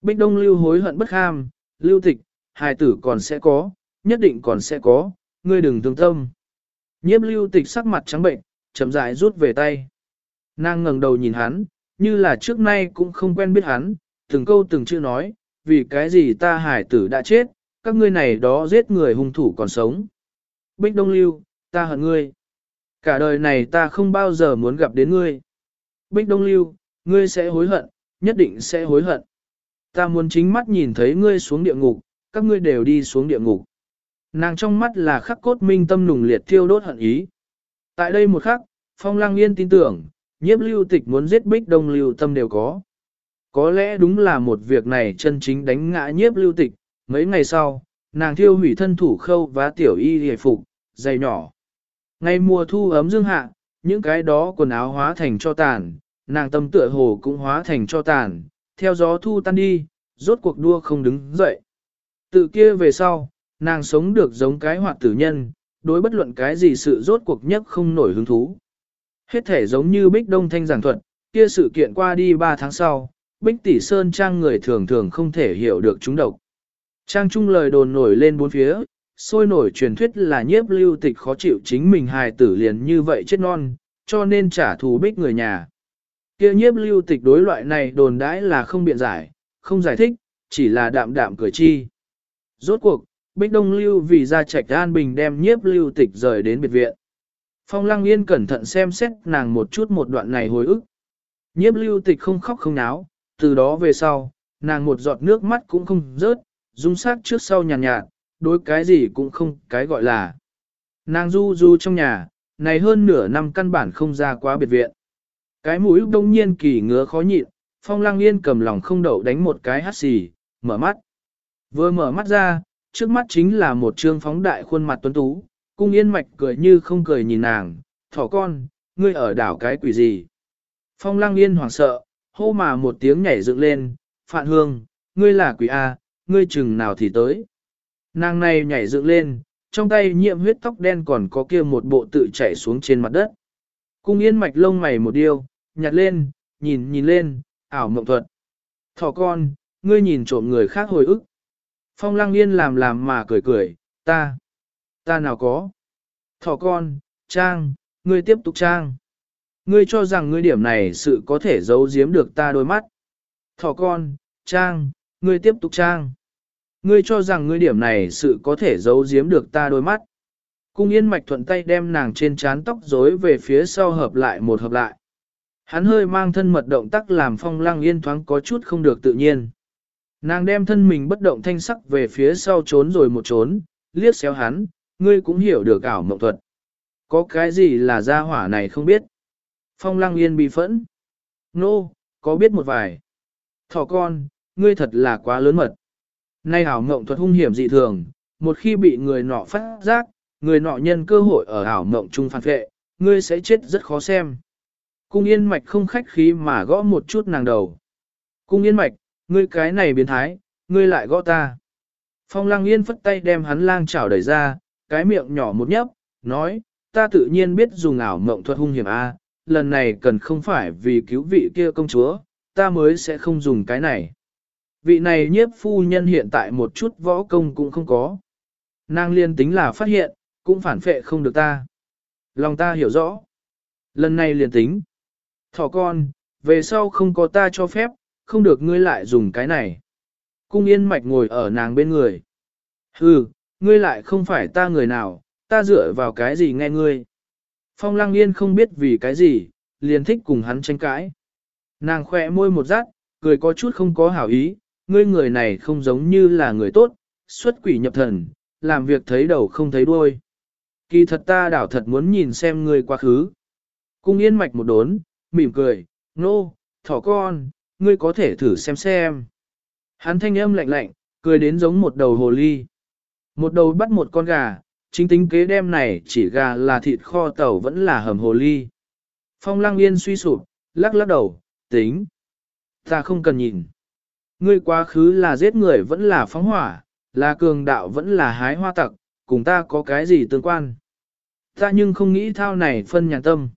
Bích đông lưu hối hận bất kham, lưu tịch, hài tử còn sẽ có, nhất định còn sẽ có, ngươi đừng thương tâm. Nhiếp lưu tịch sắc mặt trắng bệnh, chậm rãi rút về tay. Nàng ngẩng đầu nhìn hắn, như là trước nay cũng không quen biết hắn, từng câu từng chữ nói, vì cái gì ta hải tử đã chết, các ngươi này đó giết người hung thủ còn sống. Bích Đông Lưu, ta hận ngươi. Cả đời này ta không bao giờ muốn gặp đến ngươi. Bích Đông Lưu, ngươi sẽ hối hận, nhất định sẽ hối hận. Ta muốn chính mắt nhìn thấy ngươi xuống địa ngục, các ngươi đều đi xuống địa ngục. Nàng trong mắt là khắc cốt minh tâm nùng liệt thiêu đốt hận ý. Tại đây một khắc, Phong Lang Yên tin tưởng, nhiếp lưu tịch muốn giết Bích Đông Lưu tâm đều có. Có lẽ đúng là một việc này chân chính đánh ngã nhiếp lưu tịch, mấy ngày sau, nàng thiêu hủy thân thủ khâu và tiểu y hề phục, dày nhỏ. Ngày mùa thu ấm dương hạ, những cái đó quần áo hóa thành cho tàn, nàng tâm tựa hồ cũng hóa thành cho tàn, theo gió thu tan đi, rốt cuộc đua không đứng dậy. Tự kia về sau, nàng sống được giống cái hoạt tử nhân, đối bất luận cái gì sự rốt cuộc nhất không nổi hứng thú. Hết thể giống như Bích Đông Thanh giảng thuật, kia sự kiện qua đi 3 tháng sau, Bích Tỷ Sơn Trang người thường thường không thể hiểu được chúng độc. Trang trung lời đồn nổi lên bốn phía, sôi nổi truyền thuyết là nhiếp lưu tịch khó chịu chính mình hài tử liền như vậy chết non, cho nên trả thù Bích người nhà. Kia nhiếp lưu tịch đối loại này đồn đãi là không biện giải, không giải thích, chỉ là đạm đạm cười chi. Rốt cuộc, Bích Đông Lưu vì ra trạch an bình đem nhiếp lưu tịch rời đến biệt viện. Phong Lăng Yên cẩn thận xem xét nàng một chút một đoạn này hồi ức. Nhiếp lưu tịch không khóc không náo, từ đó về sau, nàng một giọt nước mắt cũng không rớt, dung sắc trước sau nhàn nhạt, nhạt, đối cái gì cũng không cái gọi là. Nàng du du trong nhà, này hơn nửa năm căn bản không ra quá biệt viện. Cái mũi đông nhiên kỳ ngứa khó nhịn, phong lăng yên cầm lòng không đậu đánh một cái hắt xì, mở mắt. Vừa mở mắt ra, trước mắt chính là một trương phóng đại khuôn mặt tuấn tú, cung yên mạch cười như không cười nhìn nàng, thỏ con, ngươi ở đảo cái quỷ gì. Phong lăng yên hoảng sợ, hô mà một tiếng nhảy dựng lên, Phạn Hương, ngươi là quỷ A, ngươi chừng nào thì tới. Nàng này nhảy dựng lên, trong tay nhiễm huyết tóc đen còn có kia một bộ tự chảy xuống trên mặt đất. Cung yên mạch lông mày một điêu, nhặt lên, nhìn nhìn lên, ảo mộng thuật. Thỏ con, ngươi nhìn trộm người khác hồi ức. Phong lăng yên làm làm mà cười cười, ta, ta nào có. Thỏ con, trang, ngươi tiếp tục trang. Ngươi cho rằng ngươi điểm này sự có thể giấu giếm được ta đôi mắt. Thỏ con, Trang, ngươi tiếp tục Trang. Ngươi cho rằng ngươi điểm này sự có thể giấu giếm được ta đôi mắt. Cung yên mạch thuận tay đem nàng trên trán tóc rối về phía sau hợp lại một hợp lại. Hắn hơi mang thân mật động tác làm phong lăng yên thoáng có chút không được tự nhiên. Nàng đem thân mình bất động thanh sắc về phía sau trốn rồi một trốn, liếc xéo hắn, ngươi cũng hiểu được ảo mộng thuật. Có cái gì là gia hỏa này không biết. Phong lăng yên bị phẫn. Nô, no, có biết một vài. Thỏ con, ngươi thật là quá lớn mật. Nay ảo mộng thuật hung hiểm dị thường, một khi bị người nọ phát giác, người nọ nhân cơ hội ở ảo mộng trung phản vệ, ngươi sẽ chết rất khó xem. Cung yên mạch không khách khí mà gõ một chút nàng đầu. Cung yên mạch, ngươi cái này biến thái, ngươi lại gõ ta. Phong lăng yên phất tay đem hắn lang chảo đẩy ra, cái miệng nhỏ một nhấp, nói, ta tự nhiên biết dùng ảo mộng thuật hung hiểm A, lần này cần không phải vì cứu vị kia công chúa, ta mới sẽ không dùng cái này. Vị này nhiếp phu nhân hiện tại một chút võ công cũng không có. Nàng liên tính là phát hiện, cũng phản phệ không được ta. Lòng ta hiểu rõ. Lần này liền tính. Thỏ con, về sau không có ta cho phép, không được ngươi lại dùng cái này. Cung yên mạch ngồi ở nàng bên người. Hừ, ngươi lại không phải ta người nào, ta dựa vào cái gì nghe ngươi. Phong lăng yên không biết vì cái gì, liền thích cùng hắn tranh cãi. Nàng khỏe môi một rát, cười có chút không có hảo ý, ngươi người này không giống như là người tốt, xuất quỷ nhập thần, làm việc thấy đầu không thấy đuôi. Kỳ thật ta đảo thật muốn nhìn xem ngươi quá khứ. Cung yên mạch một đốn, mỉm cười, nô, no, thỏ con, ngươi có thể thử xem xem. Hắn thanh âm lạnh lạnh, cười đến giống một đầu hồ ly. Một đầu bắt một con gà, chính tính kế đem này chỉ gà là thịt kho tàu vẫn là hầm hồ ly. Phong lăng yên suy sụp, lắc lắc đầu, tính. Ta không cần nhìn. Ngươi quá khứ là giết người vẫn là phóng hỏa, là cường đạo vẫn là hái hoa tặc, cùng ta có cái gì tương quan. Ta nhưng không nghĩ thao này phân nhàn tâm.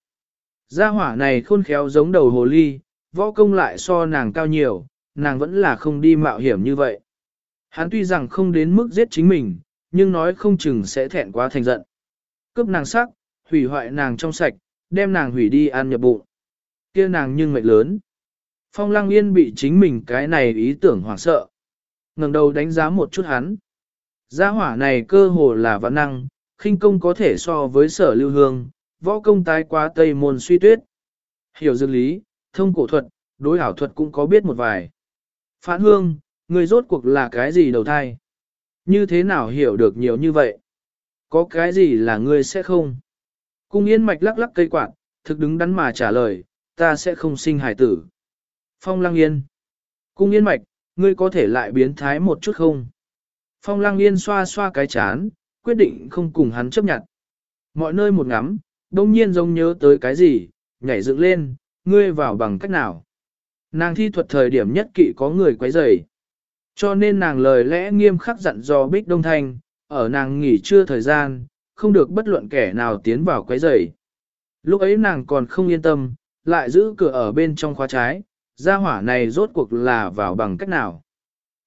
Gia hỏa này khôn khéo giống đầu hồ ly, võ công lại so nàng cao nhiều, nàng vẫn là không đi mạo hiểm như vậy. Hắn tuy rằng không đến mức giết chính mình, nhưng nói không chừng sẽ thẹn quá thành giận. Cướp nàng sắc, hủy hoại nàng trong sạch, đem nàng hủy đi ăn nhập bụng. kia nàng nhưng mệnh lớn. Phong lăng yên bị chính mình cái này ý tưởng hoảng sợ. ngẩng đầu đánh giá một chút hắn. Gia hỏa này cơ hồ là vạn năng, khinh công có thể so với sở lưu hương, võ công tái quá tây môn suy tuyết. Hiểu dương lý, thông cổ thuật, đối ảo thuật cũng có biết một vài. Phản hương, người rốt cuộc là cái gì đầu thai? Như thế nào hiểu được nhiều như vậy? Có cái gì là ngươi sẽ không? Cung yên mạch lắc lắc cây quạt, thực đứng đắn mà trả lời, ta sẽ không sinh hải tử. Phong lăng yên. Cung yên mạch, ngươi có thể lại biến thái một chút không? Phong lăng yên xoa xoa cái chán, quyết định không cùng hắn chấp nhận. Mọi nơi một ngắm, đông nhiên giống nhớ tới cái gì, nhảy dựng lên, ngươi vào bằng cách nào? Nàng thi thuật thời điểm nhất kỵ có người quấy rầy. Cho nên nàng lời lẽ nghiêm khắc dặn dò Bích Đông Thanh, ở nàng nghỉ trưa thời gian, không được bất luận kẻ nào tiến vào quấy rầy. Lúc ấy nàng còn không yên tâm, lại giữ cửa ở bên trong khóa trái, gia hỏa này rốt cuộc là vào bằng cách nào.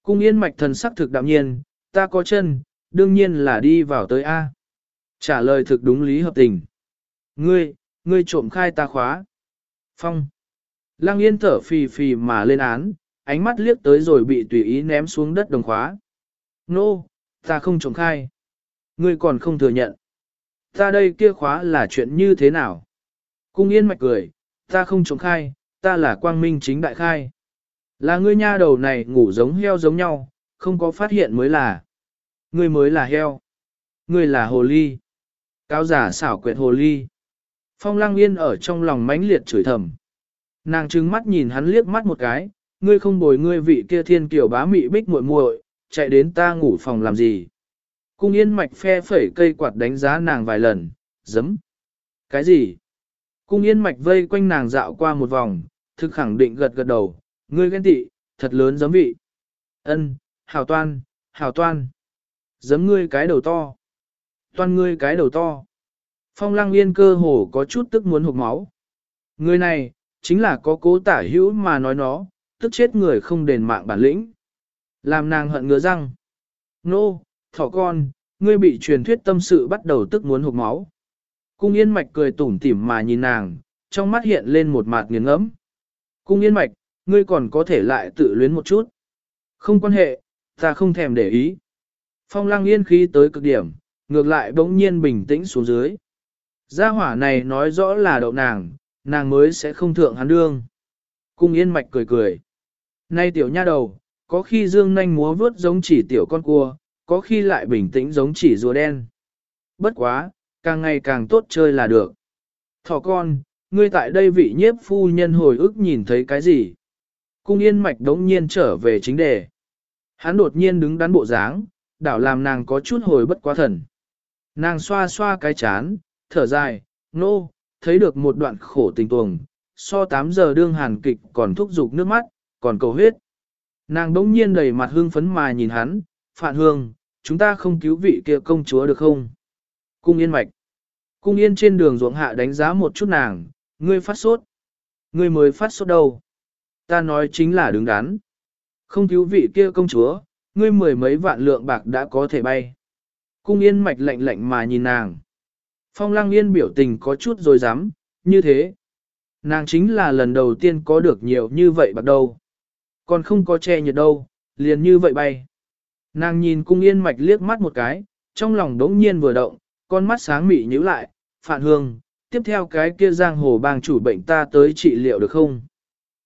Cung yên mạch thần sắc thực đạm nhiên, ta có chân, đương nhiên là đi vào tới A. Trả lời thực đúng lý hợp tình. Ngươi, ngươi trộm khai ta khóa. Phong. Lăng yên thở phì phì mà lên án, ánh mắt liếc tới rồi bị tùy ý ném xuống đất đồng khóa. Nô, no, ta không trộm khai. Ngươi còn không thừa nhận. Ta đây kia khóa là chuyện như thế nào? Cung yên mạch cười, ta không trộm khai, ta là quang minh chính đại khai. Là ngươi nha đầu này ngủ giống heo giống nhau, không có phát hiện mới là. Ngươi mới là heo. Ngươi là hồ ly. Cao giả xảo quyệt hồ ly. Phong lăng yên ở trong lòng mãnh liệt chửi thầm. Nàng trừng mắt nhìn hắn liếc mắt một cái, ngươi không bồi ngươi vị kia thiên kiểu bá mị bích muội muội, chạy đến ta ngủ phòng làm gì. Cung yên mạch phe phẩy cây quạt đánh giá nàng vài lần, giấm. Cái gì? Cung yên mạch vây quanh nàng dạo qua một vòng, thực khẳng định gật gật đầu, ngươi ghen tị, thật lớn giấm vị. Ân, hào toan, hào toan. Giấm ngươi cái đầu to. Toan ngươi cái đầu to. Phong lăng yên cơ hồ có chút tức muốn hụt máu. Người này, chính là có cố tả hữu mà nói nó, tức chết người không đền mạng bản lĩnh. Làm nàng hận ngứa răng. Nô, no, thỏ con, ngươi bị truyền thuyết tâm sự bắt đầu tức muốn hụt máu. Cung yên mạch cười tủm tỉm mà nhìn nàng, trong mắt hiện lên một mạt nghiền ngẫm. Cung yên mạch, ngươi còn có thể lại tự luyến một chút. Không quan hệ, ta không thèm để ý. Phong lăng yên khí tới cực điểm, ngược lại bỗng nhiên bình tĩnh xuống dưới. Gia hỏa này nói rõ là đậu nàng, nàng mới sẽ không thượng hắn đương. Cung yên mạch cười cười. Nay tiểu nha đầu, có khi dương nanh múa vướt giống chỉ tiểu con cua, có khi lại bình tĩnh giống chỉ rùa đen. Bất quá, càng ngày càng tốt chơi là được. Thỏ con, ngươi tại đây vị nhiếp phu nhân hồi ức nhìn thấy cái gì? Cung yên mạch đống nhiên trở về chính đề. Hắn đột nhiên đứng đắn bộ dáng, đảo làm nàng có chút hồi bất quá thần. Nàng xoa xoa cái chán, thở dài, nô, no, thấy được một đoạn khổ tình tuồng, so 8 giờ đương hàn kịch còn thúc giục nước mắt, còn cầu huyết. Nàng đống nhiên đầy mặt hương phấn mà nhìn hắn, Phạn Hương, chúng ta không cứu vị kia công chúa được không? Cung yên mạch. Cung yên trên đường ruộng hạ đánh giá một chút nàng, ngươi phát sốt. Ngươi mới phát sốt đâu. Ta nói chính là đứng đắn. Không cứu vị kia công chúa, ngươi mười mấy vạn lượng bạc đã có thể bay. Cung yên mạch lạnh lạnh mà nhìn nàng. Phong lăng yên biểu tình có chút rồi dám, như thế. Nàng chính là lần đầu tiên có được nhiều như vậy bắt đâu. Còn không có che nhiệt đâu, liền như vậy bay. Nàng nhìn cung yên mạch liếc mắt một cái, trong lòng đống nhiên vừa động, con mắt sáng mị nhíu lại, phản hương, tiếp theo cái kia giang hồ bang chủ bệnh ta tới trị liệu được không?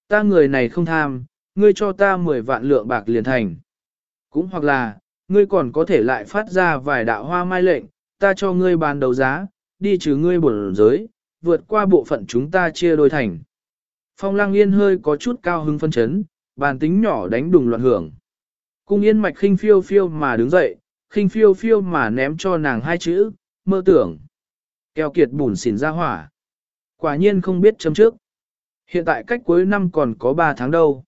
Ta người này không tham, ngươi cho ta 10 vạn lượng bạc liền thành. Cũng hoặc là, ngươi còn có thể lại phát ra vài đạo hoa mai lệnh, ta cho ngươi bàn đầu giá, đi trừ ngươi bổn giới, vượt qua bộ phận chúng ta chia đôi thành. Phong lang yên hơi có chút cao hứng phân chấn, bàn tính nhỏ đánh đùng loạn hưởng. Cung yên mạch khinh phiêu phiêu mà đứng dậy, khinh phiêu phiêu mà ném cho nàng hai chữ, mơ tưởng. Keo kiệt bùn xỉn ra hỏa. Quả nhiên không biết chấm trước. Hiện tại cách cuối năm còn có 3 tháng đâu.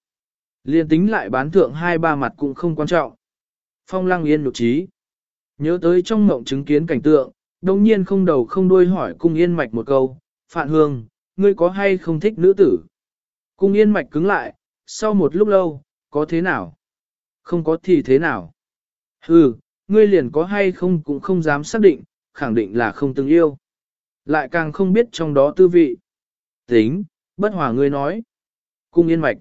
Liên tính lại bán thượng hai ba mặt cũng không quan trọng. Phong Lang yên nhục trí. Nhớ tới trong mộng chứng kiến cảnh tượng, đồng nhiên không đầu không đuôi hỏi cung yên mạch một câu. Phạn hương, ngươi có hay không thích nữ tử? Cung yên mạch cứng lại, sau một lúc lâu, có thế nào? Không có thì thế nào? Hừ, ngươi liền có hay không cũng không dám xác định, khẳng định là không từng yêu. Lại càng không biết trong đó tư vị. Tính, bất hòa ngươi nói. Cung yên mạch.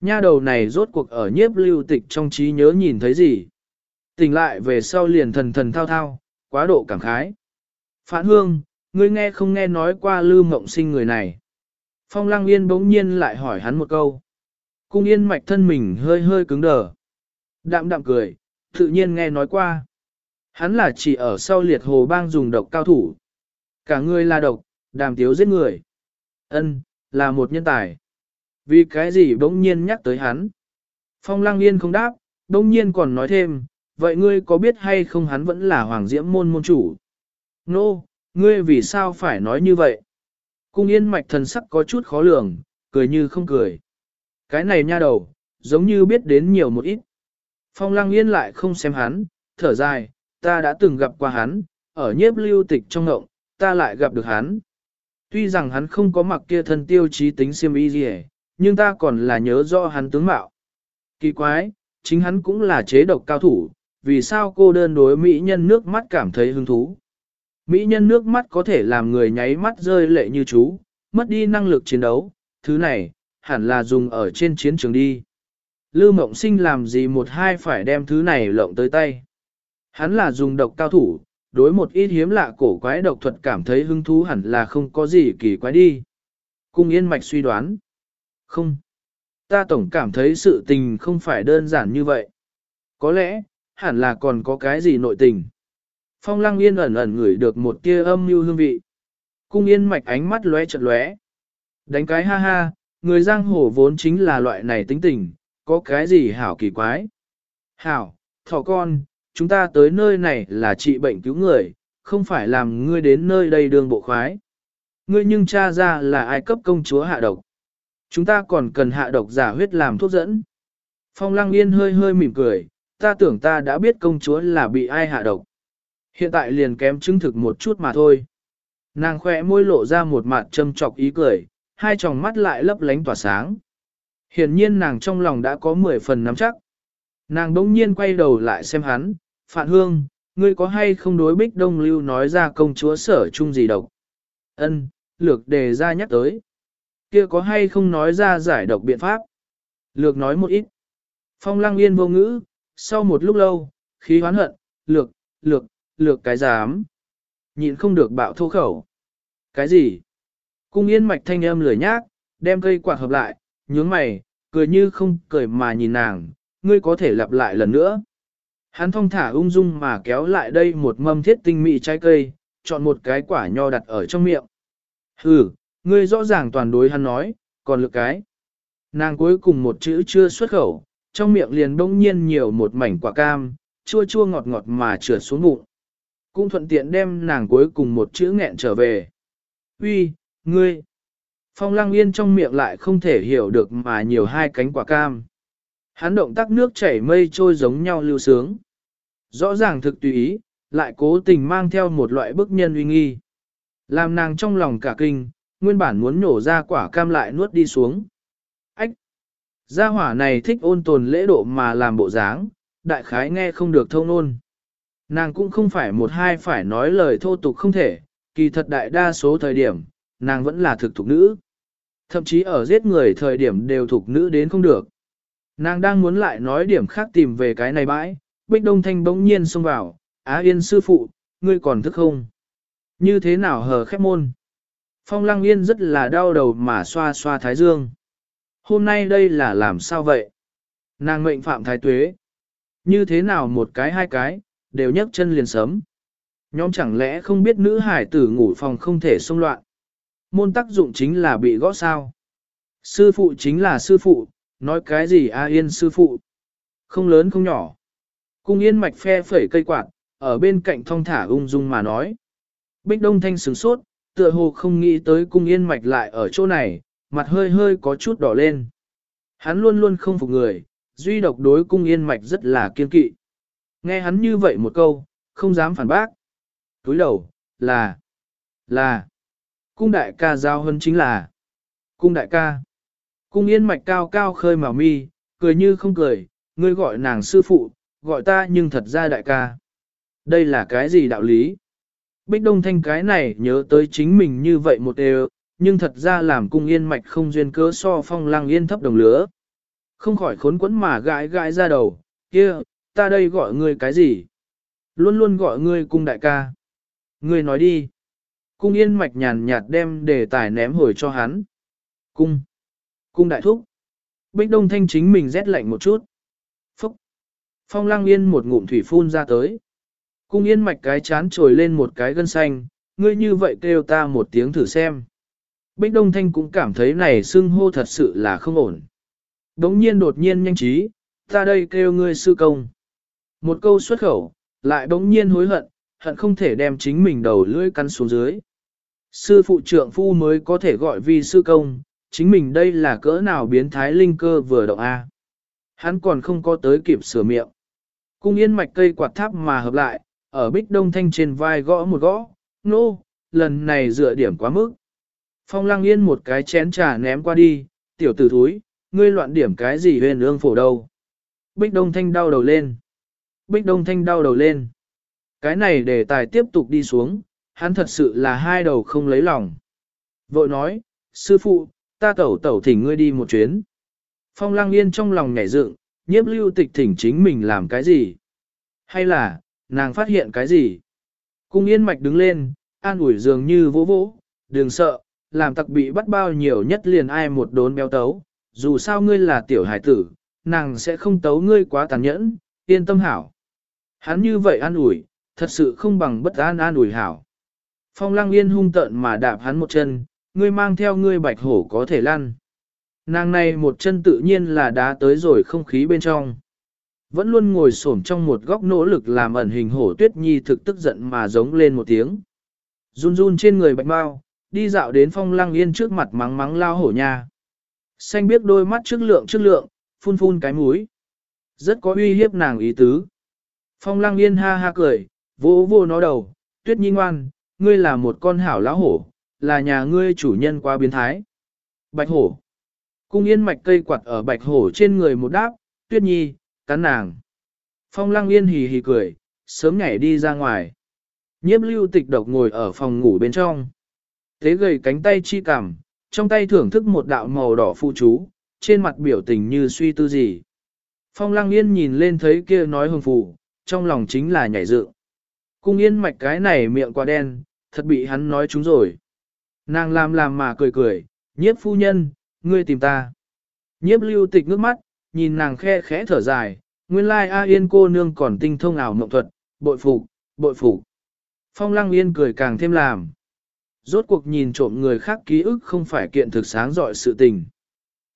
Nha đầu này rốt cuộc ở nhiếp lưu tịch trong trí nhớ nhìn thấy gì. Tỉnh lại về sau liền thần thần thao thao, quá độ cảm khái. Phản hương, ngươi nghe không nghe nói qua lưu mộng sinh người này. Phong lăng yên bỗng nhiên lại hỏi hắn một câu. Cung yên mạch thân mình hơi hơi cứng đờ. Đạm đạm cười, tự nhiên nghe nói qua. Hắn là chỉ ở sau liệt hồ bang dùng độc cao thủ. Cả người là độc, đàm tiếu giết người. Ân, là một nhân tài. Vì cái gì bỗng nhiên nhắc tới hắn? Phong lăng yên không đáp, bỗng nhiên còn nói thêm, vậy ngươi có biết hay không hắn vẫn là hoàng diễm môn môn chủ? Nô, no, ngươi vì sao phải nói như vậy? Cung yên mạch thần sắc có chút khó lường, cười như không cười. Cái này nha đầu, giống như biết đến nhiều một ít. Phong lăng yên lại không xem hắn, thở dài, ta đã từng gặp qua hắn, ở nhiếp lưu tịch trong ngộng, ta lại gặp được hắn. Tuy rằng hắn không có mặc kia thân tiêu chí tính siêm y gì nhưng ta còn là nhớ rõ hắn tướng mạo. Kỳ quái, chính hắn cũng là chế độc cao thủ, vì sao cô đơn đối mỹ nhân nước mắt cảm thấy hứng thú. Mỹ nhân nước mắt có thể làm người nháy mắt rơi lệ như chú, mất đi năng lực chiến đấu, thứ này, hẳn là dùng ở trên chiến trường đi. Lưu Mộng Sinh làm gì một hai phải đem thứ này lộng tới tay. Hắn là dùng độc cao thủ, đối một ít hiếm lạ cổ quái độc thuật cảm thấy hứng thú hẳn là không có gì kỳ quái đi. Cung Yên Mạch suy đoán. Không. Ta tổng cảm thấy sự tình không phải đơn giản như vậy. Có lẽ, hẳn là còn có cái gì nội tình. Phong Lăng Yên ẩn ẩn ngửi được một tia âm mưu hương vị. Cung Yên Mạch ánh mắt lóe chật lóe. Đánh cái ha ha, người giang hồ vốn chính là loại này tính tình, có cái gì hảo kỳ quái. Hảo, thỏ con, chúng ta tới nơi này là trị bệnh cứu người, không phải làm ngươi đến nơi đây đường bộ khoái. Ngươi nhưng tra ra là ai cấp công chúa hạ độc. Chúng ta còn cần hạ độc giả huyết làm thuốc dẫn. Phong lăng yên hơi hơi mỉm cười, ta tưởng ta đã biết công chúa là bị ai hạ độc. Hiện tại liền kém chứng thực một chút mà thôi. Nàng khỏe môi lộ ra một mặt châm trọc ý cười, hai tròng mắt lại lấp lánh tỏa sáng. Hiển nhiên nàng trong lòng đã có 10 phần nắm chắc. Nàng bỗng nhiên quay đầu lại xem hắn, Phạn Hương, ngươi có hay không đối Bích Đông Lưu nói ra công chúa sở chung gì độc? Ân, lược đề ra nhắc tới. Kia có hay không nói ra giải độc biện pháp? Lược nói một ít. Phong lăng yên vô ngữ, sau một lúc lâu, khí hoán hận, lược, lược, lược cái dám. Nhịn không được bạo thô khẩu. Cái gì? Cung yên mạch thanh âm lười nhác, đem cây quạt hợp lại, nhướng mày, cười như không cười mà nhìn nàng, ngươi có thể lặp lại lần nữa. Hắn thong thả ung dung mà kéo lại đây một mâm thiết tinh mỹ trái cây, chọn một cái quả nho đặt ở trong miệng. Hừ, ngươi rõ ràng toàn đối hắn nói, còn lực cái. Nàng cuối cùng một chữ chưa xuất khẩu, trong miệng liền bỗng nhiên nhiều một mảnh quả cam, chua chua ngọt ngọt mà trượt xuống bụng. Cũng thuận tiện đem nàng cuối cùng một chữ nghẹn trở về. Uy, ngươi! Phong lăng yên trong miệng lại không thể hiểu được mà nhiều hai cánh quả cam. Hắn động tác nước chảy mây trôi giống nhau lưu sướng. Rõ ràng thực tùy ý, lại cố tình mang theo một loại bức nhân uy nghi. Làm nàng trong lòng cả kinh, nguyên bản muốn nổ ra quả cam lại nuốt đi xuống. Ách! Gia hỏa này thích ôn tồn lễ độ mà làm bộ dáng, đại khái nghe không được thông nôn. Nàng cũng không phải một hai phải nói lời thô tục không thể, kỳ thật đại đa số thời điểm, nàng vẫn là thực thục nữ. Thậm chí ở giết người thời điểm đều thục nữ đến không được. Nàng đang muốn lại nói điểm khác tìm về cái này bãi, Bích Đông Thanh bỗng nhiên xông vào, Á Yên sư phụ, ngươi còn thức không? Như thế nào hờ khép môn? Phong Lăng Yên rất là đau đầu mà xoa xoa thái dương. Hôm nay đây là làm sao vậy? Nàng mệnh phạm thái tuế. Như thế nào một cái hai cái, đều nhấc chân liền sớm. Nhóm chẳng lẽ không biết nữ hải tử ngủ phòng không thể xông loạn. Môn tác dụng chính là bị gõ sao. Sư phụ chính là sư phụ, nói cái gì a yên sư phụ. Không lớn không nhỏ. Cung yên mạch phe phẩy cây quạt, ở bên cạnh thong thả ung dung mà nói. Bích Đông Thanh sửng sốt, tựa hồ không nghĩ tới cung yên mạch lại ở chỗ này, mặt hơi hơi có chút đỏ lên. Hắn luôn luôn không phục người, duy độc đối cung yên mạch rất là kiên kỵ. Nghe hắn như vậy một câu, không dám phản bác. Túi đầu, là, là, cung đại ca giao hơn chính là, cung đại ca. Cung yên mạch cao cao khơi màu mi, cười như không cười, ngươi gọi nàng sư phụ, gọi ta nhưng thật ra đại ca. Đây là cái gì đạo lý? Bích Đông Thanh cái này nhớ tới chính mình như vậy một đều, nhưng thật ra làm cung yên mạch không duyên cớ so phong lang yên thấp đồng lứa. Không khỏi khốn quẫn mà gãi gãi ra đầu, kia, ta đây gọi ngươi cái gì? Luôn luôn gọi ngươi cung đại ca. Ngươi nói đi. Cung yên mạch nhàn nhạt đem đề tài ném hồi cho hắn. Cung. Cung đại thúc. Bích Đông Thanh chính mình rét lạnh một chút. Phúc. Phong lang yên một ngụm thủy phun ra tới. Cung yên mạch cái chán trồi lên một cái gân xanh, ngươi như vậy kêu ta một tiếng thử xem. Bích Đông Thanh cũng cảm thấy này xưng hô thật sự là không ổn. Đống nhiên đột nhiên nhanh trí, ta đây kêu ngươi sư công. Một câu xuất khẩu, lại đống nhiên hối hận, hận không thể đem chính mình đầu lưỡi cắn xuống dưới. Sư phụ trượng phu mới có thể gọi vì sư công, chính mình đây là cỡ nào biến thái linh cơ vừa động A. Hắn còn không có tới kịp sửa miệng. Cung yên mạch cây quạt tháp mà hợp lại, ở bích đông thanh trên vai gõ một gõ, nô, no, lần này dựa điểm quá mức. Phong lăng yên một cái chén trà ném qua đi, tiểu tử thúi, ngươi loạn điểm cái gì huyền ương phổ đâu. Bích đông thanh đau đầu lên. Bích đông thanh đau đầu lên. Cái này để tài tiếp tục đi xuống, hắn thật sự là hai đầu không lấy lòng. Vội nói, sư phụ, ta tẩu tẩu thỉnh ngươi đi một chuyến. Phong Lang yên trong lòng nhảy dựng, nhiếp lưu tịch thỉnh chính mình làm cái gì? Hay là, nàng phát hiện cái gì? Cung yên mạch đứng lên, an ủi dường như vỗ vỗ, đừng sợ, làm tặc bị bắt bao nhiêu nhất liền ai một đốn béo tấu, dù sao ngươi là tiểu hải tử, nàng sẽ không tấu ngươi quá tàn nhẫn, yên tâm hảo. Hắn như vậy an ủi, thật sự không bằng bất an an ủi hảo. Phong lăng yên hung tợn mà đạp hắn một chân, ngươi mang theo ngươi bạch hổ có thể lăn. Nàng này một chân tự nhiên là đá tới rồi không khí bên trong. Vẫn luôn ngồi xổm trong một góc nỗ lực làm ẩn hình hổ tuyết nhi thực tức giận mà giống lên một tiếng. Run run trên người bạch bao, đi dạo đến phong lăng yên trước mặt mắng mắng lao hổ nha. Xanh biết đôi mắt trước lượng trước lượng, phun phun cái mũi. Rất có uy hiếp nàng ý tứ. Phong lăng yên ha ha cười, vô vô nó đầu, tuyết nhi ngoan, ngươi là một con hảo lão hổ, là nhà ngươi chủ nhân quá biến thái. Bạch hổ. Cung yên mạch cây quạt ở bạch hổ trên người một đáp, tuyết nhi, cắn nàng. Phong lăng yên hì hì cười, sớm nhảy đi ra ngoài. Nhiếp lưu tịch độc ngồi ở phòng ngủ bên trong. Thế gầy cánh tay chi cảm, trong tay thưởng thức một đạo màu đỏ phụ chú, trên mặt biểu tình như suy tư gì. Phong lăng yên nhìn lên thấy kia nói hồng phù, trong lòng chính là nhảy dựng. Cung yên mạch cái này miệng quá đen, thật bị hắn nói chúng rồi. Nàng làm làm mà cười cười, nhiếp phu nhân, ngươi tìm ta. Nhiếp lưu tịch nước mắt, nhìn nàng khe khẽ thở dài, nguyên lai A Yên cô nương còn tinh thông ảo mộng thuật, bội phục, bội phục. Phong lăng yên cười càng thêm làm. Rốt cuộc nhìn trộm người khác ký ức không phải kiện thực sáng dọi sự tình.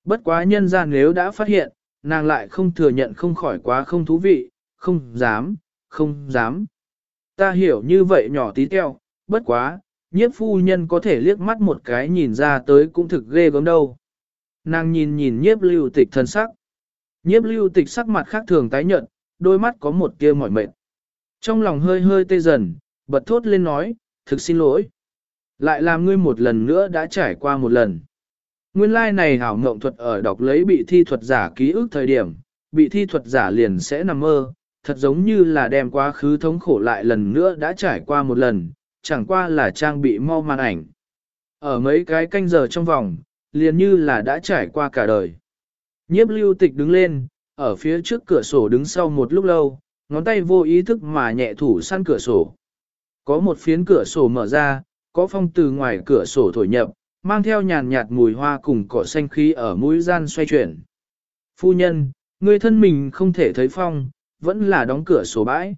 Bất quá nhân ra nếu đã phát hiện, nàng lại không thừa nhận không khỏi quá không thú vị, không dám, không dám. Ta hiểu như vậy nhỏ tí teo, bất quá, nhiếp phu nhân có thể liếc mắt một cái nhìn ra tới cũng thực ghê gớm đâu. Nàng nhìn nhìn nhiếp lưu tịch thân sắc. Nhiếp lưu tịch sắc mặt khác thường tái nhợt, đôi mắt có một tia mỏi mệt. Trong lòng hơi hơi tê dần, bật thốt lên nói, thực xin lỗi. Lại làm ngươi một lần nữa đã trải qua một lần. Nguyên lai like này hảo ngộng thuật ở đọc lấy bị thi thuật giả ký ức thời điểm, bị thi thuật giả liền sẽ nằm mơ, thật giống như là đem quá khứ thống khổ lại lần nữa đã trải qua một lần, chẳng qua là trang bị mau màn ảnh. Ở mấy cái canh giờ trong vòng, liền như là đã trải qua cả đời. Nhiếp lưu tịch đứng lên, ở phía trước cửa sổ đứng sau một lúc lâu, ngón tay vô ý thức mà nhẹ thủ săn cửa sổ. Có một phiến cửa sổ mở ra, có phong từ ngoài cửa sổ thổi nhập, mang theo nhàn nhạt mùi hoa cùng cỏ xanh khí ở mũi gian xoay chuyển. Phu nhân, người thân mình không thể thấy phong, vẫn là đóng cửa sổ bãi.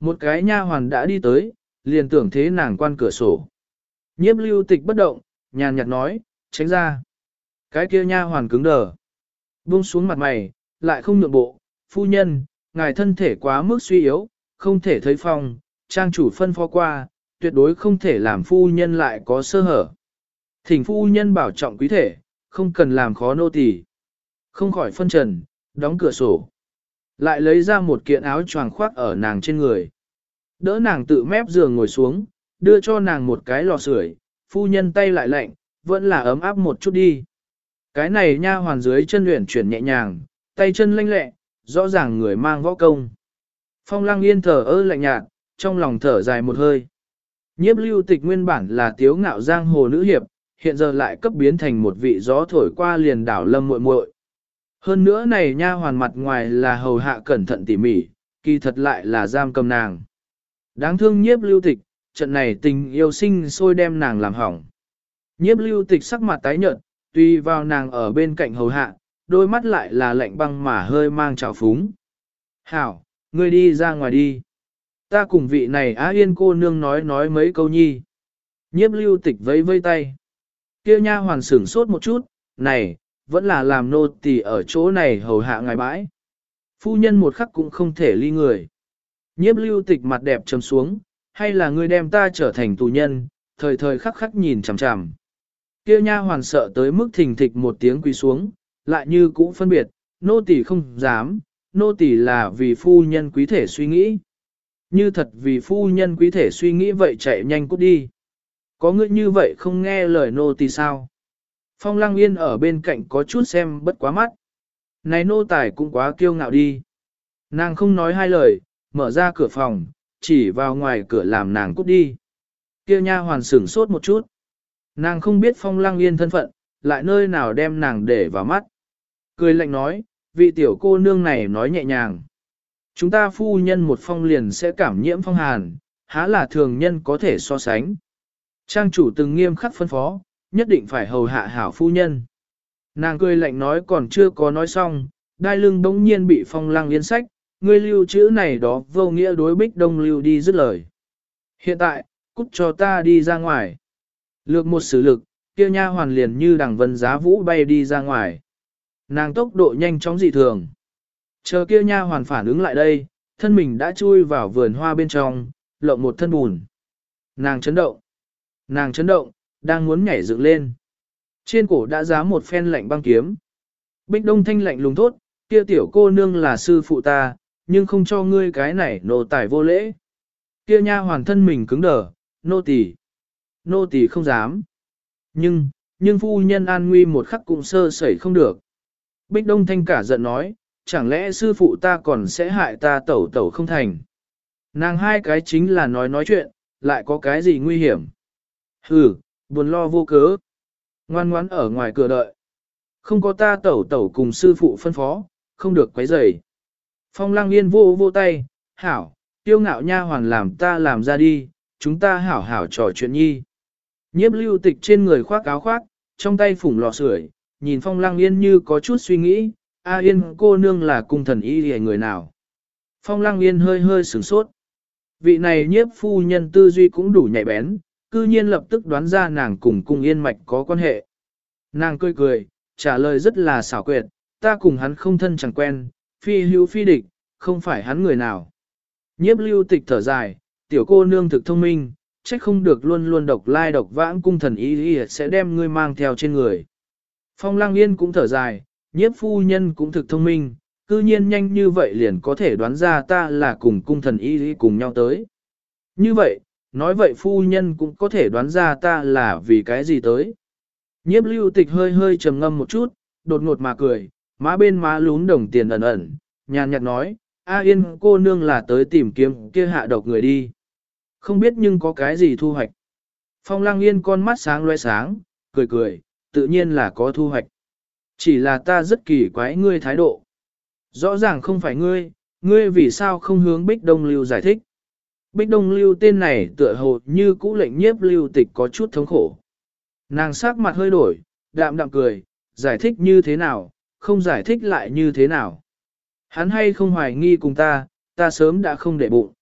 Một cái nha hoàn đã đi tới, liền tưởng thế nàng quan cửa sổ. Nhiếp lưu tịch bất động, nhàn nhạt nói, tránh ra. Cái kia nha hoàn cứng đờ. Buông xuống mặt mày, lại không nhượng bộ, phu nhân, ngài thân thể quá mức suy yếu, không thể thấy phong, trang chủ phân phó qua, tuyệt đối không thể làm phu nhân lại có sơ hở. Thỉnh phu nhân bảo trọng quý thể, không cần làm khó nô tỳ. Không khỏi phân trần, đóng cửa sổ. Lại lấy ra một kiện áo choàng khoác ở nàng trên người. Đỡ nàng tự mép giường ngồi xuống, đưa cho nàng một cái lò sưởi, phu nhân tay lại lạnh, vẫn là ấm áp một chút đi. Cái này nha hoàn dưới chân luyện chuyển nhẹ nhàng, tay chân lanh lẹ, rõ ràng người mang võ công. Phong lăng yên thở ơ lạnh nhạt, trong lòng thở dài một hơi. Nhiếp lưu tịch nguyên bản là tiếu ngạo giang hồ nữ hiệp, hiện giờ lại cấp biến thành một vị gió thổi qua liền đảo lâm muội muội. Hơn nữa này nha hoàn mặt ngoài là hầu hạ cẩn thận tỉ mỉ, kỳ thật lại là giam cầm nàng. Đáng thương nhiếp lưu tịch, trận này tình yêu sinh sôi đem nàng làm hỏng. Nhiếp lưu tịch sắc mặt tái nhợt, tuy vào nàng ở bên cạnh hầu hạ, đôi mắt lại là lạnh băng mà hơi mang trào phúng. Hảo, ngươi đi ra ngoài đi. Ta cùng vị này á yên cô nương nói nói mấy câu nhi. Nhiếp lưu tịch vẫy vây tay. Kia nha hoàn sửng sốt một chút, này, vẫn là làm nô tỳ ở chỗ này hầu hạ ngài bãi. Phu nhân một khắc cũng không thể ly người. Nhiếp lưu tịch mặt đẹp trầm xuống, hay là ngươi đem ta trở thành tù nhân, thời thời khắc khắc nhìn chằm chằm. Kia nha hoàn sợ tới mức thình thịch một tiếng quỳ xuống, lại như cũ phân biệt, nô tỳ không dám, nô tỳ là vì phu nhân quý thể suy nghĩ. Như thật vì phu nhân quý thể suy nghĩ vậy chạy nhanh cút đi. Có ngươi như vậy không nghe lời nô tỳ sao? Phong lăng yên ở bên cạnh có chút xem bất quá mắt. Này nô tài cũng quá kiêu ngạo đi. Nàng không nói hai lời, mở ra cửa phòng, chỉ vào ngoài cửa làm nàng cút đi. Kia nha hoàn sửng sốt một chút. Nàng không biết phong lăng yên thân phận, lại nơi nào đem nàng để vào mắt. Cười lạnh nói, vị tiểu cô nương này nói nhẹ nhàng. Chúng ta phu nhân một phong liền sẽ cảm nhiễm phong hàn, há là thường nhân có thể so sánh. Trang chủ từng nghiêm khắc phân phó, nhất định phải hầu hạ hảo phu nhân. Nàng cười lạnh nói còn chưa có nói xong, đai lưng bỗng nhiên bị phong lăng liên sách, ngươi lưu chữ này đó vô nghĩa đối bích đông lưu đi dứt lời. Hiện tại, cút cho ta đi ra ngoài. Lược một sử lực, kia nha hoàn liền như đằng vân giá vũ bay đi ra ngoài. Nàng tốc độ nhanh chóng dị thường. Chờ kia nha hoàn phản ứng lại đây, thân mình đã chui vào vườn hoa bên trong, lộng một thân bùn. Nàng chấn động. Nàng chấn động, đang muốn nhảy dựng lên. Trên cổ đã giá một phen lạnh băng kiếm. Bích Đông Thanh lạnh lùng thốt, kia tiểu cô nương là sư phụ ta, nhưng không cho ngươi cái này nô tài vô lễ. Kia nha hoàn thân mình cứng đờ, nô tỳ, nô tỳ không dám. Nhưng, nhưng phu nhân an nguy một khắc cũng sơ sẩy không được. Bích Đông Thanh cả giận nói, chẳng lẽ sư phụ ta còn sẽ hại ta tẩu tẩu không thành. Nàng hai cái chính là nói nói chuyện, lại có cái gì nguy hiểm. Hừ, buồn lo vô cớ. Ngoan ngoãn ở ngoài cửa đợi. Không có ta tẩu tẩu cùng sư phụ phân phó, không được quấy rầy. Phong lăng yên vô vô tay, hảo, tiêu ngạo nha hoàn làm ta làm ra đi, chúng ta hảo hảo trò chuyện nhi. Nhiếp lưu tịch trên người khoác áo khoác, trong tay phủng lò sưởi, nhìn phong lăng yên như có chút suy nghĩ, a yên cô nương là cung thần y hề người nào. Phong lăng yên hơi hơi sửng sốt. Vị này nhiếp phu nhân tư duy cũng đủ nhạy bén, cư nhiên lập tức đoán ra nàng cùng cung yên mạch có quan hệ. Nàng cười cười, trả lời rất là xảo quyệt, ta cùng hắn không thân chẳng quen, phi hữu phi địch, không phải hắn người nào. Nhiếp lưu tịch thở dài, tiểu cô nương thực thông minh, trách không được luôn luôn độc lai độc vãng cung thần ý ý sẽ đem ngươi mang theo trên người. Phong lang yên cũng thở dài, nhiếp phu nhân cũng thực thông minh, cư nhiên nhanh như vậy liền có thể đoán ra ta là cùng cung thần ý ý cùng nhau tới. Như vậy, Nói vậy phu nhân cũng có thể đoán ra ta là vì cái gì tới. Nhiếp lưu tịch hơi hơi trầm ngâm một chút, đột ngột mà cười, má bên má lún đồng tiền ẩn ẩn, nhàn nhạt nói, A Yên cô nương là tới tìm kiếm kia hạ độc người đi. Không biết nhưng có cái gì thu hoạch. Phong Lăng Yên con mắt sáng loe sáng, cười cười, tự nhiên là có thu hoạch. Chỉ là ta rất kỳ quái ngươi thái độ. Rõ ràng không phải ngươi, ngươi vì sao không hướng Bích Đông Lưu giải thích. Bích Đông Lưu tên này tựa hồ như cũ lệnh nhiếp lưu tịch có chút thống khổ. Nàng sắc mặt hơi đổi, đạm đạm cười, giải thích như thế nào, không giải thích lại như thế nào. Hắn hay không hoài nghi cùng ta, ta sớm đã không để bụng.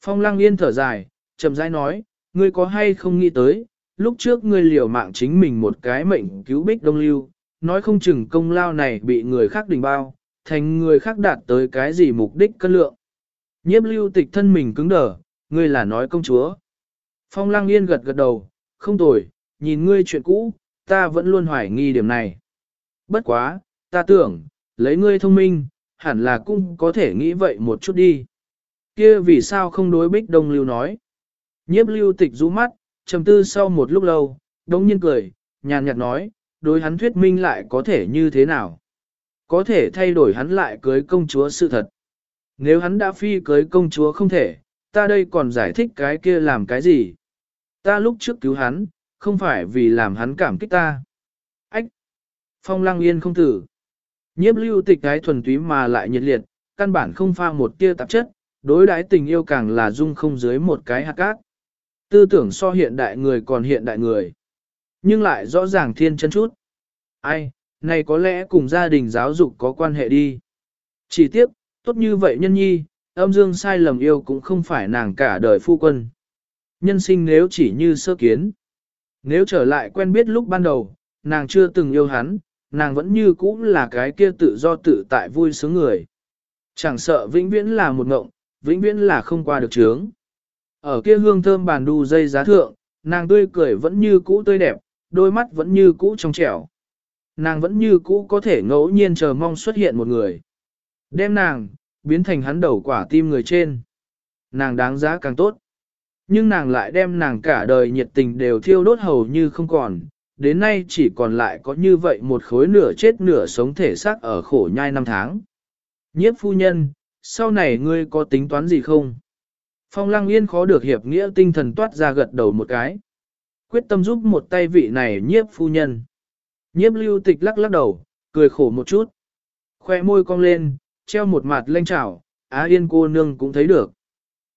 Phong lăng yên thở dài, chậm rãi nói, ngươi có hay không nghĩ tới, lúc trước ngươi liều mạng chính mình một cái mệnh cứu bích đông lưu, nói không chừng công lao này bị người khác đình bao, thành người khác đạt tới cái gì mục đích cân lượng. Nhiếp lưu tịch thân mình cứng đờ, ngươi là nói công chúa. Phong lăng yên gật gật đầu, không tồi, nhìn ngươi chuyện cũ, ta vẫn luôn hoài nghi điểm này. Bất quá, ta tưởng, lấy ngươi thông minh, hẳn là cũng có thể nghĩ vậy một chút đi. Kia vì sao không đối bích đông lưu nói. Nhiếp lưu tịch rũ mắt, trầm tư sau một lúc lâu, đống nhiên cười, nhàn nhạt nói, đối hắn thuyết minh lại có thể như thế nào. Có thể thay đổi hắn lại cưới công chúa sự thật. Nếu hắn đã phi cưới công chúa không thể, ta đây còn giải thích cái kia làm cái gì. Ta lúc trước cứu hắn, không phải vì làm hắn cảm kích ta. Ách! Phong lăng yên không tử. Nhiếp lưu tịch cái thuần túy mà lại nhiệt liệt, căn bản không pha một tia tạp chất, đối đãi tình yêu càng là dung không dưới một cái hạt cát. Tư tưởng so hiện đại người còn hiện đại người. Nhưng lại rõ ràng thiên chân chút. Ai, này có lẽ cùng gia đình giáo dục có quan hệ đi. Chỉ tiếc, tốt như vậy nhân nhi, âm dương sai lầm yêu cũng không phải nàng cả đời phu quân. Nhân sinh nếu chỉ như sơ kiến. Nếu trở lại quen biết lúc ban đầu, nàng chưa từng yêu hắn, nàng vẫn như cũ là cái kia tự do tự tại vui sướng người. Chẳng sợ vĩnh viễn là một ngộng, vĩnh viễn là không qua được chướng. Ở kia hương thơm bàn đu dây giá thượng, nàng tươi cười vẫn như cũ tươi đẹp, đôi mắt vẫn như cũ trong trẻo. Nàng vẫn như cũ có thể ngẫu nhiên chờ mong xuất hiện một người. Đem nàng, biến thành hắn đầu quả tim người trên. Nàng đáng giá càng tốt. Nhưng nàng lại đem nàng cả đời nhiệt tình đều thiêu đốt hầu như không còn, đến nay chỉ còn lại có như vậy một khối nửa chết nửa sống thể xác ở khổ nhai năm tháng. Nhiếp phu nhân, sau này ngươi có tính toán gì không? Phong lăng yên khó được hiệp nghĩa tinh thần toát ra gật đầu một cái. Quyết tâm giúp một tay vị này nhiếp phu nhân. Nhiếp lưu tịch lắc lắc đầu, cười khổ một chút. Khoe môi cong lên, treo một mặt lanh trảo, á yên cô nương cũng thấy được.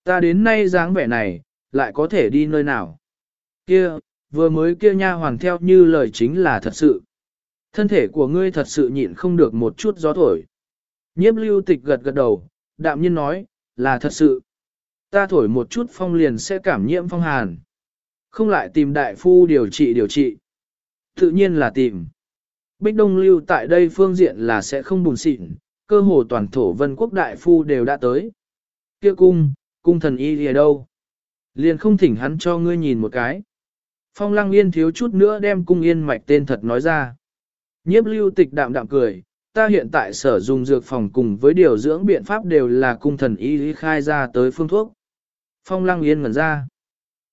Ta đến nay dáng vẻ này, lại có thể đi nơi nào. Kia, vừa mới kia nha hoàn theo như lời chính là thật sự. Thân thể của ngươi thật sự nhịn không được một chút gió thổi. Nhiếp lưu tịch gật gật đầu, đạm nhiên nói, là thật sự. Ta thổi một chút phong liền sẽ cảm nhiễm phong hàn. Không lại tìm đại phu điều trị điều trị. Tự nhiên là tìm. Bích Đông lưu tại đây phương diện là sẽ không bùn xịn, cơ hồ toàn thổ vân quốc đại phu đều đã tới. Kia cung, cung thần y ở đâu? Liền không thỉnh hắn cho ngươi nhìn một cái. Phong lăng yên thiếu chút nữa đem cung yên mạch tên thật nói ra. Nhiếp lưu tịch đạm đạm cười, ta hiện tại sở dùng dược phòng cùng với điều dưỡng biện pháp đều là cung thần y khai ra tới phương thuốc. Phong lăng yên ngẩn ra.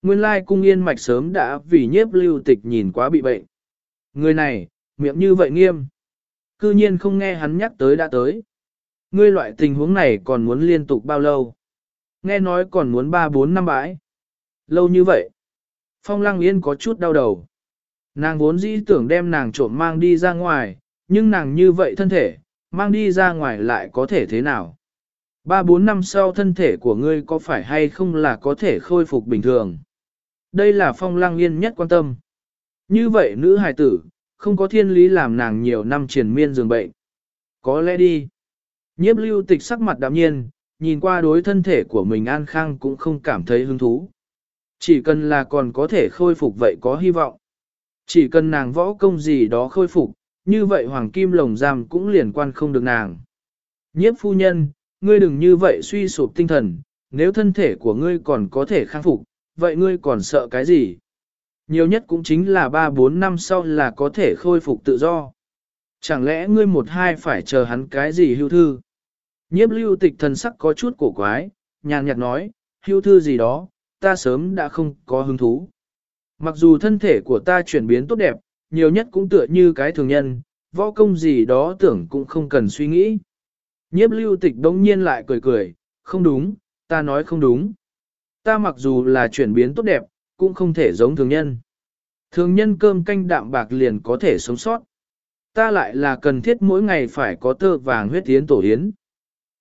Nguyên lai cung yên mạch sớm đã vì nhiếp lưu tịch nhìn quá bị bệnh. Người này, miệng như vậy nghiêm. Cư nhiên không nghe hắn nhắc tới đã tới. Ngươi loại tình huống này còn muốn liên tục bao lâu? Nghe nói còn muốn 3-4 năm bãi. Lâu như vậy. Phong lăng yên có chút đau đầu. Nàng vốn dĩ tưởng đem nàng trộm mang đi ra ngoài, nhưng nàng như vậy thân thể, mang đi ra ngoài lại có thể thế nào? Ba bốn năm sau thân thể của ngươi có phải hay không là có thể khôi phục bình thường? Đây là phong lăng yên nhất quan tâm. Như vậy nữ hài tử, không có thiên lý làm nàng nhiều năm triển miên dường bệnh. Có lẽ đi. Nhiếp lưu tịch sắc mặt đạm nhiên, nhìn qua đối thân thể của mình an khang cũng không cảm thấy hứng thú. Chỉ cần là còn có thể khôi phục vậy có hy vọng. Chỉ cần nàng võ công gì đó khôi phục, như vậy hoàng kim lồng giam cũng liền quan không được nàng. Nhiếp phu nhân, ngươi đừng như vậy suy sụp tinh thần, nếu thân thể của ngươi còn có thể khang phục, vậy ngươi còn sợ cái gì? Nhiều nhất cũng chính là 3-4 năm sau là có thể khôi phục tự do. Chẳng lẽ ngươi một hai phải chờ hắn cái gì hưu thư? Nhiếp lưu tịch thần sắc có chút cổ quái, nhàn nhạt nói, hưu thư gì đó, ta sớm đã không có hứng thú. Mặc dù thân thể của ta chuyển biến tốt đẹp, nhiều nhất cũng tựa như cái thường nhân, võ công gì đó tưởng cũng không cần suy nghĩ. Nhiếp lưu tịch đông nhiên lại cười cười, không đúng, ta nói không đúng. Ta mặc dù là chuyển biến tốt đẹp, cũng không thể giống thường nhân. Thường nhân cơm canh đạm bạc liền có thể sống sót. Ta lại là cần thiết mỗi ngày phải có tơ vàng huyết tiến tổ hiến.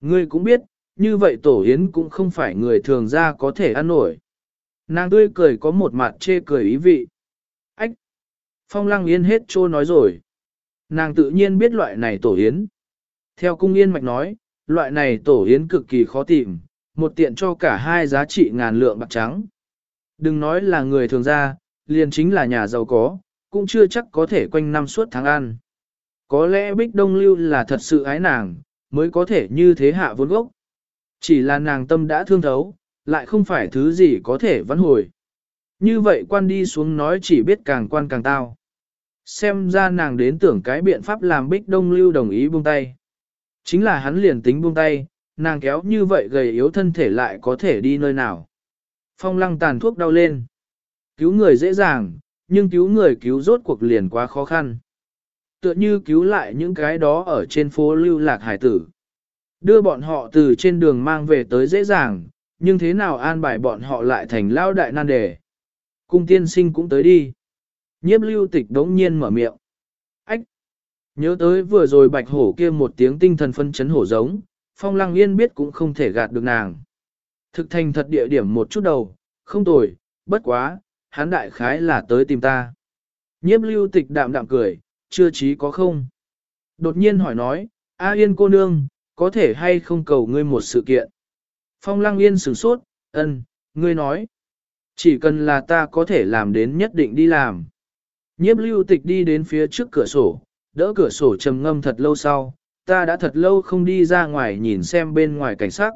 Ngươi cũng biết, như vậy tổ hiến cũng không phải người thường ra có thể ăn nổi. Nàng tươi cười có một mặt chê cười ý vị. Ách! Phong lăng yên hết trô nói rồi. Nàng tự nhiên biết loại này tổ hiến. Theo cung yên mạch nói, loại này tổ hiến cực kỳ khó tìm, một tiện cho cả hai giá trị ngàn lượng bạc trắng. Đừng nói là người thường gia, liền chính là nhà giàu có, cũng chưa chắc có thể quanh năm suốt tháng ăn. Có lẽ Bích Đông Lưu là thật sự ái nàng, mới có thể như thế hạ vốn gốc. Chỉ là nàng tâm đã thương thấu, lại không phải thứ gì có thể vãn hồi. Như vậy quan đi xuống nói chỉ biết càng quan càng tao. Xem ra nàng đến tưởng cái biện pháp làm Bích Đông Lưu đồng ý buông tay. Chính là hắn liền tính buông tay, nàng kéo như vậy gầy yếu thân thể lại có thể đi nơi nào. Phong lăng tàn thuốc đau lên. Cứu người dễ dàng, nhưng cứu người cứu rốt cuộc liền quá khó khăn. Tựa như cứu lại những cái đó ở trên phố lưu lạc hải tử. Đưa bọn họ từ trên đường mang về tới dễ dàng, nhưng thế nào an bài bọn họ lại thành lao đại nan đề. Cung tiên sinh cũng tới đi. Nhiếp lưu tịch đống nhiên mở miệng. Ách! Nhớ tới vừa rồi bạch hổ kia một tiếng tinh thần phân chấn hổ giống, phong lăng yên biết cũng không thể gạt được nàng. Thực thành thật địa điểm một chút đầu, không tồi, bất quá, hắn đại khái là tới tìm ta. Nhiếp lưu tịch đạm đạm cười, chưa chí có không. Đột nhiên hỏi nói, A yên cô nương, có thể hay không cầu ngươi một sự kiện. Phong lăng yên sửng sốt, ân, ngươi nói. Chỉ cần là ta có thể làm đến nhất định đi làm. Nhiếp lưu tịch đi đến phía trước cửa sổ, đỡ cửa sổ trầm ngâm thật lâu sau, ta đã thật lâu không đi ra ngoài nhìn xem bên ngoài cảnh sắc.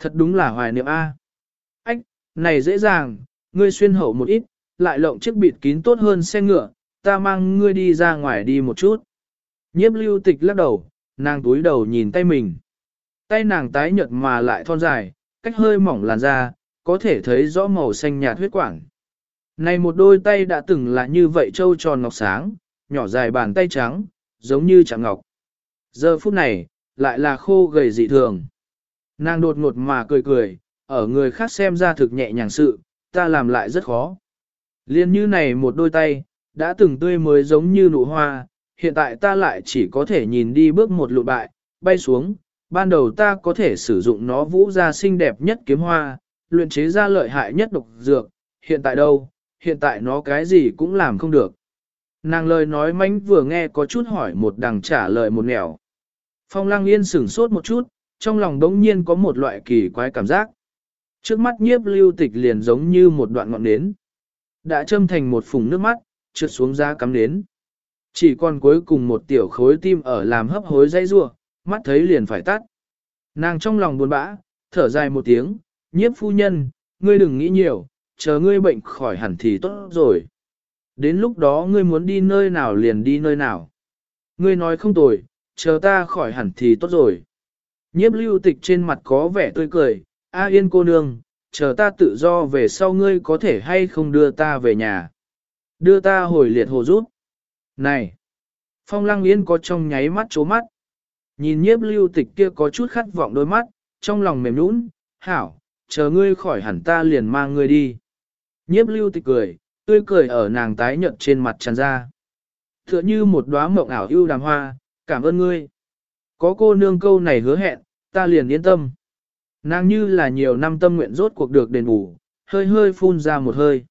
Thật đúng là hoài niệm A. Ách, này dễ dàng, ngươi xuyên hậu một ít, lại lộng chiếc bịt kín tốt hơn xe ngựa, ta mang ngươi đi ra ngoài đi một chút. Nhiếp lưu tịch lắc đầu, nàng túi đầu nhìn tay mình. Tay nàng tái nhợt mà lại thon dài, cách hơi mỏng làn da, có thể thấy rõ màu xanh nhạt huyết quản. Này một đôi tay đã từng là như vậy trâu tròn ngọc sáng, nhỏ dài bàn tay trắng, giống như chạm ngọc. Giờ phút này, lại là khô gầy dị thường. Nàng đột ngột mà cười cười, ở người khác xem ra thực nhẹ nhàng sự, ta làm lại rất khó. Liên như này một đôi tay, đã từng tươi mới giống như nụ hoa, hiện tại ta lại chỉ có thể nhìn đi bước một lụ bại, bay xuống, ban đầu ta có thể sử dụng nó vũ ra xinh đẹp nhất kiếm hoa, luyện chế ra lợi hại nhất độc dược, hiện tại đâu, hiện tại nó cái gì cũng làm không được. Nàng lời nói mánh vừa nghe có chút hỏi một đằng trả lời một nẻo. Phong lăng yên sửng sốt một chút, trong lòng đống nhiên có một loại kỳ quái cảm giác. Trước mắt nhiếp lưu tịch liền giống như một đoạn ngọn nến. Đã châm thành một phùng nước mắt, trượt xuống ra cắm nến. Chỉ còn cuối cùng một tiểu khối tim ở làm hấp hối dây rua, mắt thấy liền phải tắt. Nàng trong lòng buồn bã, thở dài một tiếng, nhiếp phu nhân, ngươi đừng nghĩ nhiều, chờ ngươi bệnh khỏi hẳn thì tốt rồi. Đến lúc đó ngươi muốn đi nơi nào liền đi nơi nào. Ngươi nói không tồi, chờ ta khỏi hẳn thì tốt rồi. Nhiếp lưu tịch trên mặt có vẻ tươi cười, A yên cô nương, chờ ta tự do về sau ngươi có thể hay không đưa ta về nhà. Đưa ta hồi liệt hồ rút. Này! Phong lăng yên có trong nháy mắt chố mắt. Nhìn nhiếp lưu tịch kia có chút khát vọng đôi mắt, trong lòng mềm nũng, hảo, chờ ngươi khỏi hẳn ta liền mang ngươi đi. Nhiếp lưu tịch cười, tươi cười ở nàng tái nhợt trên mặt tràn ra. Tựa như một đóa mộng ảo ưu đàm hoa, cảm ơn ngươi. Có cô nương câu này hứa hẹn, ta liền yên tâm. Nàng như là nhiều năm tâm nguyện rốt cuộc được đền bù, hơi hơi phun ra một hơi.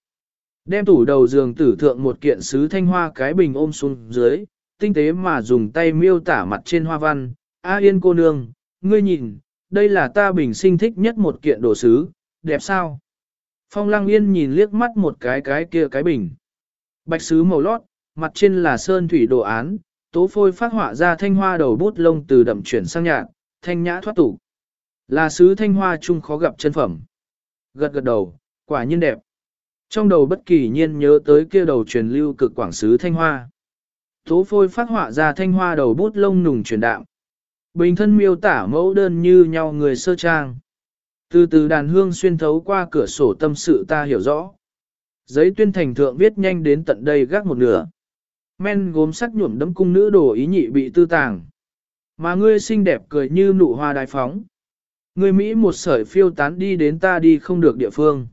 Đem tủ đầu giường tử thượng một kiện sứ thanh hoa cái bình ôm xuống dưới, tinh tế mà dùng tay miêu tả mặt trên hoa văn. A yên cô nương, ngươi nhìn, đây là ta bình sinh thích nhất một kiện đồ sứ, đẹp sao? Phong lăng yên nhìn liếc mắt một cái cái kia cái bình. Bạch sứ màu lót, mặt trên là sơn thủy đồ án, tố phôi phát họa ra thanh hoa đầu bút lông từ đậm chuyển sang nhạt, thanh nhã thoát tục. Là sứ thanh hoa chung khó gặp chân phẩm. Gật gật đầu, quả nhiên đẹp. Trong đầu bất kỳ nhiên nhớ tới kia đầu truyền lưu cực quảng sứ thanh hoa. Tố phôi phát họa ra thanh hoa đầu bút lông nùng truyền đạm. Bình thân miêu tả mẫu đơn như nhau người sơ trang. Từ từ đàn hương xuyên thấu qua cửa sổ tâm sự ta hiểu rõ. Giấy tuyên thành thượng viết nhanh đến tận đây gác một nửa. Men gốm sắc nhuộm đấm cung nữ đồ ý nhị bị tư tàng. Mà ngươi xinh đẹp cười như nụ hoa đài phóng. Ngươi Mỹ một sợi phiêu tán đi đến ta đi không được địa phương.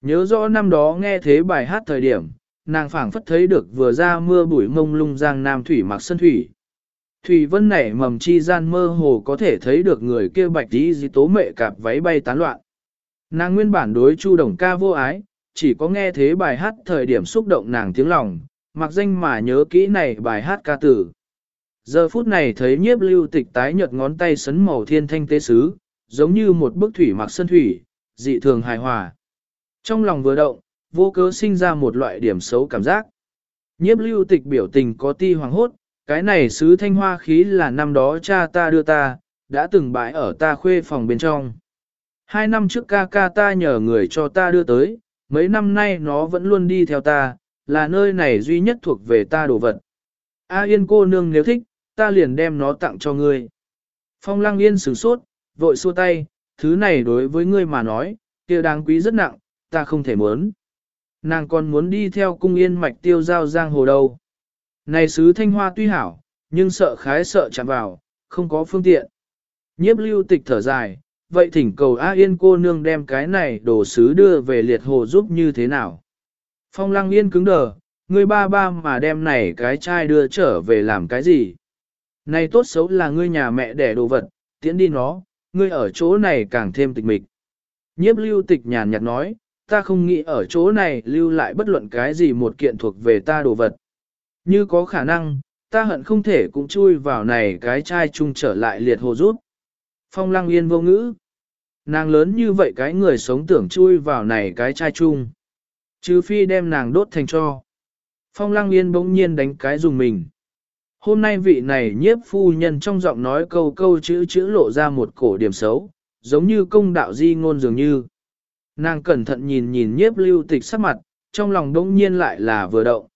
Nhớ rõ năm đó nghe thế bài hát thời điểm, nàng phảng phất thấy được vừa ra mưa bụi mông lung giang nam thủy mặc sân thủy. Thủy vân nảy mầm chi gian mơ hồ có thể thấy được người kia bạch tí di tố mệ cạp váy bay tán loạn. Nàng nguyên bản đối chu đồng ca vô ái, chỉ có nghe thế bài hát thời điểm xúc động nàng tiếng lòng, mặc danh mà nhớ kỹ này bài hát ca tử. Giờ phút này thấy nhiếp lưu tịch tái nhợt ngón tay sấn màu thiên thanh tế sứ, giống như một bức thủy mặc sân thủy, dị thường hài hòa. Trong lòng vừa động, vô cớ sinh ra một loại điểm xấu cảm giác. Nhiếp lưu tịch biểu tình có ti hoàng hốt, cái này sứ thanh hoa khí là năm đó cha ta đưa ta, đã từng bãi ở ta khuê phòng bên trong. Hai năm trước ca ca ta nhờ người cho ta đưa tới, mấy năm nay nó vẫn luôn đi theo ta, là nơi này duy nhất thuộc về ta đồ vật. A yên cô nương nếu thích, ta liền đem nó tặng cho ngươi. Phong lăng yên sửng sốt, vội xua tay, thứ này đối với ngươi mà nói, kia đáng quý rất nặng, ta không thể muốn. Nàng còn muốn đi theo cung yên mạch tiêu giao giang hồ đâu. Này sứ thanh hoa tuy hảo, nhưng sợ khái sợ chạm vào, không có phương tiện. Nhiếp lưu tịch thở dài, vậy thỉnh cầu A Yên cô nương đem cái này đồ sứ đưa về liệt hồ giúp như thế nào. Phong lăng yên cứng đờ, ngươi ba ba mà đem này cái chai đưa trở về làm cái gì. Này tốt xấu là ngươi nhà mẹ đẻ đồ vật, tiễn đi nó, ngươi ở chỗ này càng thêm tịch mịch. Nhiếp lưu tịch nhàn nhạt nói, ta không nghĩ ở chỗ này lưu lại bất luận cái gì một kiện thuộc về ta đồ vật. Như có khả năng, ta hận không thể cũng chui vào này cái chai chung trở lại liệt hồ rút. Phong lăng yên vô ngữ. Nàng lớn như vậy cái người sống tưởng chui vào này cái chai chung. Chứ phi đem nàng đốt thành cho. Phong lăng yên bỗng nhiên đánh cái dùng mình. Hôm nay vị này nhiếp phu nhân trong giọng nói câu câu chữ chữ lộ ra một cổ điểm xấu, giống như công đạo di ngôn dường như. Nàng cẩn thận nhìn nhìn nhiếp lưu tịch sắc mặt, trong lòng đông nhiên lại là vừa động.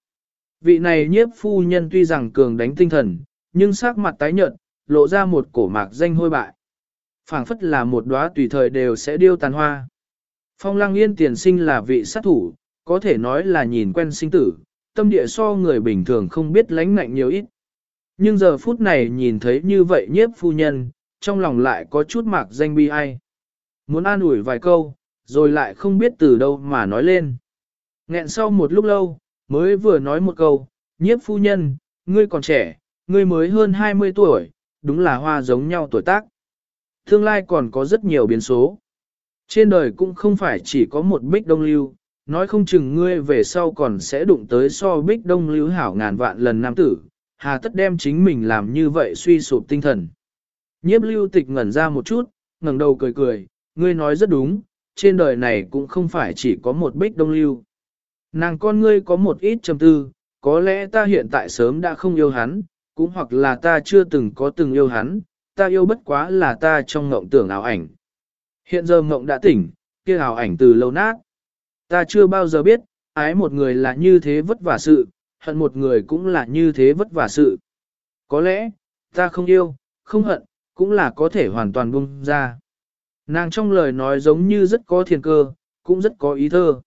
Vị này nhiếp phu nhân tuy rằng cường đánh tinh thần, nhưng sắc mặt tái nhợt, lộ ra một cổ mạc danh hôi bại. phảng phất là một đóa tùy thời đều sẽ điêu tàn hoa. Phong lăng yên tiền sinh là vị sát thủ, có thể nói là nhìn quen sinh tử, tâm địa so người bình thường không biết lánh ngạnh nhiều ít. Nhưng giờ phút này nhìn thấy như vậy nhiếp phu nhân, trong lòng lại có chút mạc danh bi ai. Muốn an ủi vài câu, rồi lại không biết từ đâu mà nói lên. Nghẹn sau một lúc lâu, mới vừa nói một câu, nhiếp phu nhân, ngươi còn trẻ, ngươi mới hơn 20 tuổi, đúng là hoa giống nhau tuổi tác. Tương lai còn có rất nhiều biến số. Trên đời cũng không phải chỉ có một bích đông lưu, nói không chừng ngươi về sau còn sẽ đụng tới so bích đông lưu hảo ngàn vạn lần nam tử, hà tất đem chính mình làm như vậy suy sụp tinh thần. Nhiếp lưu tịch ngẩn ra một chút, ngẩng đầu cười cười, ngươi nói rất đúng, trên đời này cũng không phải chỉ có một bích đông lưu. Nàng con ngươi có một ít trầm tư, có lẽ ta hiện tại sớm đã không yêu hắn, cũng hoặc là ta chưa từng có từng yêu hắn, ta yêu bất quá là ta trong ngộng tưởng ảo ảnh. Hiện giờ ngộng đã tỉnh, kia ảo ảnh từ lâu nát. Ta chưa bao giờ biết, ái một người là như thế vất vả sự, hận một người cũng là như thế vất vả sự. Có lẽ, ta không yêu, không hận, cũng là có thể hoàn toàn buông ra. Nàng trong lời nói giống như rất có thiền cơ, cũng rất có ý thơ.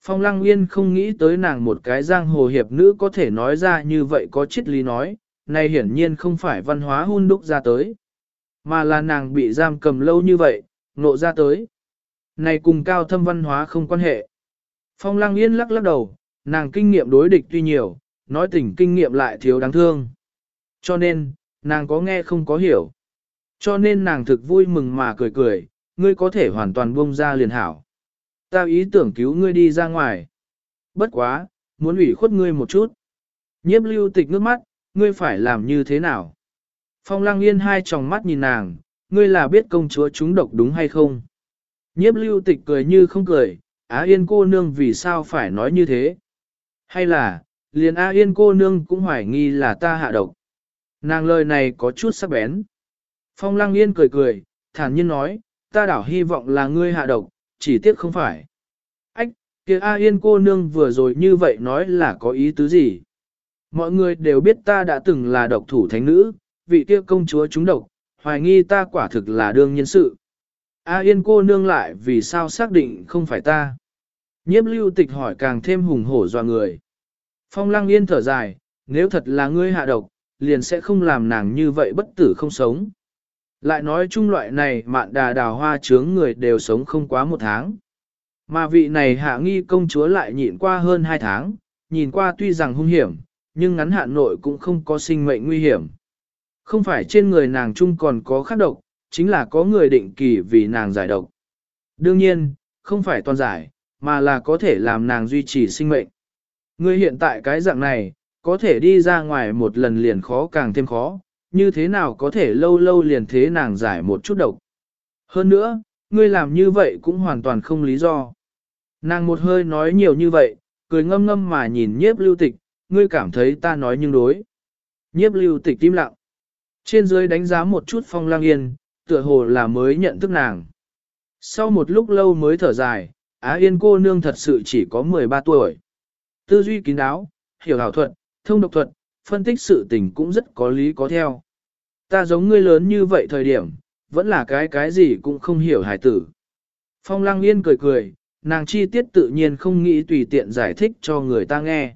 Phong Lăng Yên không nghĩ tới nàng một cái giang hồ hiệp nữ có thể nói ra như vậy có triết lý nói, này hiển nhiên không phải văn hóa hun đúc ra tới, mà là nàng bị giam cầm lâu như vậy, nộ ra tới. Này cùng cao thâm văn hóa không quan hệ. Phong Lăng Yên lắc lắc đầu, nàng kinh nghiệm đối địch tuy nhiều, nói tình kinh nghiệm lại thiếu đáng thương. Cho nên, nàng có nghe không có hiểu. Cho nên nàng thực vui mừng mà cười cười, ngươi có thể hoàn toàn buông ra liền hảo. Ta ý tưởng cứu ngươi đi ra ngoài. Bất quá, muốn ủy khuất ngươi một chút. Nhiếp lưu tịch nước mắt, ngươi phải làm như thế nào? Phong lăng yên hai tròng mắt nhìn nàng, ngươi là biết công chúa chúng độc đúng hay không? Nhiếp lưu tịch cười như không cười, Á Yên cô nương vì sao phải nói như thế? Hay là, liền Á Yên cô nương cũng hoài nghi là ta hạ độc? Nàng lời này có chút sắc bén. Phong Lăng Yên cười cười, thản nhiên nói, ta đảo hy vọng là ngươi hạ độc, chỉ tiếc không phải. Ách, kia A Yên cô nương vừa rồi như vậy nói là có ý tứ gì? Mọi người đều biết ta đã từng là độc thủ thánh nữ, vị kia công chúa chúng độc, hoài nghi ta quả thực là đương nhân sự. A yên cô nương lại vì sao xác định không phải ta. Nhiếp lưu tịch hỏi càng thêm hùng hổ dọa người. Phong lăng yên thở dài, nếu thật là ngươi hạ độc, liền sẽ không làm nàng như vậy bất tử không sống. Lại nói chung loại này mạn đà đào hoa chướng người đều sống không quá một tháng. Mà vị này hạ nghi công chúa lại nhịn qua hơn hai tháng, nhìn qua tuy rằng hung hiểm, nhưng ngắn hạn nội cũng không có sinh mệnh nguy hiểm. Không phải trên người nàng chung còn có khắc độc, chính là có người định kỳ vì nàng giải độc. Đương nhiên, không phải toàn giải, mà là có thể làm nàng duy trì sinh mệnh. Ngươi hiện tại cái dạng này, có thể đi ra ngoài một lần liền khó càng thêm khó, như thế nào có thể lâu lâu liền thế nàng giải một chút độc. Hơn nữa, ngươi làm như vậy cũng hoàn toàn không lý do. Nàng một hơi nói nhiều như vậy, cười ngâm ngâm mà nhìn nhiếp lưu tịch, ngươi cảm thấy ta nói nhưng đối. Nhiếp lưu tịch im lặng. Trên dưới đánh giá một chút phong lang yên, tựa hồ là mới nhận thức nàng. Sau một lúc lâu mới thở dài, Á Yên cô nương thật sự chỉ có 13 tuổi. Tư duy kín đáo, hiểu hảo thuật, thông độc thuật, phân tích sự tình cũng rất có lý có theo. Ta giống ngươi lớn như vậy thời điểm, vẫn là cái cái gì cũng không hiểu hài tử. Phong Lăng Yên cười cười, nàng chi tiết tự nhiên không nghĩ tùy tiện giải thích cho người ta nghe.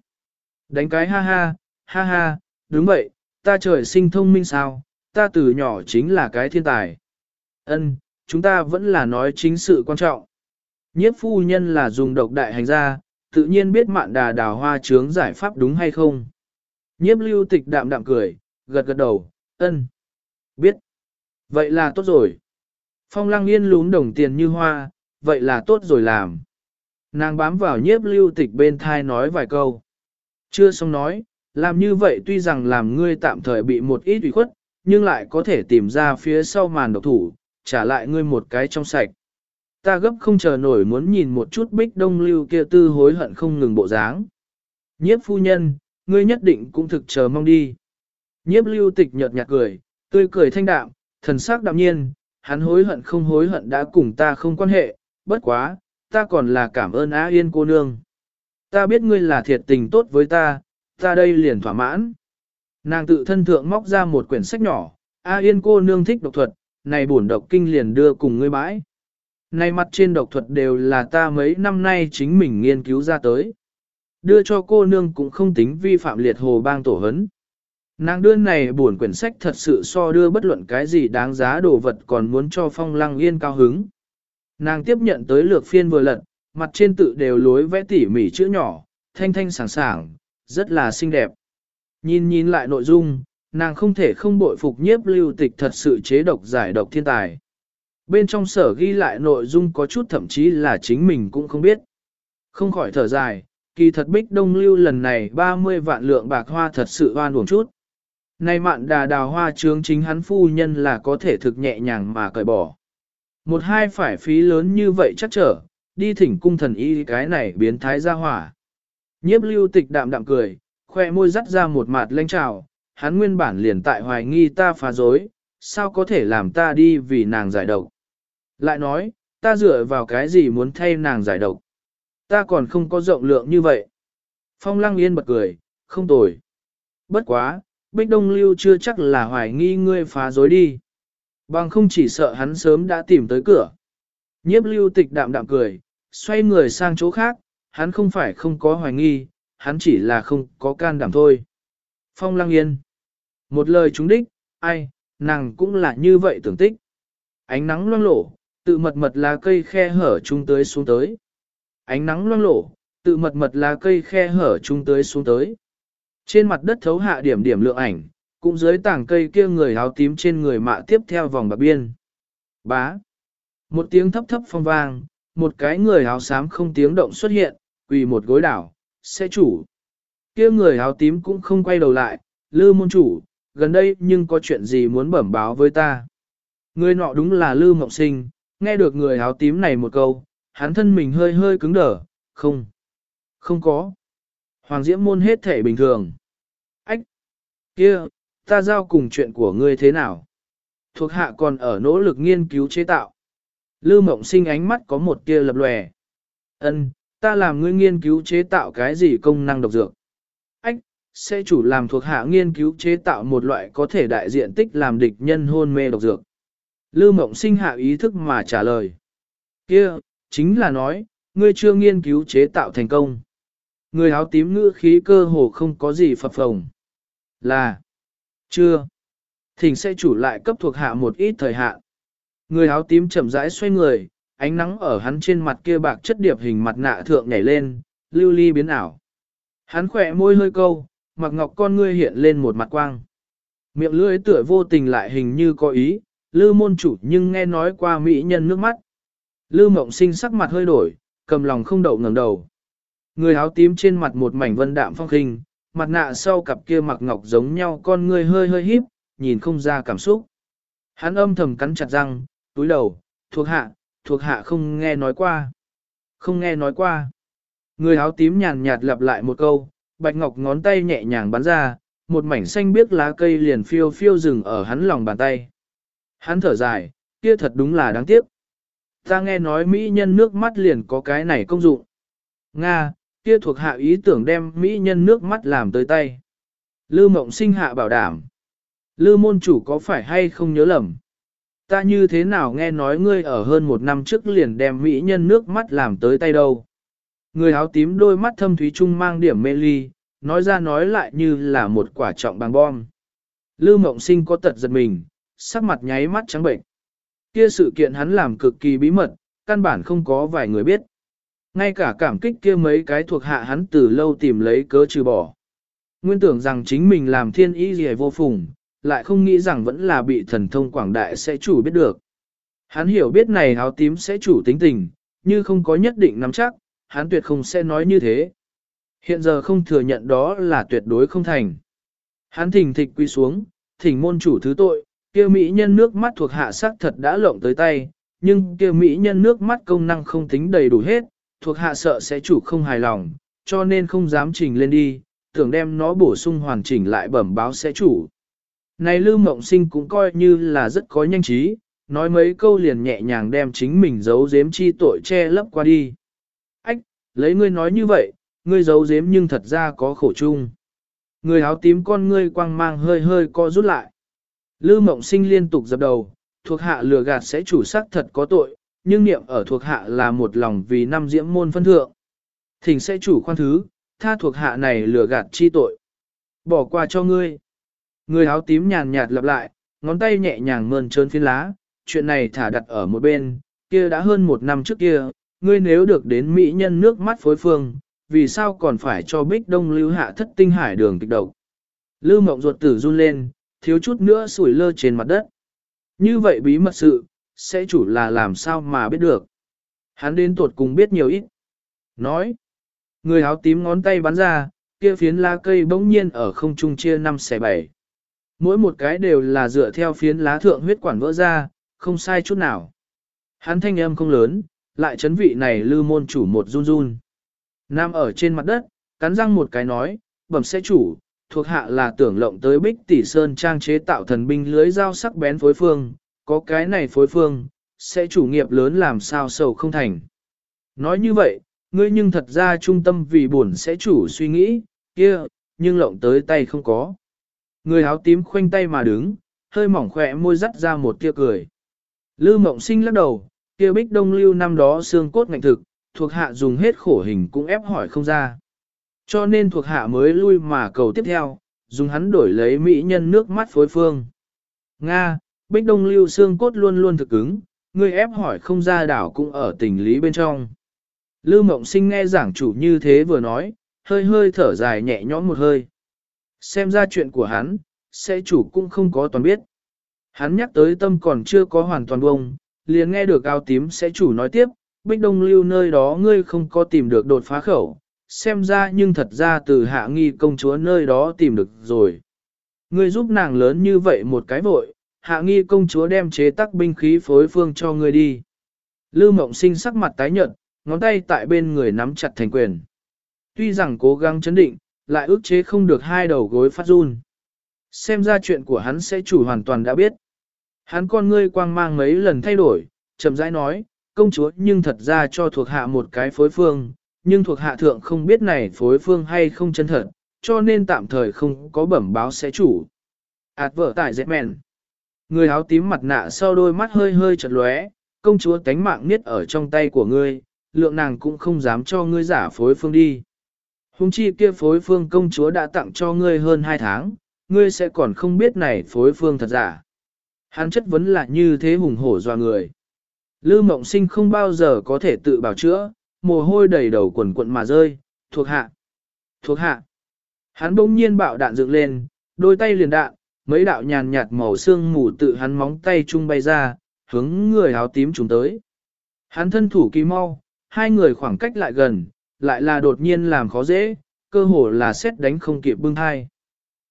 Đánh cái ha ha, ha ha, đúng vậy, ta trời sinh thông minh sao, ta từ nhỏ chính là cái thiên tài. Ân, chúng ta vẫn là nói chính sự quan trọng. Nhiếp phu nhân là dùng độc đại hành ra, tự nhiên biết mạn đà đào hoa trướng giải pháp đúng hay không. Nhiếp lưu tịch đạm đạm cười, gật gật đầu, ân. Biết. Vậy là tốt rồi. Phong lăng yên lún đồng tiền như hoa, vậy là tốt rồi làm. Nàng bám vào nhiếp lưu tịch bên thai nói vài câu. Chưa xong nói, làm như vậy tuy rằng làm ngươi tạm thời bị một ít ủy khuất, nhưng lại có thể tìm ra phía sau màn độc thủ, trả lại ngươi một cái trong sạch. Ta gấp không chờ nổi muốn nhìn một chút bích đông lưu kia tư hối hận không ngừng bộ dáng. Nhiếp phu nhân, ngươi nhất định cũng thực chờ mong đi. Nhiếp lưu tịch nhợt nhạt cười, tươi cười thanh đạm, thần sắc đạm nhiên, hắn hối hận không hối hận đã cùng ta không quan hệ, bất quá, ta còn là cảm ơn Á Yên cô nương. Ta biết ngươi là thiệt tình tốt với ta, ta đây liền thỏa mãn. Nàng tự thân thượng móc ra một quyển sách nhỏ, A Yên cô nương thích độc thuật, này bổn độc kinh liền đưa cùng ngươi bãi. Này mặt trên độc thuật đều là ta mấy năm nay chính mình nghiên cứu ra tới. Đưa cho cô nương cũng không tính vi phạm liệt hồ bang tổ hấn. Nàng đưa này buồn quyển sách thật sự so đưa bất luận cái gì đáng giá đồ vật còn muốn cho phong lăng yên cao hứng. Nàng tiếp nhận tới lược phiên vừa lật, mặt trên tự đều lối vẽ tỉ mỉ chữ nhỏ, thanh thanh sảng sảng, rất là xinh đẹp. Nhìn nhìn lại nội dung, nàng không thể không bội phục nhiếp lưu tịch thật sự chế độc giải độc thiên tài. Bên trong sở ghi lại nội dung có chút thậm chí là chính mình cũng không biết. Không khỏi thở dài, kỳ thật bích đông lưu lần này 30 vạn lượng bạc hoa thật sự oan uổng chút. Này mạn đà đào hoa trướng chính hắn phu nhân là có thể thực nhẹ nhàng mà cởi bỏ. Một hai phải phí lớn như vậy chắc trở, đi thỉnh cung thần y cái này biến thái ra hỏa. Nhiếp lưu tịch đạm đạm cười, khoe môi dắt ra một mặt lanh trào, hắn nguyên bản liền tại hoài nghi ta phá dối, sao có thể làm ta đi vì nàng giải độc. Lại nói, ta dựa vào cái gì muốn thay nàng giải độc. Ta còn không có rộng lượng như vậy. Phong lăng yên bật cười, không tồi. Bất quá, Bích Đông Lưu chưa chắc là hoài nghi ngươi phá dối đi. Bằng không chỉ sợ hắn sớm đã tìm tới cửa. Nhiếp lưu tịch đạm đạm cười, xoay người sang chỗ khác, hắn không phải không có hoài nghi, hắn chỉ là không có can đảm thôi. Phong lăng yên. Một lời trúng đích, ai, nàng cũng là như vậy tưởng tích. Ánh nắng loang lổ, tự mật mật lá cây khe hở chung tới xuống tới. Ánh nắng loang lổ, tự mật mật lá cây khe hở chung tới xuống tới. Trên mặt đất thấu hạ điểm điểm lượng ảnh, cũng dưới tảng cây kia người áo tím trên người mạ tiếp theo vòng bạc biên. Bá. Một tiếng thấp thấp phong vang, một cái người áo xám không tiếng động xuất hiện, quỳ một gối đảo, sẽ chủ. Kia người áo tím cũng không quay đầu lại, lư môn chủ, gần đây nhưng có chuyện gì muốn bẩm báo với ta. Người nọ đúng là lư mộng sinh, nghe được người áo tím này một câu, hắn thân mình hơi hơi cứng đờ, không, không có. Hoàng diễm môn hết thể bình thường. Ách! kia, ta giao cùng chuyện của ngươi thế nào? Thuộc hạ còn ở nỗ lực nghiên cứu chế tạo. Lư mộng sinh ánh mắt có một tia lập lòe. Ân, ta làm ngươi nghiên cứu chế tạo cái gì công năng độc dược? Ách, sẽ chủ làm thuộc hạ nghiên cứu chế tạo một loại có thể đại diện tích làm địch nhân hôn mê độc dược. Lưu Mộng sinh hạ ý thức mà trả lời. kia chính là nói, ngươi chưa nghiên cứu chế tạo thành công. Người áo tím ngữ khí cơ hồ không có gì phập phồng. Là, chưa. Thỉnh sẽ chủ lại cấp thuộc hạ một ít thời hạn. Người áo tím chậm rãi xoay người, ánh nắng ở hắn trên mặt kia bạc chất điệp hình mặt nạ thượng nhảy lên, lưu ly biến ảo. Hắn khỏe môi hơi câu, mặc ngọc con ngươi hiện lên một mặt quang. Miệng lưỡi tựa vô tình lại hình như có ý, lư môn chủ nhưng nghe nói qua mỹ nhân nước mắt. Lư mộng sinh sắc mặt hơi đổi, cầm lòng không đậu ngẩng đầu. Người áo tím trên mặt một mảnh vân đạm phong khinh, mặt nạ sau cặp kia mặc ngọc giống nhau con ngươi hơi hơi híp, nhìn không ra cảm xúc. Hắn âm thầm cắn chặt răng, túi đầu, thuộc hạ, thuộc hạ không nghe nói qua. Không nghe nói qua. Người áo tím nhàn nhạt lặp lại một câu, bạch ngọc ngón tay nhẹ nhàng bắn ra, một mảnh xanh biếc lá cây liền phiêu phiêu rừng ở hắn lòng bàn tay. Hắn thở dài, kia thật đúng là đáng tiếc. Ta nghe nói Mỹ nhân nước mắt liền có cái này công dụng. Nga, kia thuộc hạ ý tưởng đem Mỹ nhân nước mắt làm tới tay. Lư mộng sinh hạ bảo đảm. Lư môn chủ có phải hay không nhớ lầm? Ta như thế nào nghe nói ngươi ở hơn một năm trước liền đem Mỹ nhân nước mắt làm tới tay đâu? Người áo tím đôi mắt thâm thúy trung mang điểm mê ly, nói ra nói lại như là một quả trọng bằng bom. Lưu mộng sinh có tật giật mình, sắc mặt nháy mắt trắng bệnh. Kia sự kiện hắn làm cực kỳ bí mật, căn bản không có vài người biết. Ngay cả cảm kích kia mấy cái thuộc hạ hắn từ lâu tìm lấy cớ trừ bỏ. Nguyên tưởng rằng chính mình làm thiên ý gì vô phùng, lại không nghĩ rằng vẫn là bị thần thông quảng đại sẽ chủ biết được. Hắn hiểu biết này áo tím sẽ chủ tính tình, như không có nhất định nắm chắc, hắn tuyệt không sẽ nói như thế. Hiện giờ không thừa nhận đó là tuyệt đối không thành. Hắn thỉnh thịch quy xuống, thỉnh môn chủ thứ tội, kia mỹ nhân nước mắt thuộc hạ sắc thật đã lộng tới tay, nhưng kia mỹ nhân nước mắt công năng không tính đầy đủ hết, thuộc hạ sợ sẽ chủ không hài lòng, cho nên không dám trình lên đi, tưởng đem nó bổ sung hoàn chỉnh lại bẩm báo sẽ chủ. Này Lưu Mộng Sinh cũng coi như là rất có nhanh trí, nói mấy câu liền nhẹ nhàng đem chính mình giấu giếm chi tội che lấp qua đi. Ách, lấy ngươi nói như vậy, ngươi giấu giếm nhưng thật ra có khổ chung. Người áo tím con ngươi quang mang hơi hơi co rút lại. Lưu Mộng Sinh liên tục dập đầu, thuộc hạ lừa gạt sẽ chủ sắc thật có tội, nhưng niệm ở thuộc hạ là một lòng vì năm diễm môn phân thượng. Thỉnh sẽ chủ khoan thứ, tha thuộc hạ này lừa gạt chi tội. Bỏ qua cho ngươi. Người áo tím nhàn nhạt lặp lại, ngón tay nhẹ nhàng mơn trơn phiến lá, chuyện này thả đặt ở một bên, kia đã hơn một năm trước kia, ngươi nếu được đến mỹ nhân nước mắt phối phương, vì sao còn phải cho bích đông lưu hạ thất tinh hải đường kịch độc. Lưu mộng ruột tử run lên, thiếu chút nữa sủi lơ trên mặt đất. Như vậy bí mật sự, sẽ chủ là làm sao mà biết được. Hắn đến tuột cùng biết nhiều ít. Nói, người áo tím ngón tay bắn ra, kia phiến lá cây bỗng nhiên ở không trung chia năm xẻ bảy. Mỗi một cái đều là dựa theo phiến lá thượng huyết quản vỡ ra, không sai chút nào. Hắn thanh âm không lớn, lại chấn vị này lư môn chủ một run run. Nam ở trên mặt đất, cắn răng một cái nói, bẩm sẽ chủ, thuộc hạ là tưởng lộng tới bích tỷ sơn trang chế tạo thần binh lưới dao sắc bén phối phương, có cái này phối phương, sẽ chủ nghiệp lớn làm sao sầu không thành. Nói như vậy, ngươi nhưng thật ra trung tâm vì buồn sẽ chủ suy nghĩ, kia, nhưng lộng tới tay không có. Người áo tím khoanh tay mà đứng, hơi mỏng khỏe môi dắt ra một tia cười. Lư mộng sinh lắc đầu, kia bích đông lưu năm đó xương cốt ngạnh thực, thuộc hạ dùng hết khổ hình cũng ép hỏi không ra. Cho nên thuộc hạ mới lui mà cầu tiếp theo, dùng hắn đổi lấy mỹ nhân nước mắt phối phương. Nga, bích đông lưu xương cốt luôn luôn thực cứng, người ép hỏi không ra đảo cũng ở tình lý bên trong. Lư mộng sinh nghe giảng chủ như thế vừa nói, hơi hơi thở dài nhẹ nhõm một hơi. Xem ra chuyện của hắn, sẽ chủ cũng không có toàn biết. Hắn nhắc tới tâm còn chưa có hoàn toàn bông, liền nghe được áo tím sẽ chủ nói tiếp, Bích Đông Lưu nơi đó ngươi không có tìm được đột phá khẩu, xem ra nhưng thật ra từ hạ nghi công chúa nơi đó tìm được rồi. Ngươi giúp nàng lớn như vậy một cái vội, hạ nghi công chúa đem chế tắc binh khí phối phương cho ngươi đi. Lưu Mộng Sinh sắc mặt tái nhợt, ngón tay tại bên người nắm chặt thành quyền. Tuy rằng cố gắng chấn định, lại ước chế không được hai đầu gối phát run. Xem ra chuyện của hắn sẽ chủ hoàn toàn đã biết. Hắn con ngươi quang mang mấy lần thay đổi, chậm rãi nói, công chúa nhưng thật ra cho thuộc hạ một cái phối phương, nhưng thuộc hạ thượng không biết này phối phương hay không chân thật, cho nên tạm thời không có bẩm báo sẽ chủ. Ảt vở tại dẹp mèn. Người áo tím mặt nạ sau đôi mắt hơi hơi chật lóe, công chúa tánh mạng niết ở trong tay của ngươi, lượng nàng cũng không dám cho ngươi giả phối phương đi. Hùng chi kia phối phương công chúa đã tặng cho ngươi hơn hai tháng, ngươi sẽ còn không biết này phối phương thật giả. Hắn chất vấn là như thế hùng hổ doa người. Lư mộng sinh không bao giờ có thể tự bảo chữa, mồ hôi đầy đầu quần quận mà rơi, thuộc hạ, thuộc hạ. Hắn bỗng nhiên bạo đạn dựng lên, đôi tay liền đạn, mấy đạo nhàn nhạt màu xương mù tự hắn móng tay chung bay ra, hướng người áo tím chúng tới. Hắn thân thủ kỳ mau, hai người khoảng cách lại gần, lại là đột nhiên làm khó dễ, cơ hồ là xét đánh không kịp bưng thai.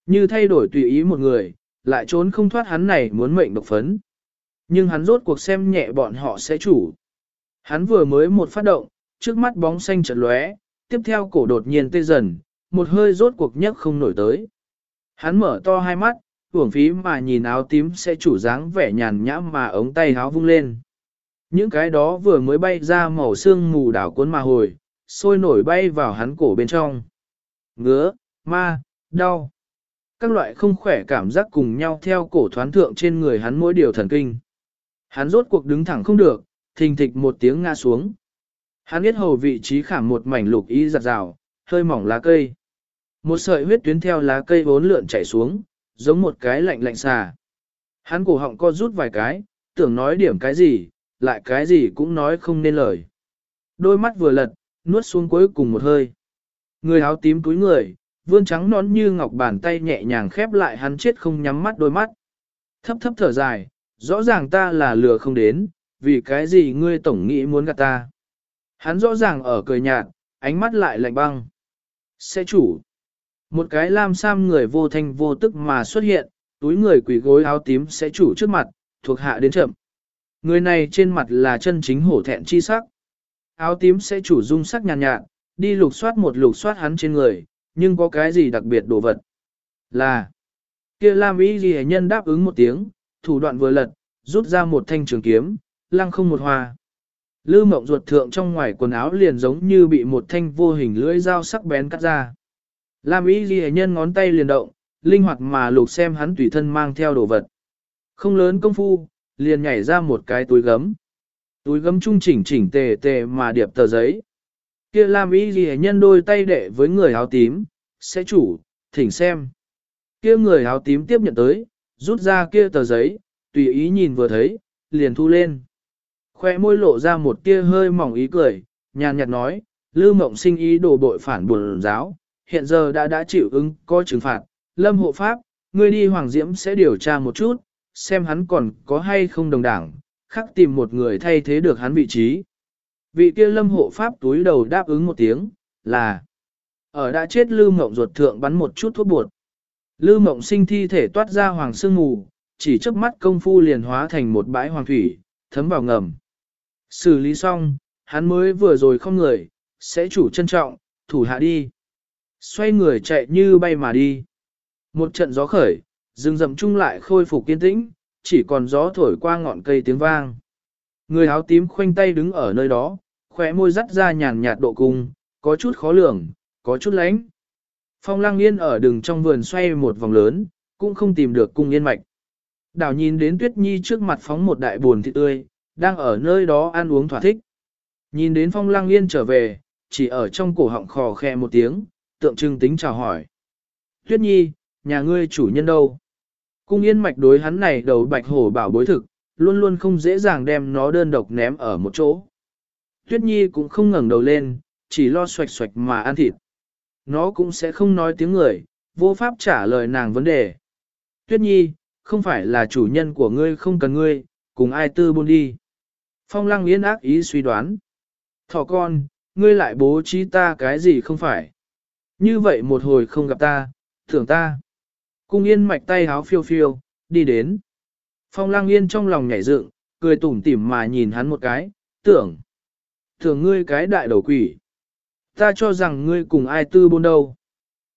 Như thay đổi tùy ý một người, lại trốn không thoát hắn này muốn mệnh độc phấn. Nhưng hắn rốt cuộc xem nhẹ bọn họ sẽ chủ. Hắn vừa mới một phát động, trước mắt bóng xanh chợt lóe, tiếp theo cổ đột nhiên tê dần, một hơi rốt cuộc nhất không nổi tới. Hắn mở to hai mắt, hưởng phí mà nhìn áo tím sẽ chủ dáng vẻ nhàn nhã mà ống tay áo vung lên. Những cái đó vừa mới bay ra màu xương mù đảo cuốn mà hồi, sôi nổi bay vào hắn cổ bên trong. Ngứa, ma, đau. Các loại không khỏe cảm giác cùng nhau theo cổ thoán thượng trên người hắn mỗi điều thần kinh. Hắn rốt cuộc đứng thẳng không được, thình thịch một tiếng ngã xuống. Hắn biết hầu vị trí khảm một mảnh lục ý giặt rào, hơi mỏng lá cây. Một sợi huyết tuyến theo lá cây bốn lượn chảy xuống, giống một cái lạnh lạnh xà. Hắn cổ họng co rút vài cái, tưởng nói điểm cái gì, lại cái gì cũng nói không nên lời. Đôi mắt vừa lật, nuốt xuống cuối cùng một hơi. Người áo tím túi người, vươn trắng nón như ngọc bàn tay nhẹ nhàng khép lại hắn chết không nhắm mắt đôi mắt. Thấp thấp thở dài, rõ ràng ta là lừa không đến, vì cái gì ngươi tổng nghĩ muốn gạt ta. Hắn rõ ràng ở cười nhạt, ánh mắt lại lạnh băng. Sẽ chủ. Một cái lam sam người vô thanh vô tức mà xuất hiện, túi người quỷ gối áo tím sẽ chủ trước mặt, thuộc hạ đến chậm. Người này trên mặt là chân chính hổ thẹn chi sắc. Áo tím sẽ chủ dung sắc nhàn nhạt, nhạt, đi lục soát một lục soát hắn trên người, nhưng có cái gì đặc biệt đồ vật. Là, kia Lam Y ghi nhân đáp ứng một tiếng, thủ đoạn vừa lật, rút ra một thanh trường kiếm, lăng không một hoa. Lư mộng ruột thượng trong ngoài quần áo liền giống như bị một thanh vô hình lưỡi dao sắc bén cắt ra. Lam Y ghi nhân ngón tay liền động, linh hoạt mà lục xem hắn tùy thân mang theo đồ vật. Không lớn công phu, liền nhảy ra một cái túi gấm. Túi gấm trung chỉnh chỉnh tề tề mà điệp tờ giấy. Kia Lam Y ghi nhân đôi tay đệ với người áo tím, sẽ chủ, thỉnh xem. Kia người áo tím tiếp nhận tới, rút ra kia tờ giấy, tùy ý nhìn vừa thấy, liền thu lên. Khoe môi lộ ra một tia hơi mỏng ý cười, nhàn nhạt nói, Lưu Mộng sinh ý đồ bội phản buồn giáo, hiện giờ đã đã chịu ứng coi trừng phạt, lâm hộ pháp, ngươi đi Hoàng Diễm sẽ điều tra một chút, xem hắn còn có hay không đồng đảng, khắc tìm một người thay thế được hắn vị trí. Vị kia lâm hộ pháp túi đầu đáp ứng một tiếng, là ở đã chết Lưu Mộng ruột thượng bắn một chút thuốc bột. Lưu Mộng sinh thi thể toát ra hoàng sương mù, chỉ chớp mắt công phu liền hóa thành một bãi hoàng thủy, thấm vào ngầm. Xử lý xong, hắn mới vừa rồi không người, sẽ chủ trân trọng, thủ hạ đi. Xoay người chạy như bay mà đi. Một trận gió khởi, rừng rậm chung lại khôi phục kiên tĩnh, chỉ còn gió thổi qua ngọn cây tiếng vang. Người áo tím khoanh tay đứng ở nơi đó, khóe môi dắt ra nhàn nhạt độ cung, có chút khó lường, có chút lánh. Phong lang yên ở đường trong vườn xoay một vòng lớn, cũng không tìm được cung yên mạch. Đảo nhìn đến Tuyết Nhi trước mặt phóng một đại buồn thịt tươi, đang ở nơi đó ăn uống thỏa thích. Nhìn đến Phong lang yên trở về, chỉ ở trong cổ họng khò khe một tiếng, tượng trưng tính chào hỏi. Tuyết Nhi, nhà ngươi chủ nhân đâu? Cung yên mạch đối hắn này đầu bạch hổ bảo bối thực, luôn luôn không dễ dàng đem nó đơn độc ném ở một chỗ. Tuyết Nhi cũng không ngẩng đầu lên, chỉ lo xoạch xoạch mà ăn thịt. Nó cũng sẽ không nói tiếng người, vô pháp trả lời nàng vấn đề. Tuyết Nhi, không phải là chủ nhân của ngươi không cần ngươi, cùng ai tư buôn đi. Phong lăng yên ác ý suy đoán. Thỏ con, ngươi lại bố trí ta cái gì không phải. Như vậy một hồi không gặp ta, thưởng ta. Cung yên mạch tay háo phiêu phiêu, đi đến. Phong lang yên trong lòng nhảy dựng, cười tủm tỉm mà nhìn hắn một cái, tưởng. Tưởng ngươi cái đại đầu quỷ. Ta cho rằng ngươi cùng ai tư bôn đâu.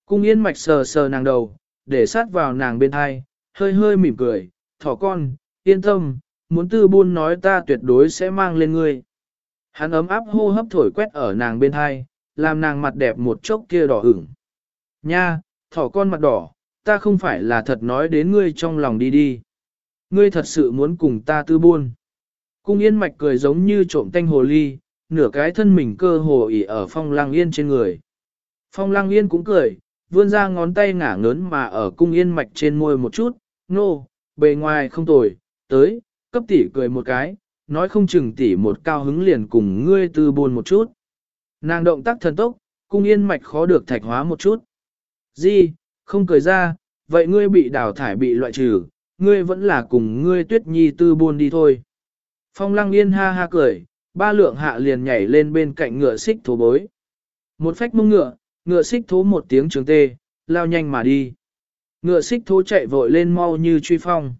Cung yên mạch sờ sờ nàng đầu, để sát vào nàng bên hai, hơi hơi mỉm cười, thỏ con, yên tâm, muốn tư buôn nói ta tuyệt đối sẽ mang lên ngươi. Hắn ấm áp hô hấp thổi quét ở nàng bên hai, làm nàng mặt đẹp một chốc kia đỏ ửng. Nha, thỏ con mặt đỏ, ta không phải là thật nói đến ngươi trong lòng đi đi. Ngươi thật sự muốn cùng ta tư buôn. Cung yên mạch cười giống như trộm tanh hồ ly, nửa cái thân mình cơ hồ ỉ ở phong lang yên trên người. Phong lang yên cũng cười, vươn ra ngón tay ngả ngớn mà ở cung yên mạch trên môi một chút, nô, bề ngoài không tồi, tới, cấp tỷ cười một cái, nói không chừng tỷ một cao hứng liền cùng ngươi tư buôn một chút. Nàng động tác thần tốc, cung yên mạch khó được thạch hóa một chút. Di, không cười ra, vậy ngươi bị đào thải bị loại trừ, ngươi vẫn là cùng ngươi tuyết nhi tư buôn đi thôi. Phong lăng yên ha ha cười, ba lượng hạ liền nhảy lên bên cạnh ngựa xích thố bối. Một phách mông ngựa, ngựa xích thố một tiếng trường tê, lao nhanh mà đi. Ngựa xích thố chạy vội lên mau như truy phong.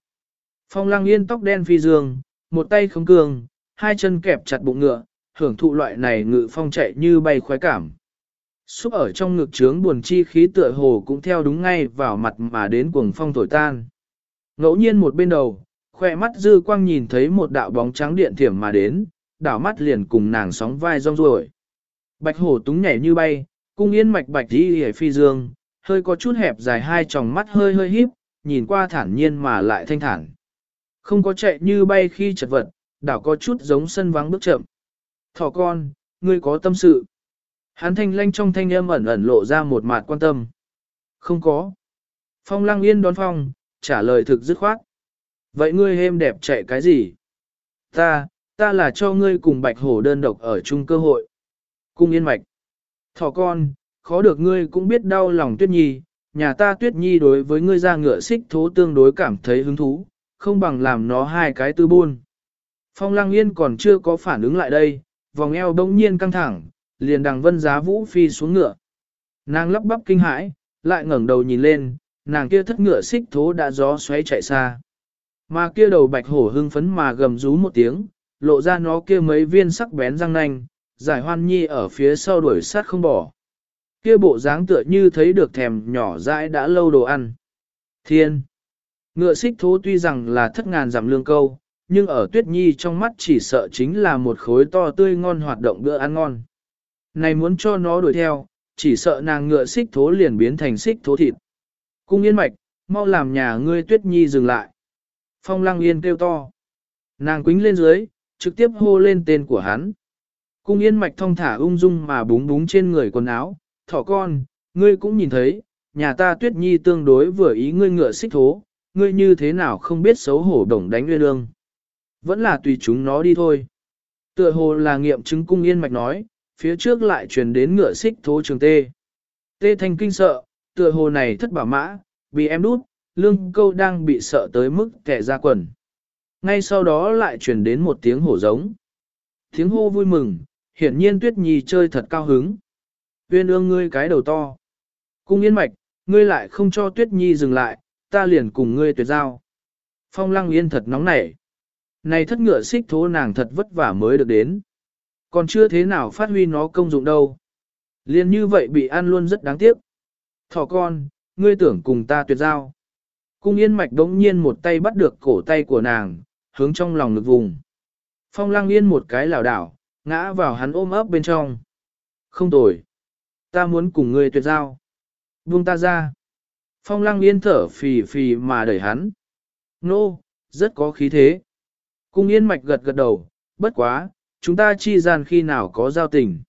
Phong lăng yên tóc đen phi dương, một tay không cường, hai chân kẹp chặt bụng ngựa, hưởng thụ loại này ngự phong chạy như bay khoái cảm. Xúc ở trong ngực trướng buồn chi khí tựa hồ cũng theo đúng ngay vào mặt mà đến cuồng phong thổi tan. Ngẫu nhiên một bên đầu, khoe mắt dư quang nhìn thấy một đạo bóng trắng điện thiểm mà đến, đảo mắt liền cùng nàng sóng vai rong ruổi. Bạch hổ túng nhảy như bay, cung yên mạch bạch đi hề phi dương, hơi có chút hẹp dài hai tròng mắt hơi hơi híp, nhìn qua thản nhiên mà lại thanh thản. Không có chạy như bay khi chật vật, đảo có chút giống sân vắng bước chậm. Thỏ con, ngươi có tâm sự. Hắn thanh lanh trong thanh âm ẩn ẩn lộ ra một mạt quan tâm. Không có. Phong lăng yên đón phong, trả lời thực dứt khoát. Vậy ngươi êm đẹp chạy cái gì? Ta, ta là cho ngươi cùng bạch hổ đơn độc ở chung cơ hội. Cung yên mạch. Thỏ con, khó được ngươi cũng biết đau lòng tuyết nhi, nhà ta tuyết nhi đối với ngươi ra ngựa xích thố tương đối cảm thấy hứng thú, không bằng làm nó hai cái tư buôn. Phong lăng yên còn chưa có phản ứng lại đây, vòng eo bỗng nhiên căng thẳng, liền đằng vân giá vũ phi xuống ngựa. Nàng lắp bắp kinh hãi, lại ngẩng đầu nhìn lên, nàng kia thất ngựa xích thố đã gió xoáy chạy xa. Mà kia đầu bạch hổ hưng phấn mà gầm rú một tiếng, lộ ra nó kia mấy viên sắc bén răng nanh, giải hoan nhi ở phía sau đuổi sát không bỏ. Kia bộ dáng tựa như thấy được thèm nhỏ dãi đã lâu đồ ăn. Thiên! Ngựa xích thố tuy rằng là thất ngàn giảm lương câu, nhưng ở tuyết nhi trong mắt chỉ sợ chính là một khối to tươi ngon hoạt động bữa ăn ngon. Này muốn cho nó đuổi theo, chỉ sợ nàng ngựa xích thố liền biến thành xích thố thịt. Cung yên mạch, mau làm nhà ngươi tuyết nhi dừng lại. Phong lăng yên kêu to. Nàng quính lên dưới, trực tiếp hô lên tên của hắn. Cung yên mạch thong thả ung dung mà búng búng trên người quần áo, thỏ con, ngươi cũng nhìn thấy, nhà ta tuyết nhi tương đối vừa ý ngươi ngựa xích thố, ngươi như thế nào không biết xấu hổ đồng đánh nguyên lương. Vẫn là tùy chúng nó đi thôi. Tựa hồ là nghiệm chứng cung yên mạch nói, phía trước lại truyền đến ngựa xích thố trường tê. Tê thanh kinh sợ, tựa hồ này thất bảo mã, bị em đút, lương câu đang bị sợ tới mức kẻ ra quần. Ngay sau đó lại truyền đến một tiếng hổ giống. Tiếng hô vui mừng, hiển nhiên tuyết nhi chơi thật cao hứng. Uyên ương ngươi cái đầu to. Cung yên mạch, ngươi lại không cho tuyết nhi dừng lại, ta liền cùng ngươi tuyệt giao. Phong lăng yên thật nóng nảy. Này thất ngựa xích thố nàng thật vất vả mới được đến. Còn chưa thế nào phát huy nó công dụng đâu. Liên như vậy bị ăn luôn rất đáng tiếc. Thỏ con, ngươi tưởng cùng ta tuyệt giao. Cung yên mạch đống nhiên một tay bắt được cổ tay của nàng, hướng trong lòng ngực vùng. Phong lăng yên một cái lảo đảo, ngã vào hắn ôm ấp bên trong. Không tồi. Ta muốn cùng ngươi tuyệt giao. Buông ta ra. Phong lăng yên thở phì phì mà đẩy hắn. Nô, rất có khí thế. Cung yên mạch gật gật đầu, bất quá, chúng ta chi gian khi nào có giao tình.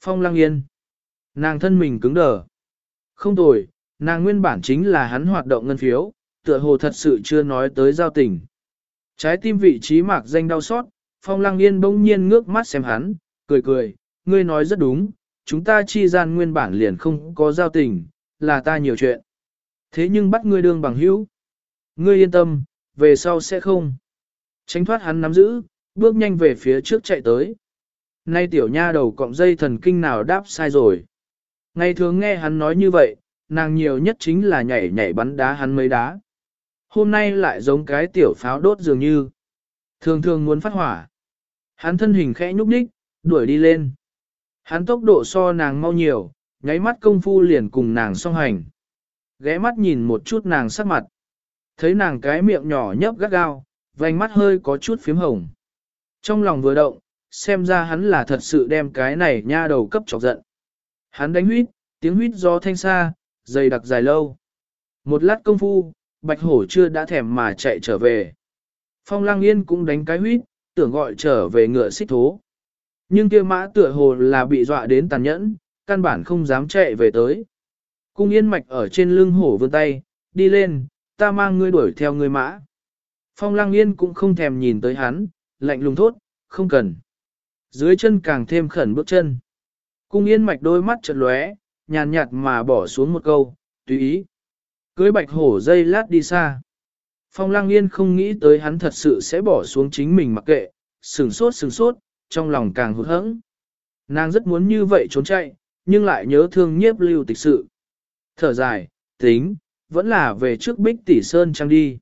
Phong lăng yên. Nàng thân mình cứng đờ. Không tồi, nàng nguyên bản chính là hắn hoạt động ngân phiếu, tựa hồ thật sự chưa nói tới giao tình. Trái tim vị trí mạc danh đau xót, phong lăng yên bỗng nhiên ngước mắt xem hắn, cười cười, ngươi nói rất đúng, chúng ta chi gian nguyên bản liền không có giao tình, là ta nhiều chuyện. Thế nhưng bắt ngươi đương bằng hữu. Ngươi yên tâm, về sau sẽ không. Tránh thoát hắn nắm giữ, bước nhanh về phía trước chạy tới. Nay tiểu nha đầu cọng dây thần kinh nào đáp sai rồi. Ngày thường nghe hắn nói như vậy, nàng nhiều nhất chính là nhảy nhảy bắn đá hắn mấy đá. Hôm nay lại giống cái tiểu pháo đốt dường như. Thường thường muốn phát hỏa. Hắn thân hình khẽ nhúc nhích, đuổi đi lên. Hắn tốc độ so nàng mau nhiều, nháy mắt công phu liền cùng nàng song hành. Ghé mắt nhìn một chút nàng sắc mặt. Thấy nàng cái miệng nhỏ nhấp gắt gao, vành mắt hơi có chút phím hồng. Trong lòng vừa động, xem ra hắn là thật sự đem cái này nha đầu cấp chọc giận. Hắn đánh huyết, tiếng huyết do thanh xa, dày đặc dài lâu. Một lát công phu, bạch hổ chưa đã thèm mà chạy trở về. Phong Lang Yên cũng đánh cái huyết, tưởng gọi trở về ngựa xích thố. Nhưng kia mã tựa hồ là bị dọa đến tàn nhẫn, căn bản không dám chạy về tới. Cung yên mạch ở trên lưng hổ vươn tay, đi lên, ta mang ngươi đuổi theo ngươi mã. Phong Lang Yên cũng không thèm nhìn tới hắn, lạnh lùng thốt, không cần. Dưới chân càng thêm khẩn bước chân. Cung yên mạch đôi mắt chợt lóe, nhàn nhạt mà bỏ xuống một câu, tùy ý. Cưới bạch hổ dây lát đi xa. Phong Lang Yên không nghĩ tới hắn thật sự sẽ bỏ xuống chính mình mặc kệ, sừng sốt sừng sốt, trong lòng càng hụt hẫng. Nàng rất muốn như vậy trốn chạy, nhưng lại nhớ thương nhiếp lưu tịch sự. Thở dài, tính, vẫn là về trước Bích Tỷ Sơn Trang đi.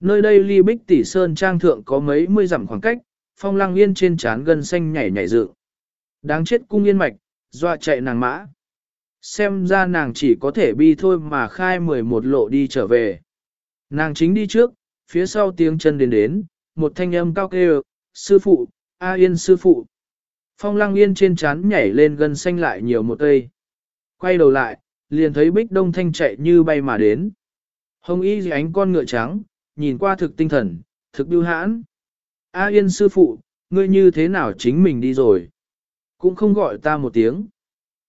Nơi đây ly Bích Tỷ Sơn Trang thượng có mấy mươi dặm khoảng cách, phong lăng yên trên trán gân xanh nhảy nhảy dự. Đáng chết cung yên mạch, doa chạy nàng mã. Xem ra nàng chỉ có thể bi thôi mà khai 11 lộ đi trở về. Nàng chính đi trước, phía sau tiếng chân đến đến, một thanh âm cao kêu, sư phụ, A Yên sư phụ. Phong lăng yên trên trán nhảy lên gân xanh lại nhiều một cây. Quay đầu lại, liền thấy bích đông thanh chạy như bay mà đến. Hồng y gì ánh con ngựa trắng, nhìn qua thực tinh thần, thực biêu hãn. A Yên sư phụ, ngươi như thế nào chính mình đi rồi? Cũng không gọi ta một tiếng.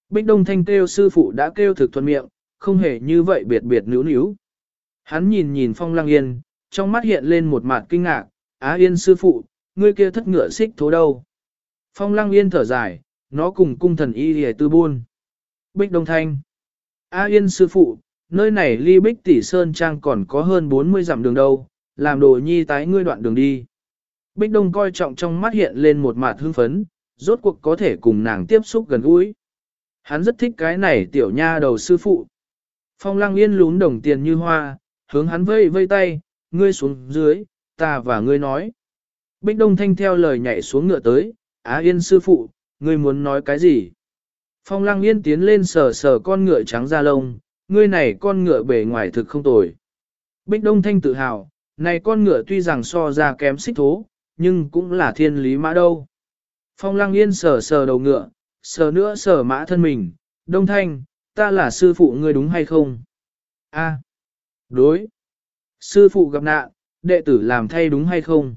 Bích Đông Thanh kêu sư phụ đã kêu thực thuận miệng, không hề như vậy biệt biệt níu níu. Hắn nhìn nhìn Phong Lăng Yên, trong mắt hiện lên một mặt kinh ngạc, Á Yên sư phụ, ngươi kia thất ngựa xích thố đâu? Phong Lăng Yên thở dài, nó cùng cung thần y hề tư buôn. Bích Đông Thanh. Á Yên sư phụ, nơi này ly Bích Tỷ Sơn Trang còn có hơn 40 dặm đường đâu, làm đồ nhi tái ngươi đoạn đường đi. Bích Đông coi trọng trong mắt hiện lên một mặt hưng phấn, rốt cuộc có thể cùng nàng tiếp xúc gần gũi. Hắn rất thích cái này tiểu nha đầu sư phụ. Phong lăng yên lún đồng tiền như hoa, hướng hắn vây vây tay, ngươi xuống dưới, ta và ngươi nói. Bích Đông Thanh theo lời nhảy xuống ngựa tới, Á Yên sư phụ, ngươi muốn nói cái gì? Phong lăng yên tiến lên sờ sờ con ngựa trắng da lông, ngươi này con ngựa bề ngoài thực không tồi. Bích Đông Thanh tự hào, này con ngựa tuy rằng so ra kém xích thố, nhưng cũng là thiên lý mã đâu. Phong lăng yên sờ sờ đầu ngựa, sờ nữa sờ mã thân mình, đông thanh, ta là sư phụ ngươi đúng hay không? A. đối. Sư phụ gặp nạn, đệ tử làm thay đúng hay không?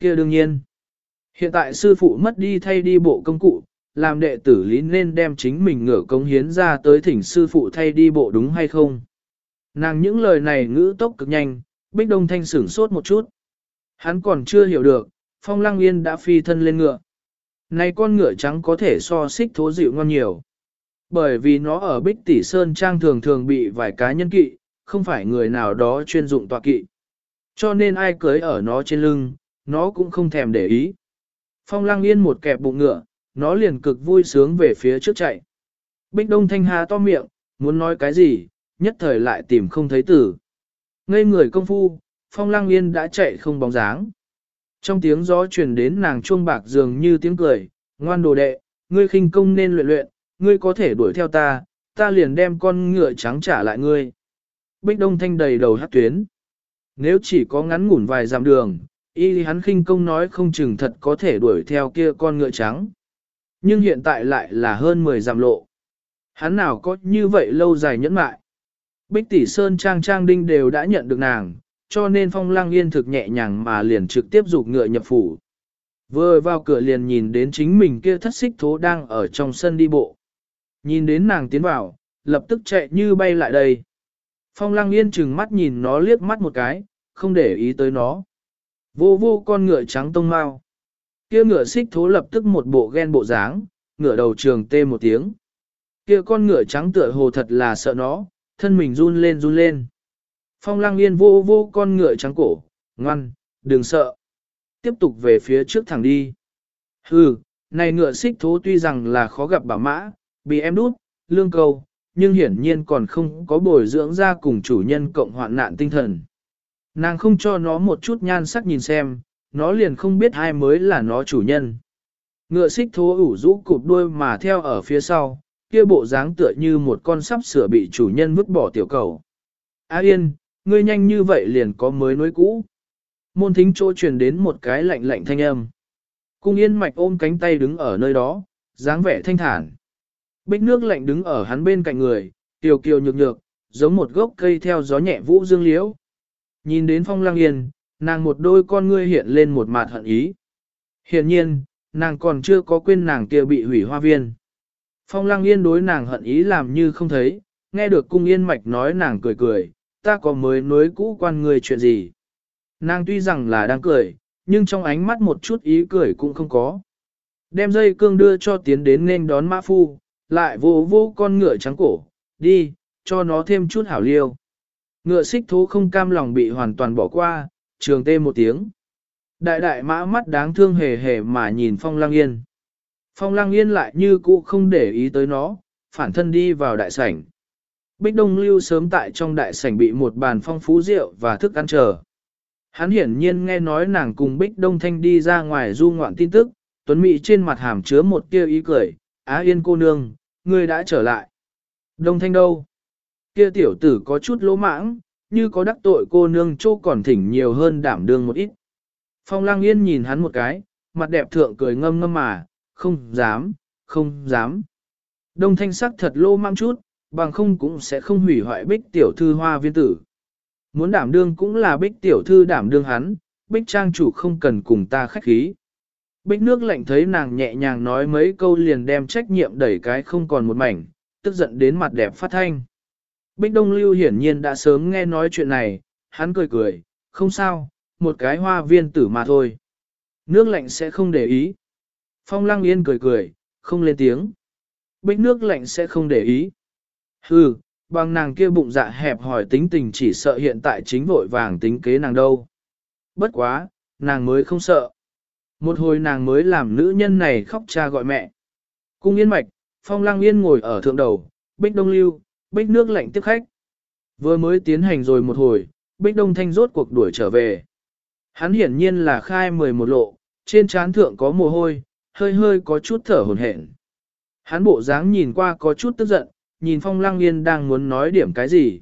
kia đương nhiên. Hiện tại sư phụ mất đi thay đi bộ công cụ, làm đệ tử lý nên đem chính mình ngựa công hiến ra tới thỉnh sư phụ thay đi bộ đúng hay không? Nàng những lời này ngữ tốc cực nhanh, Bích Đông Thanh sửng sốt một chút. Hắn còn chưa hiểu được, Phong Lăng Yên đã phi thân lên ngựa. Này con ngựa trắng có thể so xích thố dịu ngon nhiều. Bởi vì nó ở Bích Tỷ Sơn Trang thường thường bị vài cá nhân kỵ, không phải người nào đó chuyên dụng tọa kỵ. Cho nên ai cưới ở nó trên lưng, nó cũng không thèm để ý. Phong Lăng Yên một kẹp bụng ngựa, nó liền cực vui sướng về phía trước chạy. Bích Đông Thanh Hà to miệng, muốn nói cái gì, nhất thời lại tìm không thấy tử. Ngây người công phu, Phong Lăng Yên đã chạy không bóng dáng. Trong tiếng gió truyền đến nàng chuông bạc dường như tiếng cười, ngoan đồ đệ, ngươi khinh công nên luyện luyện, ngươi có thể đuổi theo ta, ta liền đem con ngựa trắng trả lại ngươi. Bích Đông Thanh đầy đầu hát tuyến. Nếu chỉ có ngắn ngủn vài dặm đường, y hắn khinh công nói không chừng thật có thể đuổi theo kia con ngựa trắng. Nhưng hiện tại lại là hơn 10 dặm lộ. Hắn nào có như vậy lâu dài nhẫn mại. Bích tỷ sơn trang trang đinh đều đã nhận được nàng, cho nên phong lăng yên thực nhẹ nhàng mà liền trực tiếp dục ngựa nhập phủ. Vừa vào cửa liền nhìn đến chính mình kia thất xích thố đang ở trong sân đi bộ. Nhìn đến nàng tiến vào, lập tức chạy như bay lại đây. Phong lăng yên chừng mắt nhìn nó liếc mắt một cái, không để ý tới nó. Vô vô con ngựa trắng tông mau. Kia ngựa xích thố lập tức một bộ ghen bộ dáng, ngựa đầu trường tê một tiếng. Kia con ngựa trắng tựa hồ thật là sợ nó, thân mình run lên run lên. Phong lăng yên vô vô con ngựa trắng cổ, ngoan, đừng sợ. Tiếp tục về phía trước thẳng đi. Hừ, này ngựa xích thố tuy rằng là khó gặp bảo mã, bị em đút, lương cầu, nhưng hiển nhiên còn không có bồi dưỡng ra cùng chủ nhân cộng hoạn nạn tinh thần. Nàng không cho nó một chút nhan sắc nhìn xem, nó liền không biết ai mới là nó chủ nhân. Ngựa xích thố ủ rũ cụp đuôi mà theo ở phía sau, kia bộ dáng tựa như một con sắp sửa bị chủ nhân vứt bỏ tiểu cầu. A yên, ngươi nhanh như vậy liền có mới nối cũ. Môn thính chỗ truyền đến một cái lạnh lạnh thanh âm. Cung yên mạch ôm cánh tay đứng ở nơi đó, dáng vẻ thanh thản. Bích nước lạnh đứng ở hắn bên cạnh người, kiều kiều nhược nhược, giống một gốc cây theo gió nhẹ vũ dương liễu. Nhìn đến phong lang yên, nàng một đôi con ngươi hiện lên một mặt hận ý. Hiện nhiên, nàng còn chưa có quên nàng kia bị hủy hoa viên. Phong lăng yên đối nàng hận ý làm như không thấy, nghe được cung yên mạch nói nàng cười cười, ta có mới nối cũ quan người chuyện gì. Nàng tuy rằng là đang cười, nhưng trong ánh mắt một chút ý cười cũng không có. Đem dây cương đưa cho tiến đến nên đón mã phu, lại vô vô con ngựa trắng cổ, đi, cho nó thêm chút hảo liêu. Ngựa xích thú không cam lòng bị hoàn toàn bỏ qua, trường tê một tiếng. Đại đại mã mắt đáng thương hề hề mà nhìn phong lang yên. Phong lang yên lại như cũ không để ý tới nó, phản thân đi vào đại sảnh. Bích Đông Lưu sớm tại trong đại sảnh bị một bàn phong phú rượu và thức ăn chờ. Hắn hiển nhiên nghe nói nàng cùng Bích Đông Thanh đi ra ngoài du ngoạn tin tức, Tuấn Mỹ trên mặt hàm chứa một tia ý cười, Á Yên cô nương, ngươi đã trở lại. Đông Thanh đâu? Kia tiểu tử có chút lỗ mãng, như có đắc tội cô nương Châu còn thỉnh nhiều hơn đảm đương một ít. Phong Lang Yên nhìn hắn một cái, mặt đẹp thượng cười ngâm ngâm mà, không dám, không dám. Đông Thanh sắc thật lô mang chút, bằng không cũng sẽ không hủy hoại bích tiểu thư hoa viên tử. Muốn đảm đương cũng là bích tiểu thư đảm đương hắn, bích trang chủ không cần cùng ta khách khí. Bích nước lạnh thấy nàng nhẹ nhàng nói mấy câu liền đem trách nhiệm đẩy cái không còn một mảnh, tức giận đến mặt đẹp phát thanh. Bích Đông Lưu hiển nhiên đã sớm nghe nói chuyện này, hắn cười cười, không sao, một cái hoa viên tử mà thôi. Nước lạnh sẽ không để ý. Phong Lăng Yên cười cười, không lên tiếng. Bích nước lạnh sẽ không để ý. Hừ, bằng nàng kia bụng dạ hẹp hỏi tính tình chỉ sợ hiện tại chính vội vàng tính kế nàng đâu. Bất quá, nàng mới không sợ. Một hồi nàng mới làm nữ nhân này khóc cha gọi mẹ. Cung yên mạch, phong lang yên ngồi ở thượng đầu, bích đông lưu, bích nước lạnh tiếp khách. Vừa mới tiến hành rồi một hồi, bích đông thanh rốt cuộc đuổi trở về. Hắn hiển nhiên là khai mười một lộ, trên trán thượng có mồ hôi, hơi hơi có chút thở hồn hển. Hắn bộ dáng nhìn qua có chút tức giận, nhìn Phong Lăng Yên đang muốn nói điểm cái gì.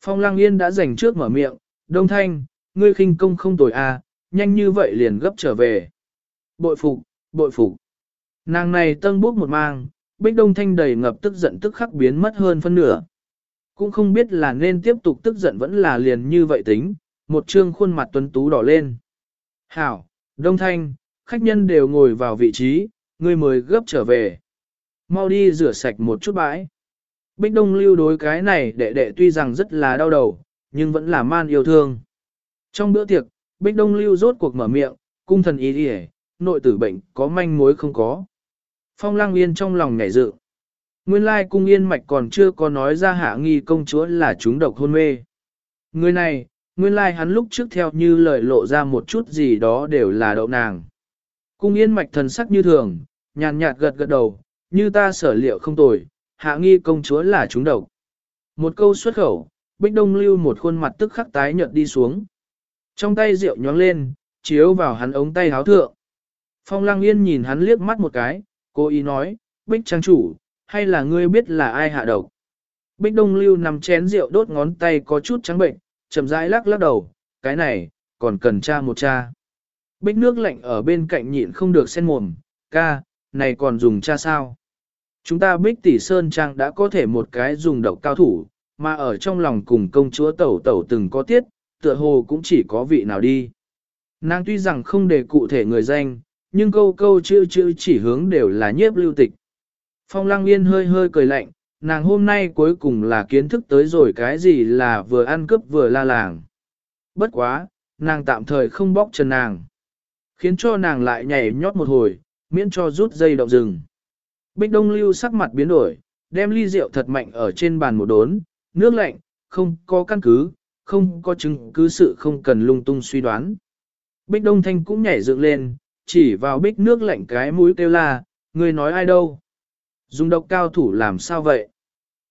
Phong Lăng Yên đã dành trước mở miệng, Đông Thanh, ngươi khinh công không tồi à, nhanh như vậy liền gấp trở về. Bội phục, bội phục. Nàng này tân bốc một mang, Bích Đông Thanh đầy ngập tức giận tức khắc biến mất hơn phân nửa. Cũng không biết là nên tiếp tục tức giận vẫn là liền như vậy tính, một trương khuôn mặt tuấn tú đỏ lên. Hảo, Đông Thanh, khách nhân đều ngồi vào vị trí, ngươi mới gấp trở về. Mau đi rửa sạch một chút bãi. Bích Đông lưu đối cái này đệ đệ tuy rằng rất là đau đầu, nhưng vẫn là man yêu thương. Trong bữa tiệc, Bích Đông lưu rốt cuộc mở miệng, cung thần ý đi nội tử bệnh có manh mối không có. Phong lang yên trong lòng nhảy dự. Nguyên lai cung yên mạch còn chưa có nói ra hạ nghi công chúa là chúng độc hôn mê. Người này, nguyên lai hắn lúc trước theo như lời lộ ra một chút gì đó đều là đậu nàng. Cung yên mạch thần sắc như thường, nhàn nhạt gật gật đầu, như ta sở liệu không tồi, hạ nghi công chúa là chúng độc. Một câu xuất khẩu, Bích Đông lưu một khuôn mặt tức khắc tái nhợt đi xuống. Trong tay rượu nhóng lên, chiếu vào hắn ống tay háo thượng. Phong Lăng Yên nhìn hắn liếc mắt một cái, cô ý nói, Bích Trang chủ, hay là ngươi biết là ai hạ độc? Bích Đông lưu nằm chén rượu đốt ngón tay có chút trắng bệnh, chậm rãi lắc lắc đầu, cái này, còn cần cha một cha. Bích nước lạnh ở bên cạnh nhịn không được sen mồm, ca, này còn dùng cha sao? Chúng ta bích tỷ sơn trang đã có thể một cái dùng độc cao thủ, mà ở trong lòng cùng công chúa tẩu tẩu từng có tiết, tựa hồ cũng chỉ có vị nào đi. Nàng tuy rằng không đề cụ thể người danh, nhưng câu câu chữ chữ chỉ hướng đều là nhiếp lưu tịch. Phong lăng yên hơi hơi cười lạnh, nàng hôm nay cuối cùng là kiến thức tới rồi cái gì là vừa ăn cướp vừa la làng. Bất quá, nàng tạm thời không bóc trần nàng. Khiến cho nàng lại nhảy nhót một hồi, miễn cho rút dây động rừng. Bích Đông Lưu sắc mặt biến đổi, đem ly rượu thật mạnh ở trên bàn một đốn, nước lạnh, không có căn cứ, không có chứng cứ sự không cần lung tung suy đoán. Bích Đông Thanh cũng nhảy dựng lên, chỉ vào bích nước lạnh cái mũi kêu la, người nói ai đâu? Dùng độc cao thủ làm sao vậy?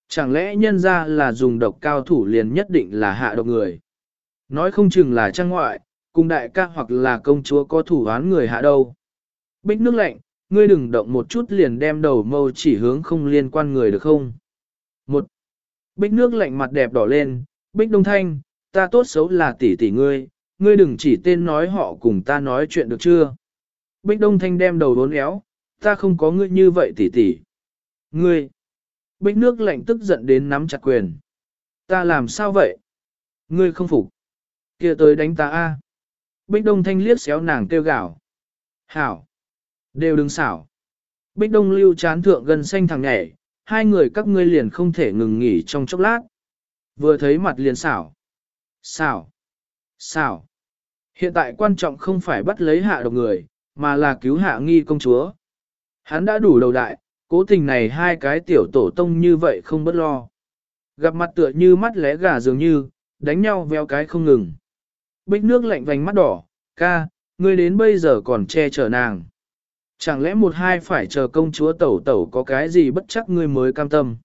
Chẳng lẽ nhân ra là dùng độc cao thủ liền nhất định là hạ độc người? Nói không chừng là trang ngoại, cùng đại ca hoặc là công chúa có thủ án người hạ đâu. Bích nước lạnh, ngươi đừng động một chút liền đem đầu mâu chỉ hướng không liên quan người được không? Một, bích nước lạnh mặt đẹp đỏ lên, bích đông thanh, ta tốt xấu là tỷ tỷ ngươi, ngươi đừng chỉ tên nói họ cùng ta nói chuyện được chưa? Bích đông thanh đem đầu đốn éo, ta không có ngươi như vậy tỷ tỷ. Ngươi, bích nước lạnh tức giận đến nắm chặt quyền. Ta làm sao vậy? Ngươi không phục. kia tới đánh ta a. Bích Đông Thanh liếc xéo nàng kêu gào. Hảo! Đều đừng xảo. Bích Đông lưu chán thượng gần xanh thằng nhảy, hai người các ngươi liền không thể ngừng nghỉ trong chốc lát. Vừa thấy mặt liền xảo. Xảo! Xảo! Hiện tại quan trọng không phải bắt lấy hạ độc người, mà là cứu hạ nghi công chúa. Hắn đã đủ đầu đại, cố tình này hai cái tiểu tổ tông như vậy không bất lo. Gặp mặt tựa như mắt lẽ gà dường như, đánh nhau veo cái không ngừng. Bích nước lạnh vành mắt đỏ, ca, ngươi đến bây giờ còn che chở nàng. Chẳng lẽ một hai phải chờ công chúa tẩu tẩu có cái gì bất chắc ngươi mới cam tâm.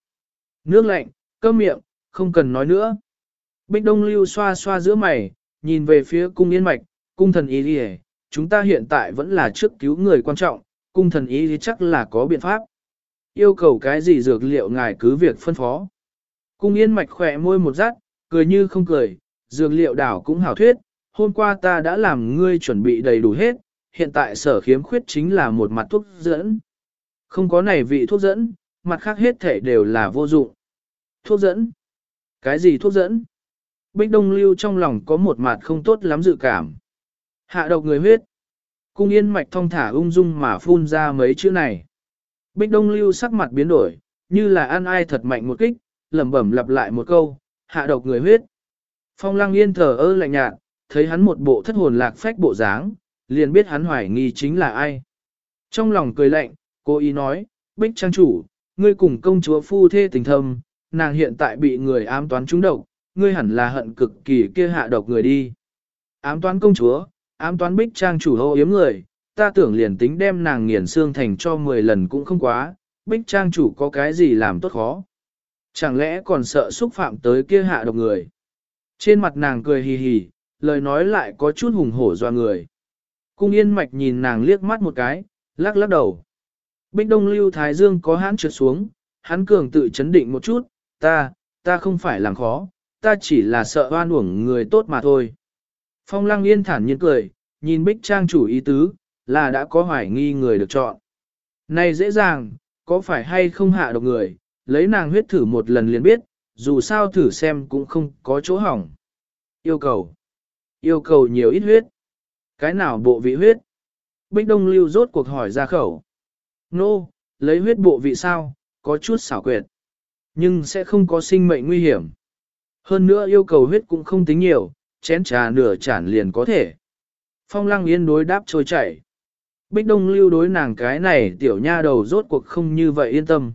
Nước lạnh, cơm miệng, không cần nói nữa. Bích đông lưu xoa xoa giữa mày, nhìn về phía cung yên mạch, cung thần ý đi chúng ta hiện tại vẫn là trước cứu người quan trọng, cung thần ý thì chắc là có biện pháp. Yêu cầu cái gì dược liệu ngài cứ việc phân phó. Cung yên mạch khỏe môi một rát, cười như không cười, dược liệu đảo cũng hảo thuyết, hôm qua ta đã làm ngươi chuẩn bị đầy đủ hết, hiện tại sở khiếm khuyết chính là một mặt thuốc dẫn. Không có này vị thuốc dẫn, mặt khác hết thể đều là vô dụng. Thuốc dẫn? Cái gì thuốc dẫn? Bích Đông Lưu trong lòng có một mặt không tốt lắm dự cảm. Hạ độc người huyết. Cung yên mạch thong thả ung dung mà phun ra mấy chữ này. Bích Đông Lưu sắc mặt biến đổi, như là ăn ai thật mạnh một kích, lẩm bẩm lặp lại một câu, hạ độc người huyết. Phong lăng yên thờ ơ lạnh nhạt, thấy hắn một bộ thất hồn lạc phách bộ dáng, liền biết hắn hoài nghi chính là ai. Trong lòng cười lạnh, cô ý nói, Bích Trang chủ, ngươi cùng công chúa phu thê tình thâm, nàng hiện tại bị người ám toán trúng độc, ngươi hẳn là hận cực kỳ kia hạ độc người đi. Ám toán công chúa, ám toán Bích Trang chủ hô yếm người, ta tưởng liền tính đem nàng nghiền xương thành cho 10 lần cũng không quá, Bích Trang chủ có cái gì làm tốt khó. Chẳng lẽ còn sợ xúc phạm tới kia hạ độc người. Trên mặt nàng cười hì hì, lời nói lại có chút hùng hổ doa người. Cung yên mạch nhìn nàng liếc mắt một cái, lắc lắc đầu. Bích Đông Lưu Thái Dương có hãn trượt xuống, hắn cường tự chấn định một chút, ta, ta không phải làm khó, ta chỉ là sợ oan uổng người tốt mà thôi. Phong Lăng Yên thản nhiên cười, nhìn Bích Trang chủ ý tứ, là đã có hoài nghi người được chọn. Này dễ dàng, có phải hay không hạ độc người, lấy nàng huyết thử một lần liền biết, dù sao thử xem cũng không có chỗ hỏng. Yêu cầu. Yêu cầu nhiều ít huyết. Cái nào bộ vị huyết? Bích Đông Lưu rốt cuộc hỏi ra khẩu. Nô, no, lấy huyết bộ vị sao, có chút xảo quyệt. Nhưng sẽ không có sinh mệnh nguy hiểm. Hơn nữa yêu cầu huyết cũng không tính nhiều, chén trà nửa chản liền có thể. Phong lăng yên đối đáp trôi chảy. Bích Đông Lưu đối nàng cái này tiểu nha đầu rốt cuộc không như vậy yên tâm.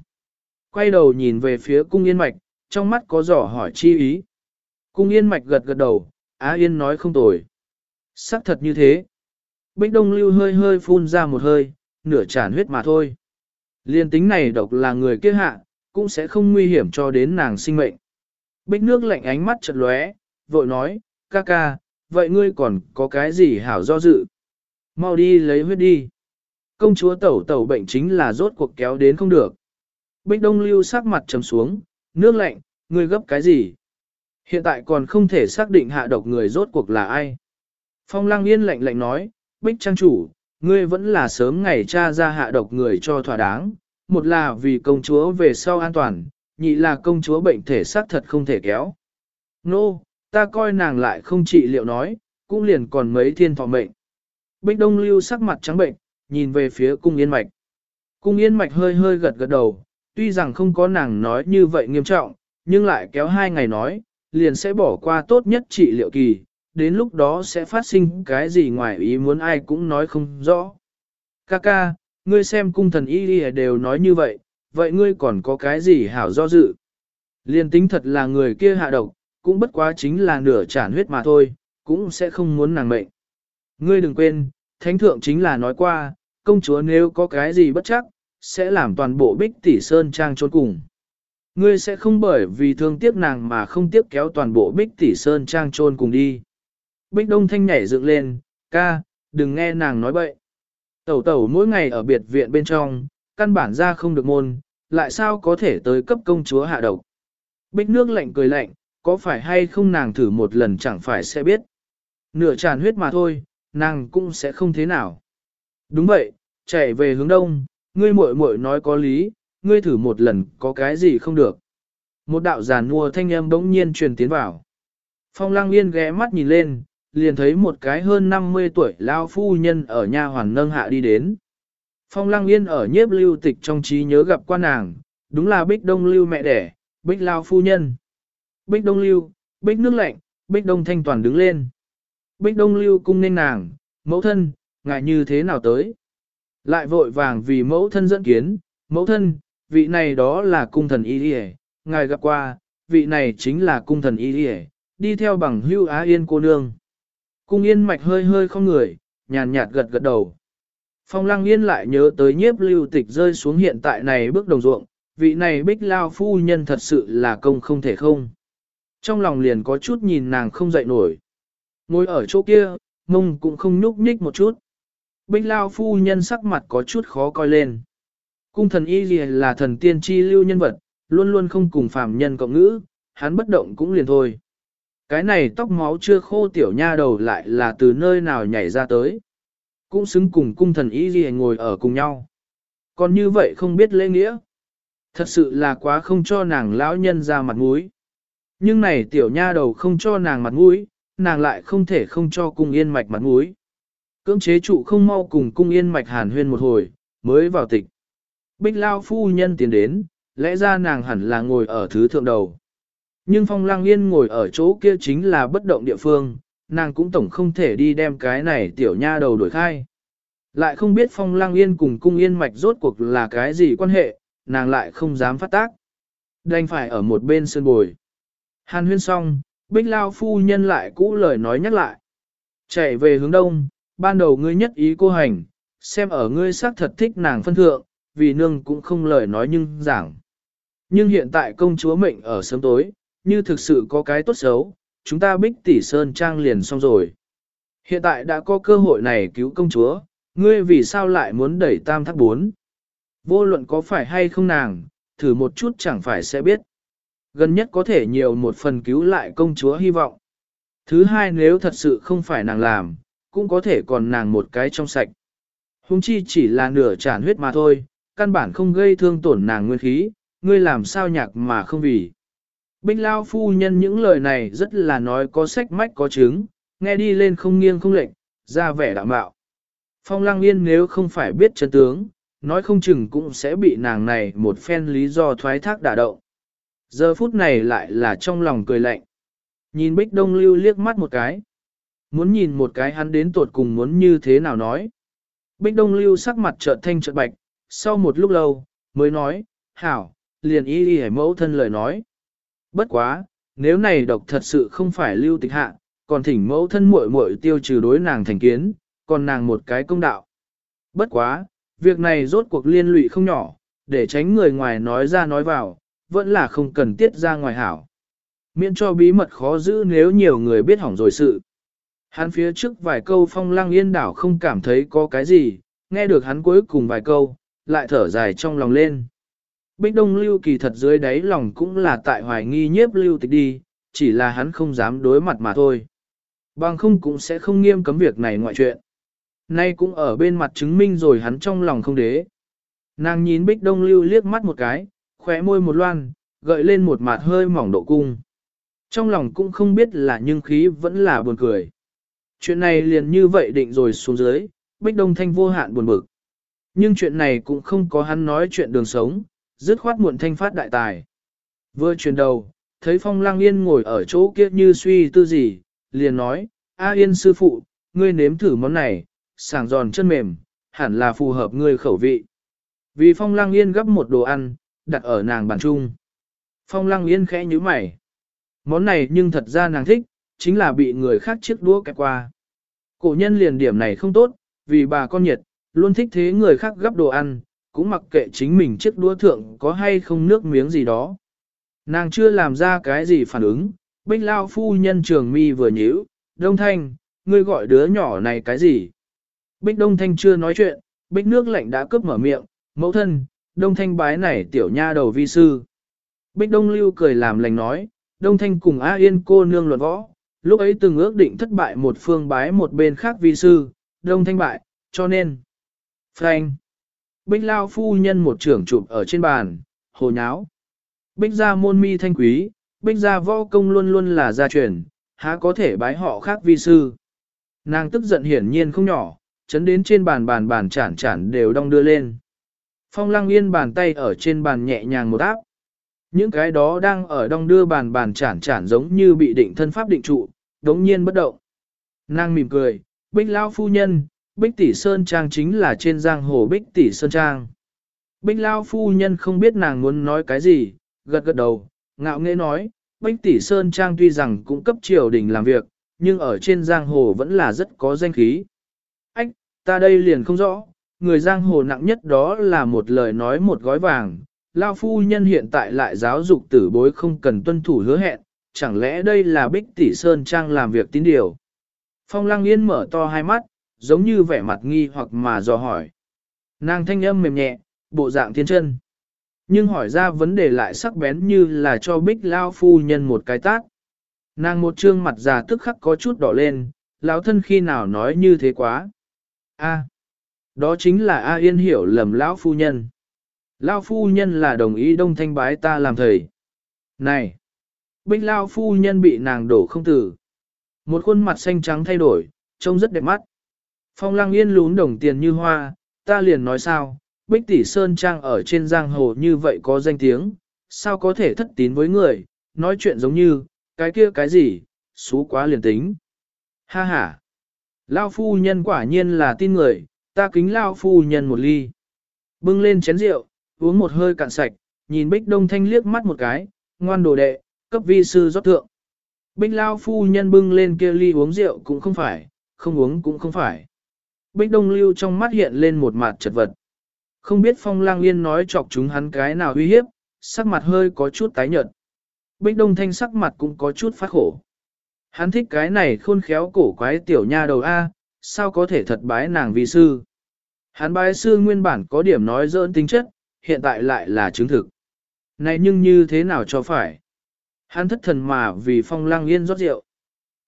Quay đầu nhìn về phía cung yên mạch, trong mắt có giỏ hỏi chi ý. Cung yên mạch gật gật đầu, Á Yên nói không tồi. Sắc thật như thế. Bích Đông Lưu hơi hơi phun ra một hơi, nửa tràn huyết mà thôi. Liên tính này độc là người kia hạ, cũng sẽ không nguy hiểm cho đến nàng sinh mệnh. Bích nước lạnh ánh mắt chật lóe, vội nói, ca ca, vậy ngươi còn có cái gì hảo do dự? Mau đi lấy huyết đi. Công chúa tẩu tẩu bệnh chính là rốt cuộc kéo đến không được. Bích Đông Lưu sắc mặt trầm xuống, nước lạnh, ngươi gấp cái gì? Hiện tại còn không thể xác định hạ độc người rốt cuộc là ai. Phong Lang Yên lạnh lạnh nói, Bích Trang chủ, ngươi vẫn là sớm ngày tra ra hạ độc người cho thỏa đáng, một là vì công chúa về sau an toàn, nhị là công chúa bệnh thể xác thật không thể kéo. Nô, no, ta coi nàng lại không trị liệu nói, cũng liền còn mấy thiên thọ mệnh. Bích Đông Lưu sắc mặt trắng bệnh, nhìn về phía cung yên mạch. Cung yên mạch hơi hơi gật gật đầu, tuy rằng không có nàng nói như vậy nghiêm trọng, nhưng lại kéo hai ngày nói, liền sẽ bỏ qua tốt nhất trị liệu kỳ, đến lúc đó sẽ phát sinh cái gì ngoài ý muốn ai cũng nói không rõ. Kaka, ngươi xem cung thần y đều nói như vậy, vậy ngươi còn có cái gì hảo do dự? Liên tính thật là người kia hạ độc, cũng bất quá chính là nửa chản huyết mà thôi, cũng sẽ không muốn nàng mệnh. Ngươi đừng quên, thánh thượng chính là nói qua, công chúa nếu có cái gì bất chắc, sẽ làm toàn bộ bích tỷ sơn trang trốn cùng. Ngươi sẽ không bởi vì thương tiếc nàng mà không tiếc kéo toàn bộ bích tỷ sơn trang trôn cùng đi. Bích đông thanh nhảy dựng lên, ca, đừng nghe nàng nói bậy. Tẩu tẩu mỗi ngày ở biệt viện bên trong, căn bản ra không được môn, lại sao có thể tới cấp công chúa hạ độc. Bích nước lạnh cười lạnh, có phải hay không nàng thử một lần chẳng phải sẽ biết. Nửa tràn huyết mà thôi, nàng cũng sẽ không thế nào. Đúng vậy, chạy về hướng đông, ngươi muội muội nói có lý, ngươi thử một lần có cái gì không được. Một đạo giàn mua thanh âm bỗng nhiên truyền tiến vào. Phong lang yên ghé mắt nhìn lên, liền thấy một cái hơn 50 tuổi lao phu nhân ở nha hoàn nâng hạ đi đến. Phong Lăng Yên ở nhiếp lưu tịch trong trí nhớ gặp qua nàng, đúng là Bích Đông Lưu mẹ đẻ, Bích Lao phu nhân. Bích Đông Lưu, Bích nước lạnh, Bích Đông Thanh Toàn đứng lên. Bích Đông Lưu cung nên nàng, mẫu thân, ngại như thế nào tới. Lại vội vàng vì mẫu thân dẫn kiến, mẫu thân, vị này đó là cung thần y đi ngài gặp qua, vị này chính là cung thần y đi đi theo bằng hưu á yên cô nương. Cung yên mạch hơi hơi không người, nhàn nhạt gật gật đầu. Phong lăng yên lại nhớ tới nhiếp lưu tịch rơi xuống hiện tại này bước đồng ruộng, vị này bích lao phu nhân thật sự là công không thể không. Trong lòng liền có chút nhìn nàng không dậy nổi. Ngồi ở chỗ kia, mông cũng không nhúc nhích một chút. Bích lao phu nhân sắc mặt có chút khó coi lên. Cung thần y gì là thần tiên chi lưu nhân vật, luôn luôn không cùng phàm nhân cộng ngữ, hắn bất động cũng liền thôi. Cái này tóc máu chưa khô tiểu nha đầu lại là từ nơi nào nhảy ra tới. Cũng xứng cùng cung thần y gì ngồi ở cùng nhau. Còn như vậy không biết lễ nghĩa. Thật sự là quá không cho nàng lão nhân ra mặt mũi. Nhưng này tiểu nha đầu không cho nàng mặt mũi, nàng lại không thể không cho cung yên mạch mặt mũi. Cưỡng chế trụ không mau cùng cung yên mạch hàn huyên một hồi, mới vào tịch. Bích lao phu nhân tiến đến, lẽ ra nàng hẳn là ngồi ở thứ thượng đầu. Nhưng phong lang yên ngồi ở chỗ kia chính là bất động địa phương, nàng cũng tổng không thể đi đem cái này tiểu nha đầu đổi khai. Lại không biết phong lang yên cùng cung yên mạch rốt cuộc là cái gì quan hệ, nàng lại không dám phát tác. Đành phải ở một bên sơn bồi. Hàn huyên xong, bích lao phu nhân lại cũ lời nói nhắc lại. Chạy về hướng đông, ban đầu ngươi nhất ý cô hành, xem ở ngươi xác thật thích nàng phân thượng, vì nương cũng không lời nói nhưng giảng. Nhưng hiện tại công chúa mệnh ở sớm tối, như thực sự có cái tốt xấu, chúng ta bích tỷ sơn trang liền xong rồi. Hiện tại đã có cơ hội này cứu công chúa, ngươi vì sao lại muốn đẩy tam thác bốn? Vô luận có phải hay không nàng, thử một chút chẳng phải sẽ biết. Gần nhất có thể nhiều một phần cứu lại công chúa hy vọng. Thứ hai nếu thật sự không phải nàng làm, cũng có thể còn nàng một cái trong sạch. Hùng chi chỉ là nửa tràn huyết mà thôi, căn bản không gây thương tổn nàng nguyên khí, ngươi làm sao nhạc mà không vì. binh Lao phu nhân những lời này rất là nói có sách mách có chứng, nghe đi lên không nghiêng không lệch ra vẻ đạm bạo. Phong Lăng Yên nếu không phải biết chân tướng, nói không chừng cũng sẽ bị nàng này một phen lý do thoái thác đả động. Giờ phút này lại là trong lòng cười lạnh. Nhìn Bích Đông Lưu liếc mắt một cái. Muốn nhìn một cái hắn đến tột cùng muốn như thế nào nói. Bích Đông Lưu sắc mặt chợt thanh chợt bạch, sau một lúc lâu, mới nói, hảo, liền y y mẫu thân lời nói. Bất quá, nếu này độc thật sự không phải lưu tịch hạ, còn thỉnh mẫu thân muội muội tiêu trừ đối nàng thành kiến, còn nàng một cái công đạo. Bất quá, việc này rốt cuộc liên lụy không nhỏ, để tránh người ngoài nói ra nói vào, vẫn là không cần tiết ra ngoài hảo. Miễn cho bí mật khó giữ nếu nhiều người biết hỏng rồi sự. Hắn phía trước vài câu phong lăng yên đảo không cảm thấy có cái gì, nghe được hắn cuối cùng vài câu, lại thở dài trong lòng lên. Bích Đông Lưu kỳ thật dưới đáy lòng cũng là tại hoài nghi nhiếp lưu tịch đi, chỉ là hắn không dám đối mặt mà thôi. Bằng không cũng sẽ không nghiêm cấm việc này ngoại chuyện. Nay cũng ở bên mặt chứng minh rồi hắn trong lòng không đế. Nàng nhìn Bích Đông Lưu liếc mắt một cái, khóe môi một loan, gợi lên một mặt hơi mỏng độ cung. Trong lòng cũng không biết là nhưng khí vẫn là buồn cười. Chuyện này liền như vậy định rồi xuống dưới, Bích Đông Thanh vô hạn buồn bực. Nhưng chuyện này cũng không có hắn nói chuyện đường sống, dứt khoát muộn thanh phát đại tài. Vừa chuyển đầu, thấy Phong Lang Yên ngồi ở chỗ kia như suy tư gì, liền nói, A Yên sư phụ, ngươi nếm thử món này, sảng giòn chân mềm, hẳn là phù hợp ngươi khẩu vị. Vì Phong Lang Yên gấp một đồ ăn, đặt ở nàng bàn chung. Phong Lang Yên khẽ nhíu mày. Món này nhưng thật ra nàng thích, chính là bị người khác chiếc đũa kẹp qua. Cổ nhân liền điểm này không tốt, vì bà con nhiệt, luôn thích thế người khác gấp đồ ăn, cũng mặc kệ chính mình chiếc đũa thượng có hay không nước miếng gì đó. Nàng chưa làm ra cái gì phản ứng, bích lao phu nhân trường mi vừa nhíu, đông thanh, ngươi gọi đứa nhỏ này cái gì? Bích đông thanh chưa nói chuyện, bích nước lạnh đã cướp mở miệng, mẫu thân, đông thanh bái này tiểu nha đầu vi sư. Bích đông lưu cười làm lành nói, đông thanh cùng A Yên cô nương luận võ, lúc ấy từng ước định thất bại một phương bái một bên khác vi sư, đông thanh bại, cho nên. Frank. Bích Lao phu nhân một trưởng chụp ở trên bàn, hồ nháo. Bích gia môn mi thanh quý, bích gia võ công luôn luôn là gia truyền, há có thể bái họ khác vi sư. Nàng tức giận hiển nhiên không nhỏ, chấn đến trên bàn bàn bàn chản chản đều đong đưa lên. Phong lăng yên bàn tay ở trên bàn nhẹ nhàng một áp. Những cái đó đang ở đong đưa bàn bàn chản chản giống như bị định thân pháp định trụ, đống nhiên bất động. Nàng mỉm cười, bích lao phu nhân, bích tỷ sơn trang chính là trên giang hồ bích tỷ sơn trang. Bích lao phu nhân không biết nàng muốn nói cái gì, gật gật đầu, ngạo nghễ nói, bích tỷ sơn trang tuy rằng cũng cấp triều đình làm việc, nhưng ở trên giang hồ vẫn là rất có danh khí. Ách, ta đây liền không rõ, người giang hồ nặng nhất đó là một lời nói một gói vàng, lao phu nhân hiện tại lại giáo dục tử bối không cần tuân thủ hứa hẹn, chẳng lẽ đây là bích tỷ sơn trang làm việc tín điều. Phong lăng yên mở to hai mắt, giống như vẻ mặt nghi hoặc mà dò hỏi. Nàng thanh âm mềm nhẹ, bộ dạng thiên chân. Nhưng hỏi ra vấn đề lại sắc bén như là cho bích lao phu nhân một cái tác. Nàng một trương mặt già tức khắc có chút đỏ lên, lão thân khi nào nói như thế quá. A, đó chính là A Yên hiểu lầm lão phu nhân. Lão phu nhân là đồng ý đông thanh bái ta làm thầy. Này, bích lão phu nhân bị nàng đổ không tử. Một khuôn mặt xanh trắng thay đổi, trông rất đẹp mắt. Phong lăng yên lún đồng tiền như hoa, ta liền nói sao, bích tỷ sơn trang ở trên giang hồ như vậy có danh tiếng, sao có thể thất tín với người, nói chuyện giống như, cái kia cái gì, xú quá liền tính. Ha ha, Lao phu nhân quả nhiên là tin người, ta kính Lao phu nhân một ly. Bưng lên chén rượu, uống một hơi cạn sạch, nhìn Bích Đông Thanh liếc mắt một cái, ngoan đồ đệ, cấp vi sư rót thượng. Bích Lao phu nhân bưng lên kia ly uống rượu cũng không phải, không uống cũng không phải. Bích Đông Lưu trong mắt hiện lên một mặt chật vật. Không biết Phong Lang Yên nói chọc chúng hắn cái nào uy hiếp, sắc mặt hơi có chút tái nhợt. Bích Đông Thanh sắc mặt cũng có chút phát khổ. Hắn thích cái này khôn khéo cổ quái tiểu nha đầu A, sao có thể thật bái nàng vi sư. Hắn bái sư nguyên bản có điểm nói dỡn tính chất, hiện tại lại là chứng thực. Này nhưng như thế nào cho phải? Hắn thất thần mà vì phong lang yên rót rượu.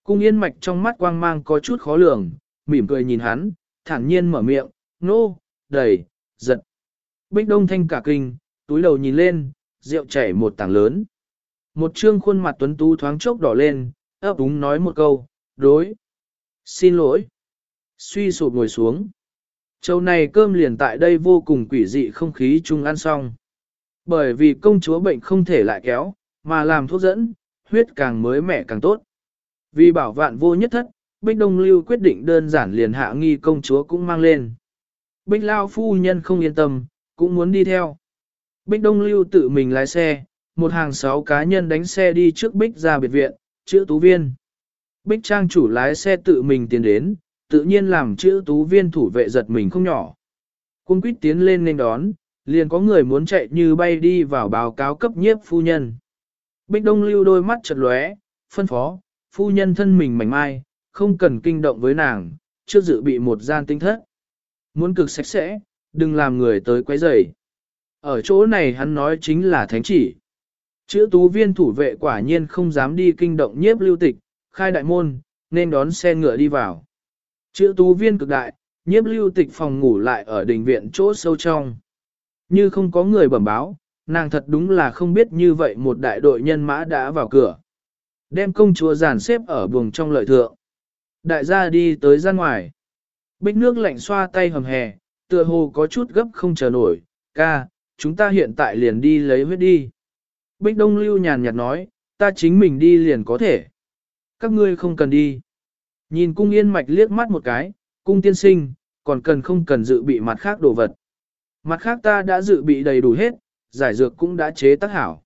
Cung yên mạch trong mắt quang mang có chút khó lường, mỉm cười nhìn hắn, thản nhiên mở miệng, nô, đầy, giật. Bích đông thanh cả kinh, túi đầu nhìn lên, rượu chảy một tảng lớn. Một trương khuôn mặt tuấn tú thoáng chốc đỏ lên, ấp úng nói một câu, đối. Xin lỗi. Suy sụp ngồi xuống. Châu này cơm liền tại đây vô cùng quỷ dị không khí chung ăn xong. Bởi vì công chúa bệnh không thể lại kéo, mà làm thuốc dẫn, huyết càng mới mẻ càng tốt. Vì bảo vạn vô nhất thất, Bích Đông Lưu quyết định đơn giản liền hạ nghi công chúa cũng mang lên. Bích Lao phu nhân không yên tâm, cũng muốn đi theo. Bích Đông Lưu tự mình lái xe, một hàng sáu cá nhân đánh xe đi trước Bích ra biệt viện, chữa tú viên. Bích Trang chủ lái xe tự mình tiến đến, tự nhiên làm chữ tú viên thủ vệ giật mình không nhỏ. Cung quýt tiến lên nên đón, liền có người muốn chạy như bay đi vào báo cáo cấp nhiếp phu nhân. Bích Đông lưu đôi mắt chật lóe, phân phó, phu nhân thân mình mảnh mai, không cần kinh động với nàng, chưa dự bị một gian tinh thất. Muốn cực sạch sẽ, đừng làm người tới quấy rầy. Ở chỗ này hắn nói chính là thánh chỉ. Chữ tú viên thủ vệ quả nhiên không dám đi kinh động nhiếp lưu tịch, khai đại môn, nên đón xe ngựa đi vào. Chữ tú viên cực đại, nhiếp lưu tịch phòng ngủ lại ở đình viện chỗ sâu trong. Như không có người bẩm báo, nàng thật đúng là không biết như vậy một đại đội nhân mã đã vào cửa. Đem công chúa giàn xếp ở buồng trong lợi thượng. Đại gia đi tới ra ngoài. Bích nước lạnh xoa tay hầm hè, tựa hồ có chút gấp không chờ nổi. Ca, chúng ta hiện tại liền đi lấy huyết đi. Bích Đông Lưu nhàn nhạt nói, ta chính mình đi liền có thể. Các ngươi không cần đi. Nhìn cung yên mạch liếc mắt một cái, cung tiên sinh, còn cần không cần dự bị mặt khác đồ vật. Mặt khác ta đã dự bị đầy đủ hết, giải dược cũng đã chế tác hảo.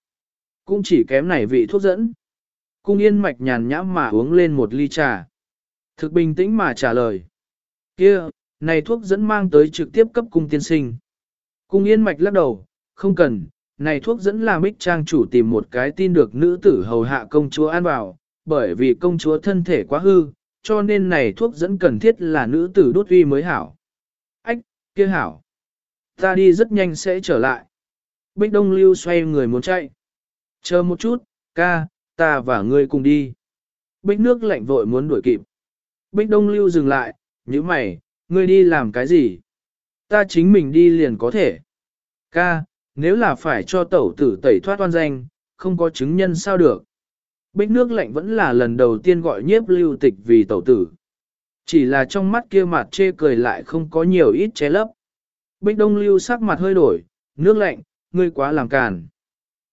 Cũng chỉ kém này vị thuốc dẫn. Cung yên mạch nhàn nhãm mà uống lên một ly trà. Thực bình tĩnh mà trả lời. kia này thuốc dẫn mang tới trực tiếp cấp cung tiên sinh. Cung yên mạch lắc đầu, không cần, này thuốc dẫn là Bích Trang chủ tìm một cái tin được nữ tử hầu hạ công chúa an vào, bởi vì công chúa thân thể quá hư, cho nên này thuốc dẫn cần thiết là nữ tử đốt uy mới hảo. Ách, kia hảo. Ta đi rất nhanh sẽ trở lại. Bích Đông Lưu xoay người muốn chạy. Chờ một chút, ca, ta và ngươi cùng đi. Bích nước lạnh vội muốn đuổi kịp. Bích Đông Lưu dừng lại, như mày, ngươi đi làm cái gì? Ta chính mình đi liền có thể. Ca, nếu là phải cho tẩu tử tẩy thoát oan danh, không có chứng nhân sao được. Bích nước lạnh vẫn là lần đầu tiên gọi nhiếp lưu tịch vì tẩu tử. Chỉ là trong mắt kia mặt chê cười lại không có nhiều ít che lấp. Bích Đông Lưu sắc mặt hơi đổi, nước lạnh, ngươi quá làm càn.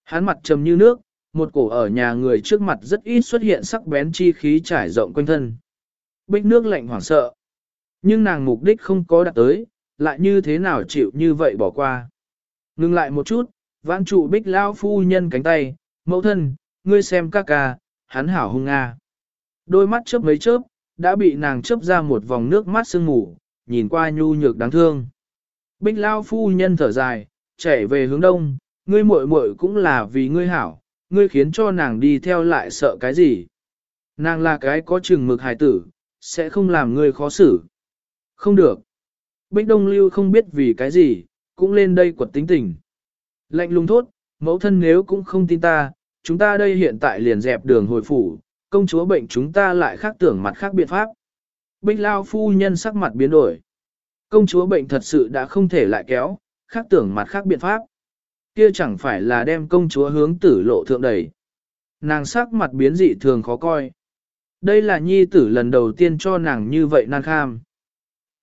Hắn mặt trầm như nước, một cổ ở nhà người trước mặt rất ít xuất hiện sắc bén chi khí trải rộng quanh thân. Bích nước lạnh hoảng sợ. Nhưng nàng mục đích không có đạt tới, lại như thế nào chịu như vậy bỏ qua. Ngưng lại một chút, vãn trụ bích lao phu nhân cánh tay, mẫu thân, ngươi xem ca ca, hắn hảo hung nga. Đôi mắt chớp mấy chớp, đã bị nàng chớp ra một vòng nước mắt sương mù, nhìn qua nhu nhược đáng thương. Bích lao phu nhân thở dài, chạy về hướng đông, ngươi muội muội cũng là vì ngươi hảo, ngươi khiến cho nàng đi theo lại sợ cái gì. Nàng là cái có chừng mực hài tử, sẽ không làm ngươi khó xử. Không được. Bích Đông Lưu không biết vì cái gì, cũng lên đây quật tính tình. Lạnh lùng thốt, mẫu thân nếu cũng không tin ta, chúng ta đây hiện tại liền dẹp đường hồi phủ, công chúa bệnh chúng ta lại khác tưởng mặt khác biện pháp. Bích Lao phu nhân sắc mặt biến đổi. Công chúa bệnh thật sự đã không thể lại kéo, khác tưởng mặt khác biện pháp. Kia chẳng phải là đem công chúa hướng tử lộ thượng đẩy. Nàng sắc mặt biến dị thường khó coi. Đây là nhi tử lần đầu tiên cho nàng như vậy nan kham.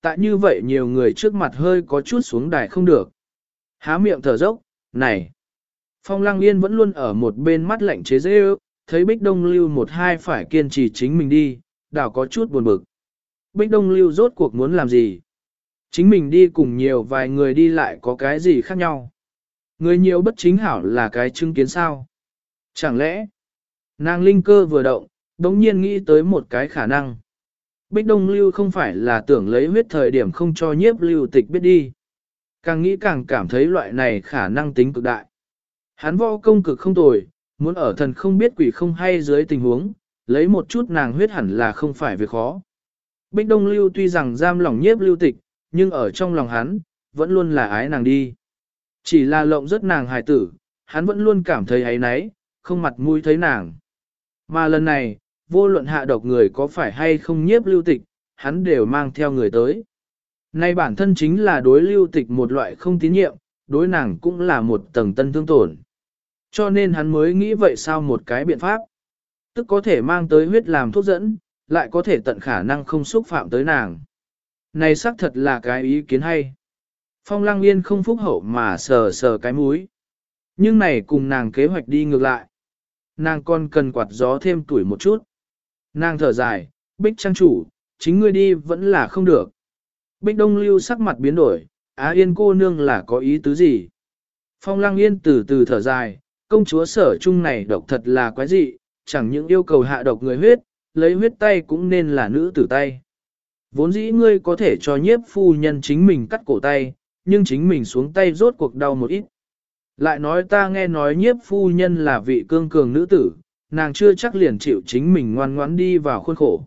Tại như vậy nhiều người trước mặt hơi có chút xuống đài không được. Há miệng thở dốc, này. Phong lăng yên vẫn luôn ở một bên mắt lạnh chế dễ ước, thấy Bích Đông Lưu một hai phải kiên trì chính mình đi, đảo có chút buồn bực. Bích Đông Lưu rốt cuộc muốn làm gì? Chính mình đi cùng nhiều vài người đi lại có cái gì khác nhau? Người nhiều bất chính hảo là cái chứng kiến sao? Chẳng lẽ, nàng linh cơ vừa động, đống nhiên nghĩ tới một cái khả năng. Bích Đông Lưu không phải là tưởng lấy huyết thời điểm không cho nhiếp lưu tịch biết đi. Càng nghĩ càng cảm thấy loại này khả năng tính cực đại. Hắn võ công cực không tồi, muốn ở thần không biết quỷ không hay dưới tình huống, lấy một chút nàng huyết hẳn là không phải việc khó. Bích Đông Lưu tuy rằng giam lòng nhiếp lưu tịch, nhưng ở trong lòng hắn, vẫn luôn là ái nàng đi. Chỉ là lộng rất nàng hài tử, hắn vẫn luôn cảm thấy ấy náy, không mặt mũi thấy nàng. Mà lần này, vô luận hạ độc người có phải hay không nhiếp lưu tịch, hắn đều mang theo người tới. Nay bản thân chính là đối lưu tịch một loại không tín nhiệm, đối nàng cũng là một tầng tân thương tổn. Cho nên hắn mới nghĩ vậy sao một cái biện pháp. Tức có thể mang tới huyết làm thuốc dẫn, lại có thể tận khả năng không xúc phạm tới nàng. Này xác thật là cái ý kiến hay. Phong lăng yên không phúc hậu mà sờ sờ cái mũi. Nhưng này cùng nàng kế hoạch đi ngược lại. Nàng còn cần quạt gió thêm tuổi một chút. Nàng thở dài, bích trang chủ, chính ngươi đi vẫn là không được. Bích đông lưu sắc mặt biến đổi, á yên cô nương là có ý tứ gì? Phong lăng yên từ từ thở dài, công chúa sở chung này độc thật là quái dị, chẳng những yêu cầu hạ độc người huyết, lấy huyết tay cũng nên là nữ tử tay. Vốn dĩ ngươi có thể cho nhiếp phu nhân chính mình cắt cổ tay, nhưng chính mình xuống tay rốt cuộc đau một ít. Lại nói ta nghe nói nhiếp phu nhân là vị cương cường nữ tử, nàng chưa chắc liền chịu chính mình ngoan ngoãn đi vào khuôn khổ.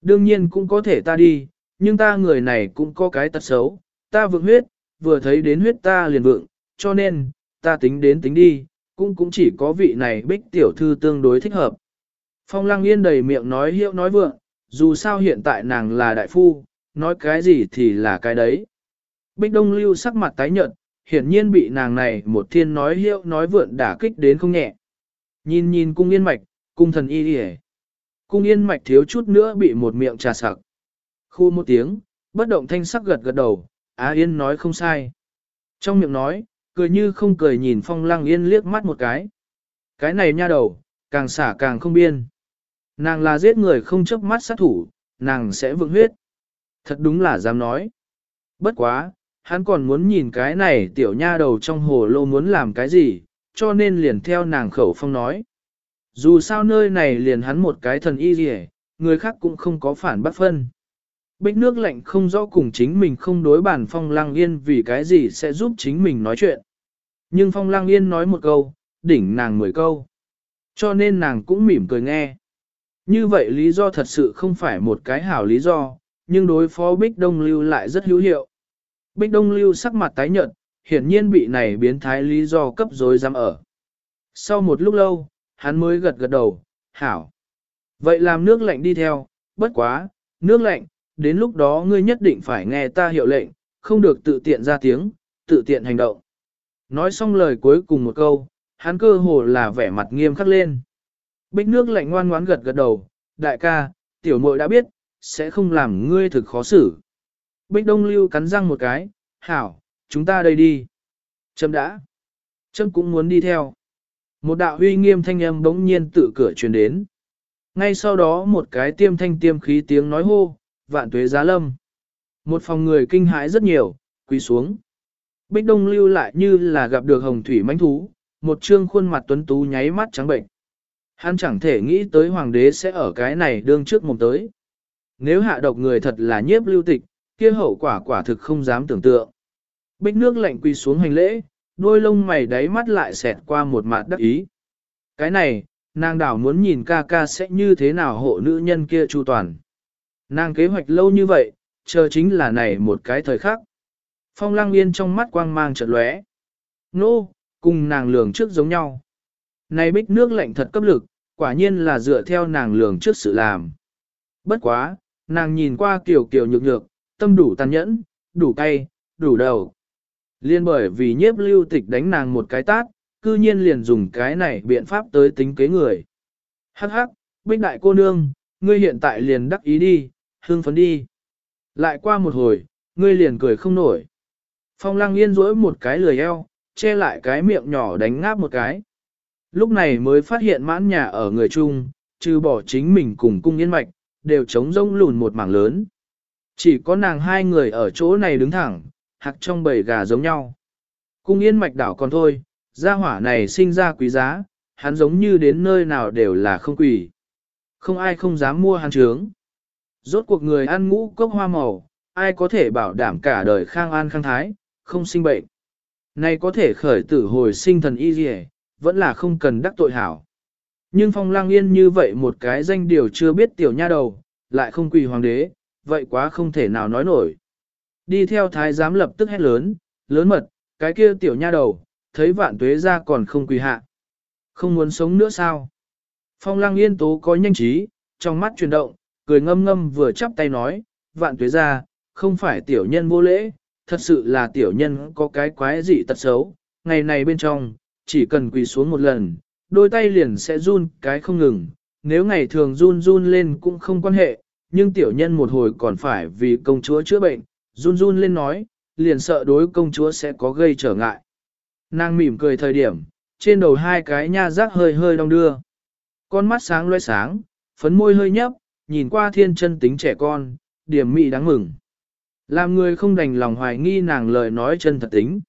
Đương nhiên cũng có thể ta đi, nhưng ta người này cũng có cái tật xấu, ta vượng huyết, vừa thấy đến huyết ta liền vượng, cho nên, ta tính đến tính đi, cũng cũng chỉ có vị này bích tiểu thư tương đối thích hợp. Phong lăng yên đầy miệng nói hiệu nói vượng, dù sao hiện tại nàng là đại phu, nói cái gì thì là cái đấy. Bích đông lưu sắc mặt tái nhợt, hiển nhiên bị nàng này một thiên nói hiệu nói vượng đả kích đến không nhẹ. Nhìn nhìn cung yên mạch, cung thần y đi Cung yên mạch thiếu chút nữa bị một miệng trà sặc. Khu một tiếng, bất động thanh sắc gật gật đầu, Á Yên nói không sai. Trong miệng nói, cười như không cười nhìn phong lăng yên liếc mắt một cái. Cái này nha đầu, càng xả càng không biên. Nàng là giết người không chớp mắt sát thủ, nàng sẽ vượng huyết. Thật đúng là dám nói. Bất quá, hắn còn muốn nhìn cái này tiểu nha đầu trong hồ lô muốn làm cái gì, cho nên liền theo nàng khẩu phong nói. Dù sao nơi này liền hắn một cái thần y gì người khác cũng không có phản bắt phân. Bích nước lạnh không rõ cùng chính mình không đối bản phong lang yên vì cái gì sẽ giúp chính mình nói chuyện. Nhưng phong lang yên nói một câu, đỉnh nàng mười câu. Cho nên nàng cũng mỉm cười nghe. Như vậy lý do thật sự không phải một cái hảo lý do, nhưng đối phó Bích Đông Lưu lại rất hữu hiệu. Bích Đông Lưu sắc mặt tái nhợt, hiển nhiên bị này biến thái lý do cấp dối dám ở. Sau một lúc lâu, hắn mới gật gật đầu, hảo. Vậy làm nước lạnh đi theo, bất quá, nước lạnh, đến lúc đó ngươi nhất định phải nghe ta hiệu lệnh, không được tự tiện ra tiếng, tự tiện hành động. Nói xong lời cuối cùng một câu, hắn cơ hồ là vẻ mặt nghiêm khắc lên. Bích nước lạnh ngoan ngoãn gật gật đầu, đại ca, tiểu muội đã biết, sẽ không làm ngươi thực khó xử. Bích Đông Lưu cắn răng một cái, hảo, chúng ta đây đi. Trâm đã. Trâm cũng muốn đi theo. Một đạo huy nghiêm thanh âm bỗng nhiên tự cửa truyền đến. Ngay sau đó một cái tiêm thanh tiêm khí tiếng nói hô, vạn tuế giá lâm. Một phòng người kinh hãi rất nhiều, quỳ xuống. Bích Đông lưu lại như là gặp được hồng thủy mãnh thú, một trương khuôn mặt tuấn tú nháy mắt trắng bệnh. Hắn chẳng thể nghĩ tới hoàng đế sẽ ở cái này đương trước mồm tới. Nếu hạ độc người thật là nhiếp lưu tịch, kia hậu quả quả thực không dám tưởng tượng. Bích nước lạnh quỳ xuống hành lễ, đôi lông mày đáy mắt lại xẹt qua một mặt đắc ý. Cái này, nàng đảo muốn nhìn ca ca sẽ như thế nào hộ nữ nhân kia chu toàn. Nàng kế hoạch lâu như vậy, chờ chính là này một cái thời khắc. Phong lang yên trong mắt quang mang chợt lóe. Nô, cùng nàng lường trước giống nhau. Này bích nước lạnh thật cấp lực, quả nhiên là dựa theo nàng lường trước sự làm. Bất quá, nàng nhìn qua kiểu kiểu nhược nhược, tâm đủ tàn nhẫn, đủ cay, đủ đầu. Liên bởi vì nhiếp lưu tịch đánh nàng một cái tát, cư nhiên liền dùng cái này biện pháp tới tính kế người. Hắc hắc, bích đại cô nương, ngươi hiện tại liền đắc ý đi, hương phấn đi. Lại qua một hồi, ngươi liền cười không nổi. Phong lăng yên rỗi một cái lười eo, che lại cái miệng nhỏ đánh ngáp một cái. Lúc này mới phát hiện mãn nhà ở người chung, trừ bỏ chính mình cùng cung yên mạch, đều trống rông lùn một mảng lớn. Chỉ có nàng hai người ở chỗ này đứng thẳng, hạc trong bầy gà giống nhau. Cung yên mạch đảo còn thôi, gia hỏa này sinh ra quý giá, hắn giống như đến nơi nào đều là không quỷ. Không ai không dám mua hắn trướng. Rốt cuộc người ăn ngũ cốc hoa màu, ai có thể bảo đảm cả đời khang an khang thái, không sinh bệnh. Này có thể khởi tử hồi sinh thần y gì vẫn là không cần đắc tội hảo. Nhưng phong lang yên như vậy một cái danh điều chưa biết tiểu nha đầu, lại không quỳ hoàng đế, vậy quá không thể nào nói nổi. Đi theo thái giám lập tức hét lớn, lớn mật, cái kia tiểu nha đầu, thấy vạn tuế ra còn không quỳ hạ. Không muốn sống nữa sao? Phong lang yên tố có nhanh trí, trong mắt chuyển động, cười ngâm ngâm vừa chắp tay nói, vạn tuế ra, không phải tiểu nhân vô lễ, thật sự là tiểu nhân có cái quái dị tật xấu, ngày này bên trong, chỉ cần quỳ xuống một lần, đôi tay liền sẽ run cái không ngừng, nếu ngày thường run run lên cũng không quan hệ, nhưng tiểu nhân một hồi còn phải vì công chúa chữa bệnh, run run lên nói, liền sợ đối công chúa sẽ có gây trở ngại. Nàng mỉm cười thời điểm, trên đầu hai cái nha rác hơi hơi đong đưa. Con mắt sáng loe sáng, phấn môi hơi nhấp, nhìn qua thiên chân tính trẻ con, điểm mị đáng mừng. Làm người không đành lòng hoài nghi nàng lời nói chân thật tính.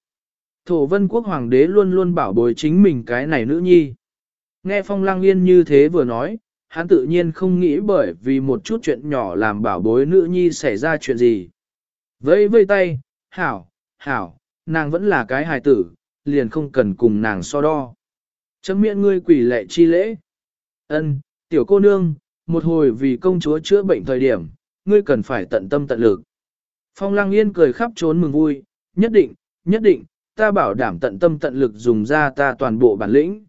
Thổ vân quốc hoàng đế luôn luôn bảo bối chính mình cái này nữ nhi. Nghe phong lang yên như thế vừa nói, hắn tự nhiên không nghĩ bởi vì một chút chuyện nhỏ làm bảo bối nữ nhi xảy ra chuyện gì. vây vây tay, hảo, hảo, nàng vẫn là cái hài tử, liền không cần cùng nàng so đo. Chấm miệng ngươi quỷ lệ chi lễ. Ân, tiểu cô nương, một hồi vì công chúa chữa bệnh thời điểm, ngươi cần phải tận tâm tận lực. Phong lăng yên cười khắp trốn mừng vui, nhất định, nhất định, ta bảo đảm tận tâm tận lực dùng ra ta toàn bộ bản lĩnh.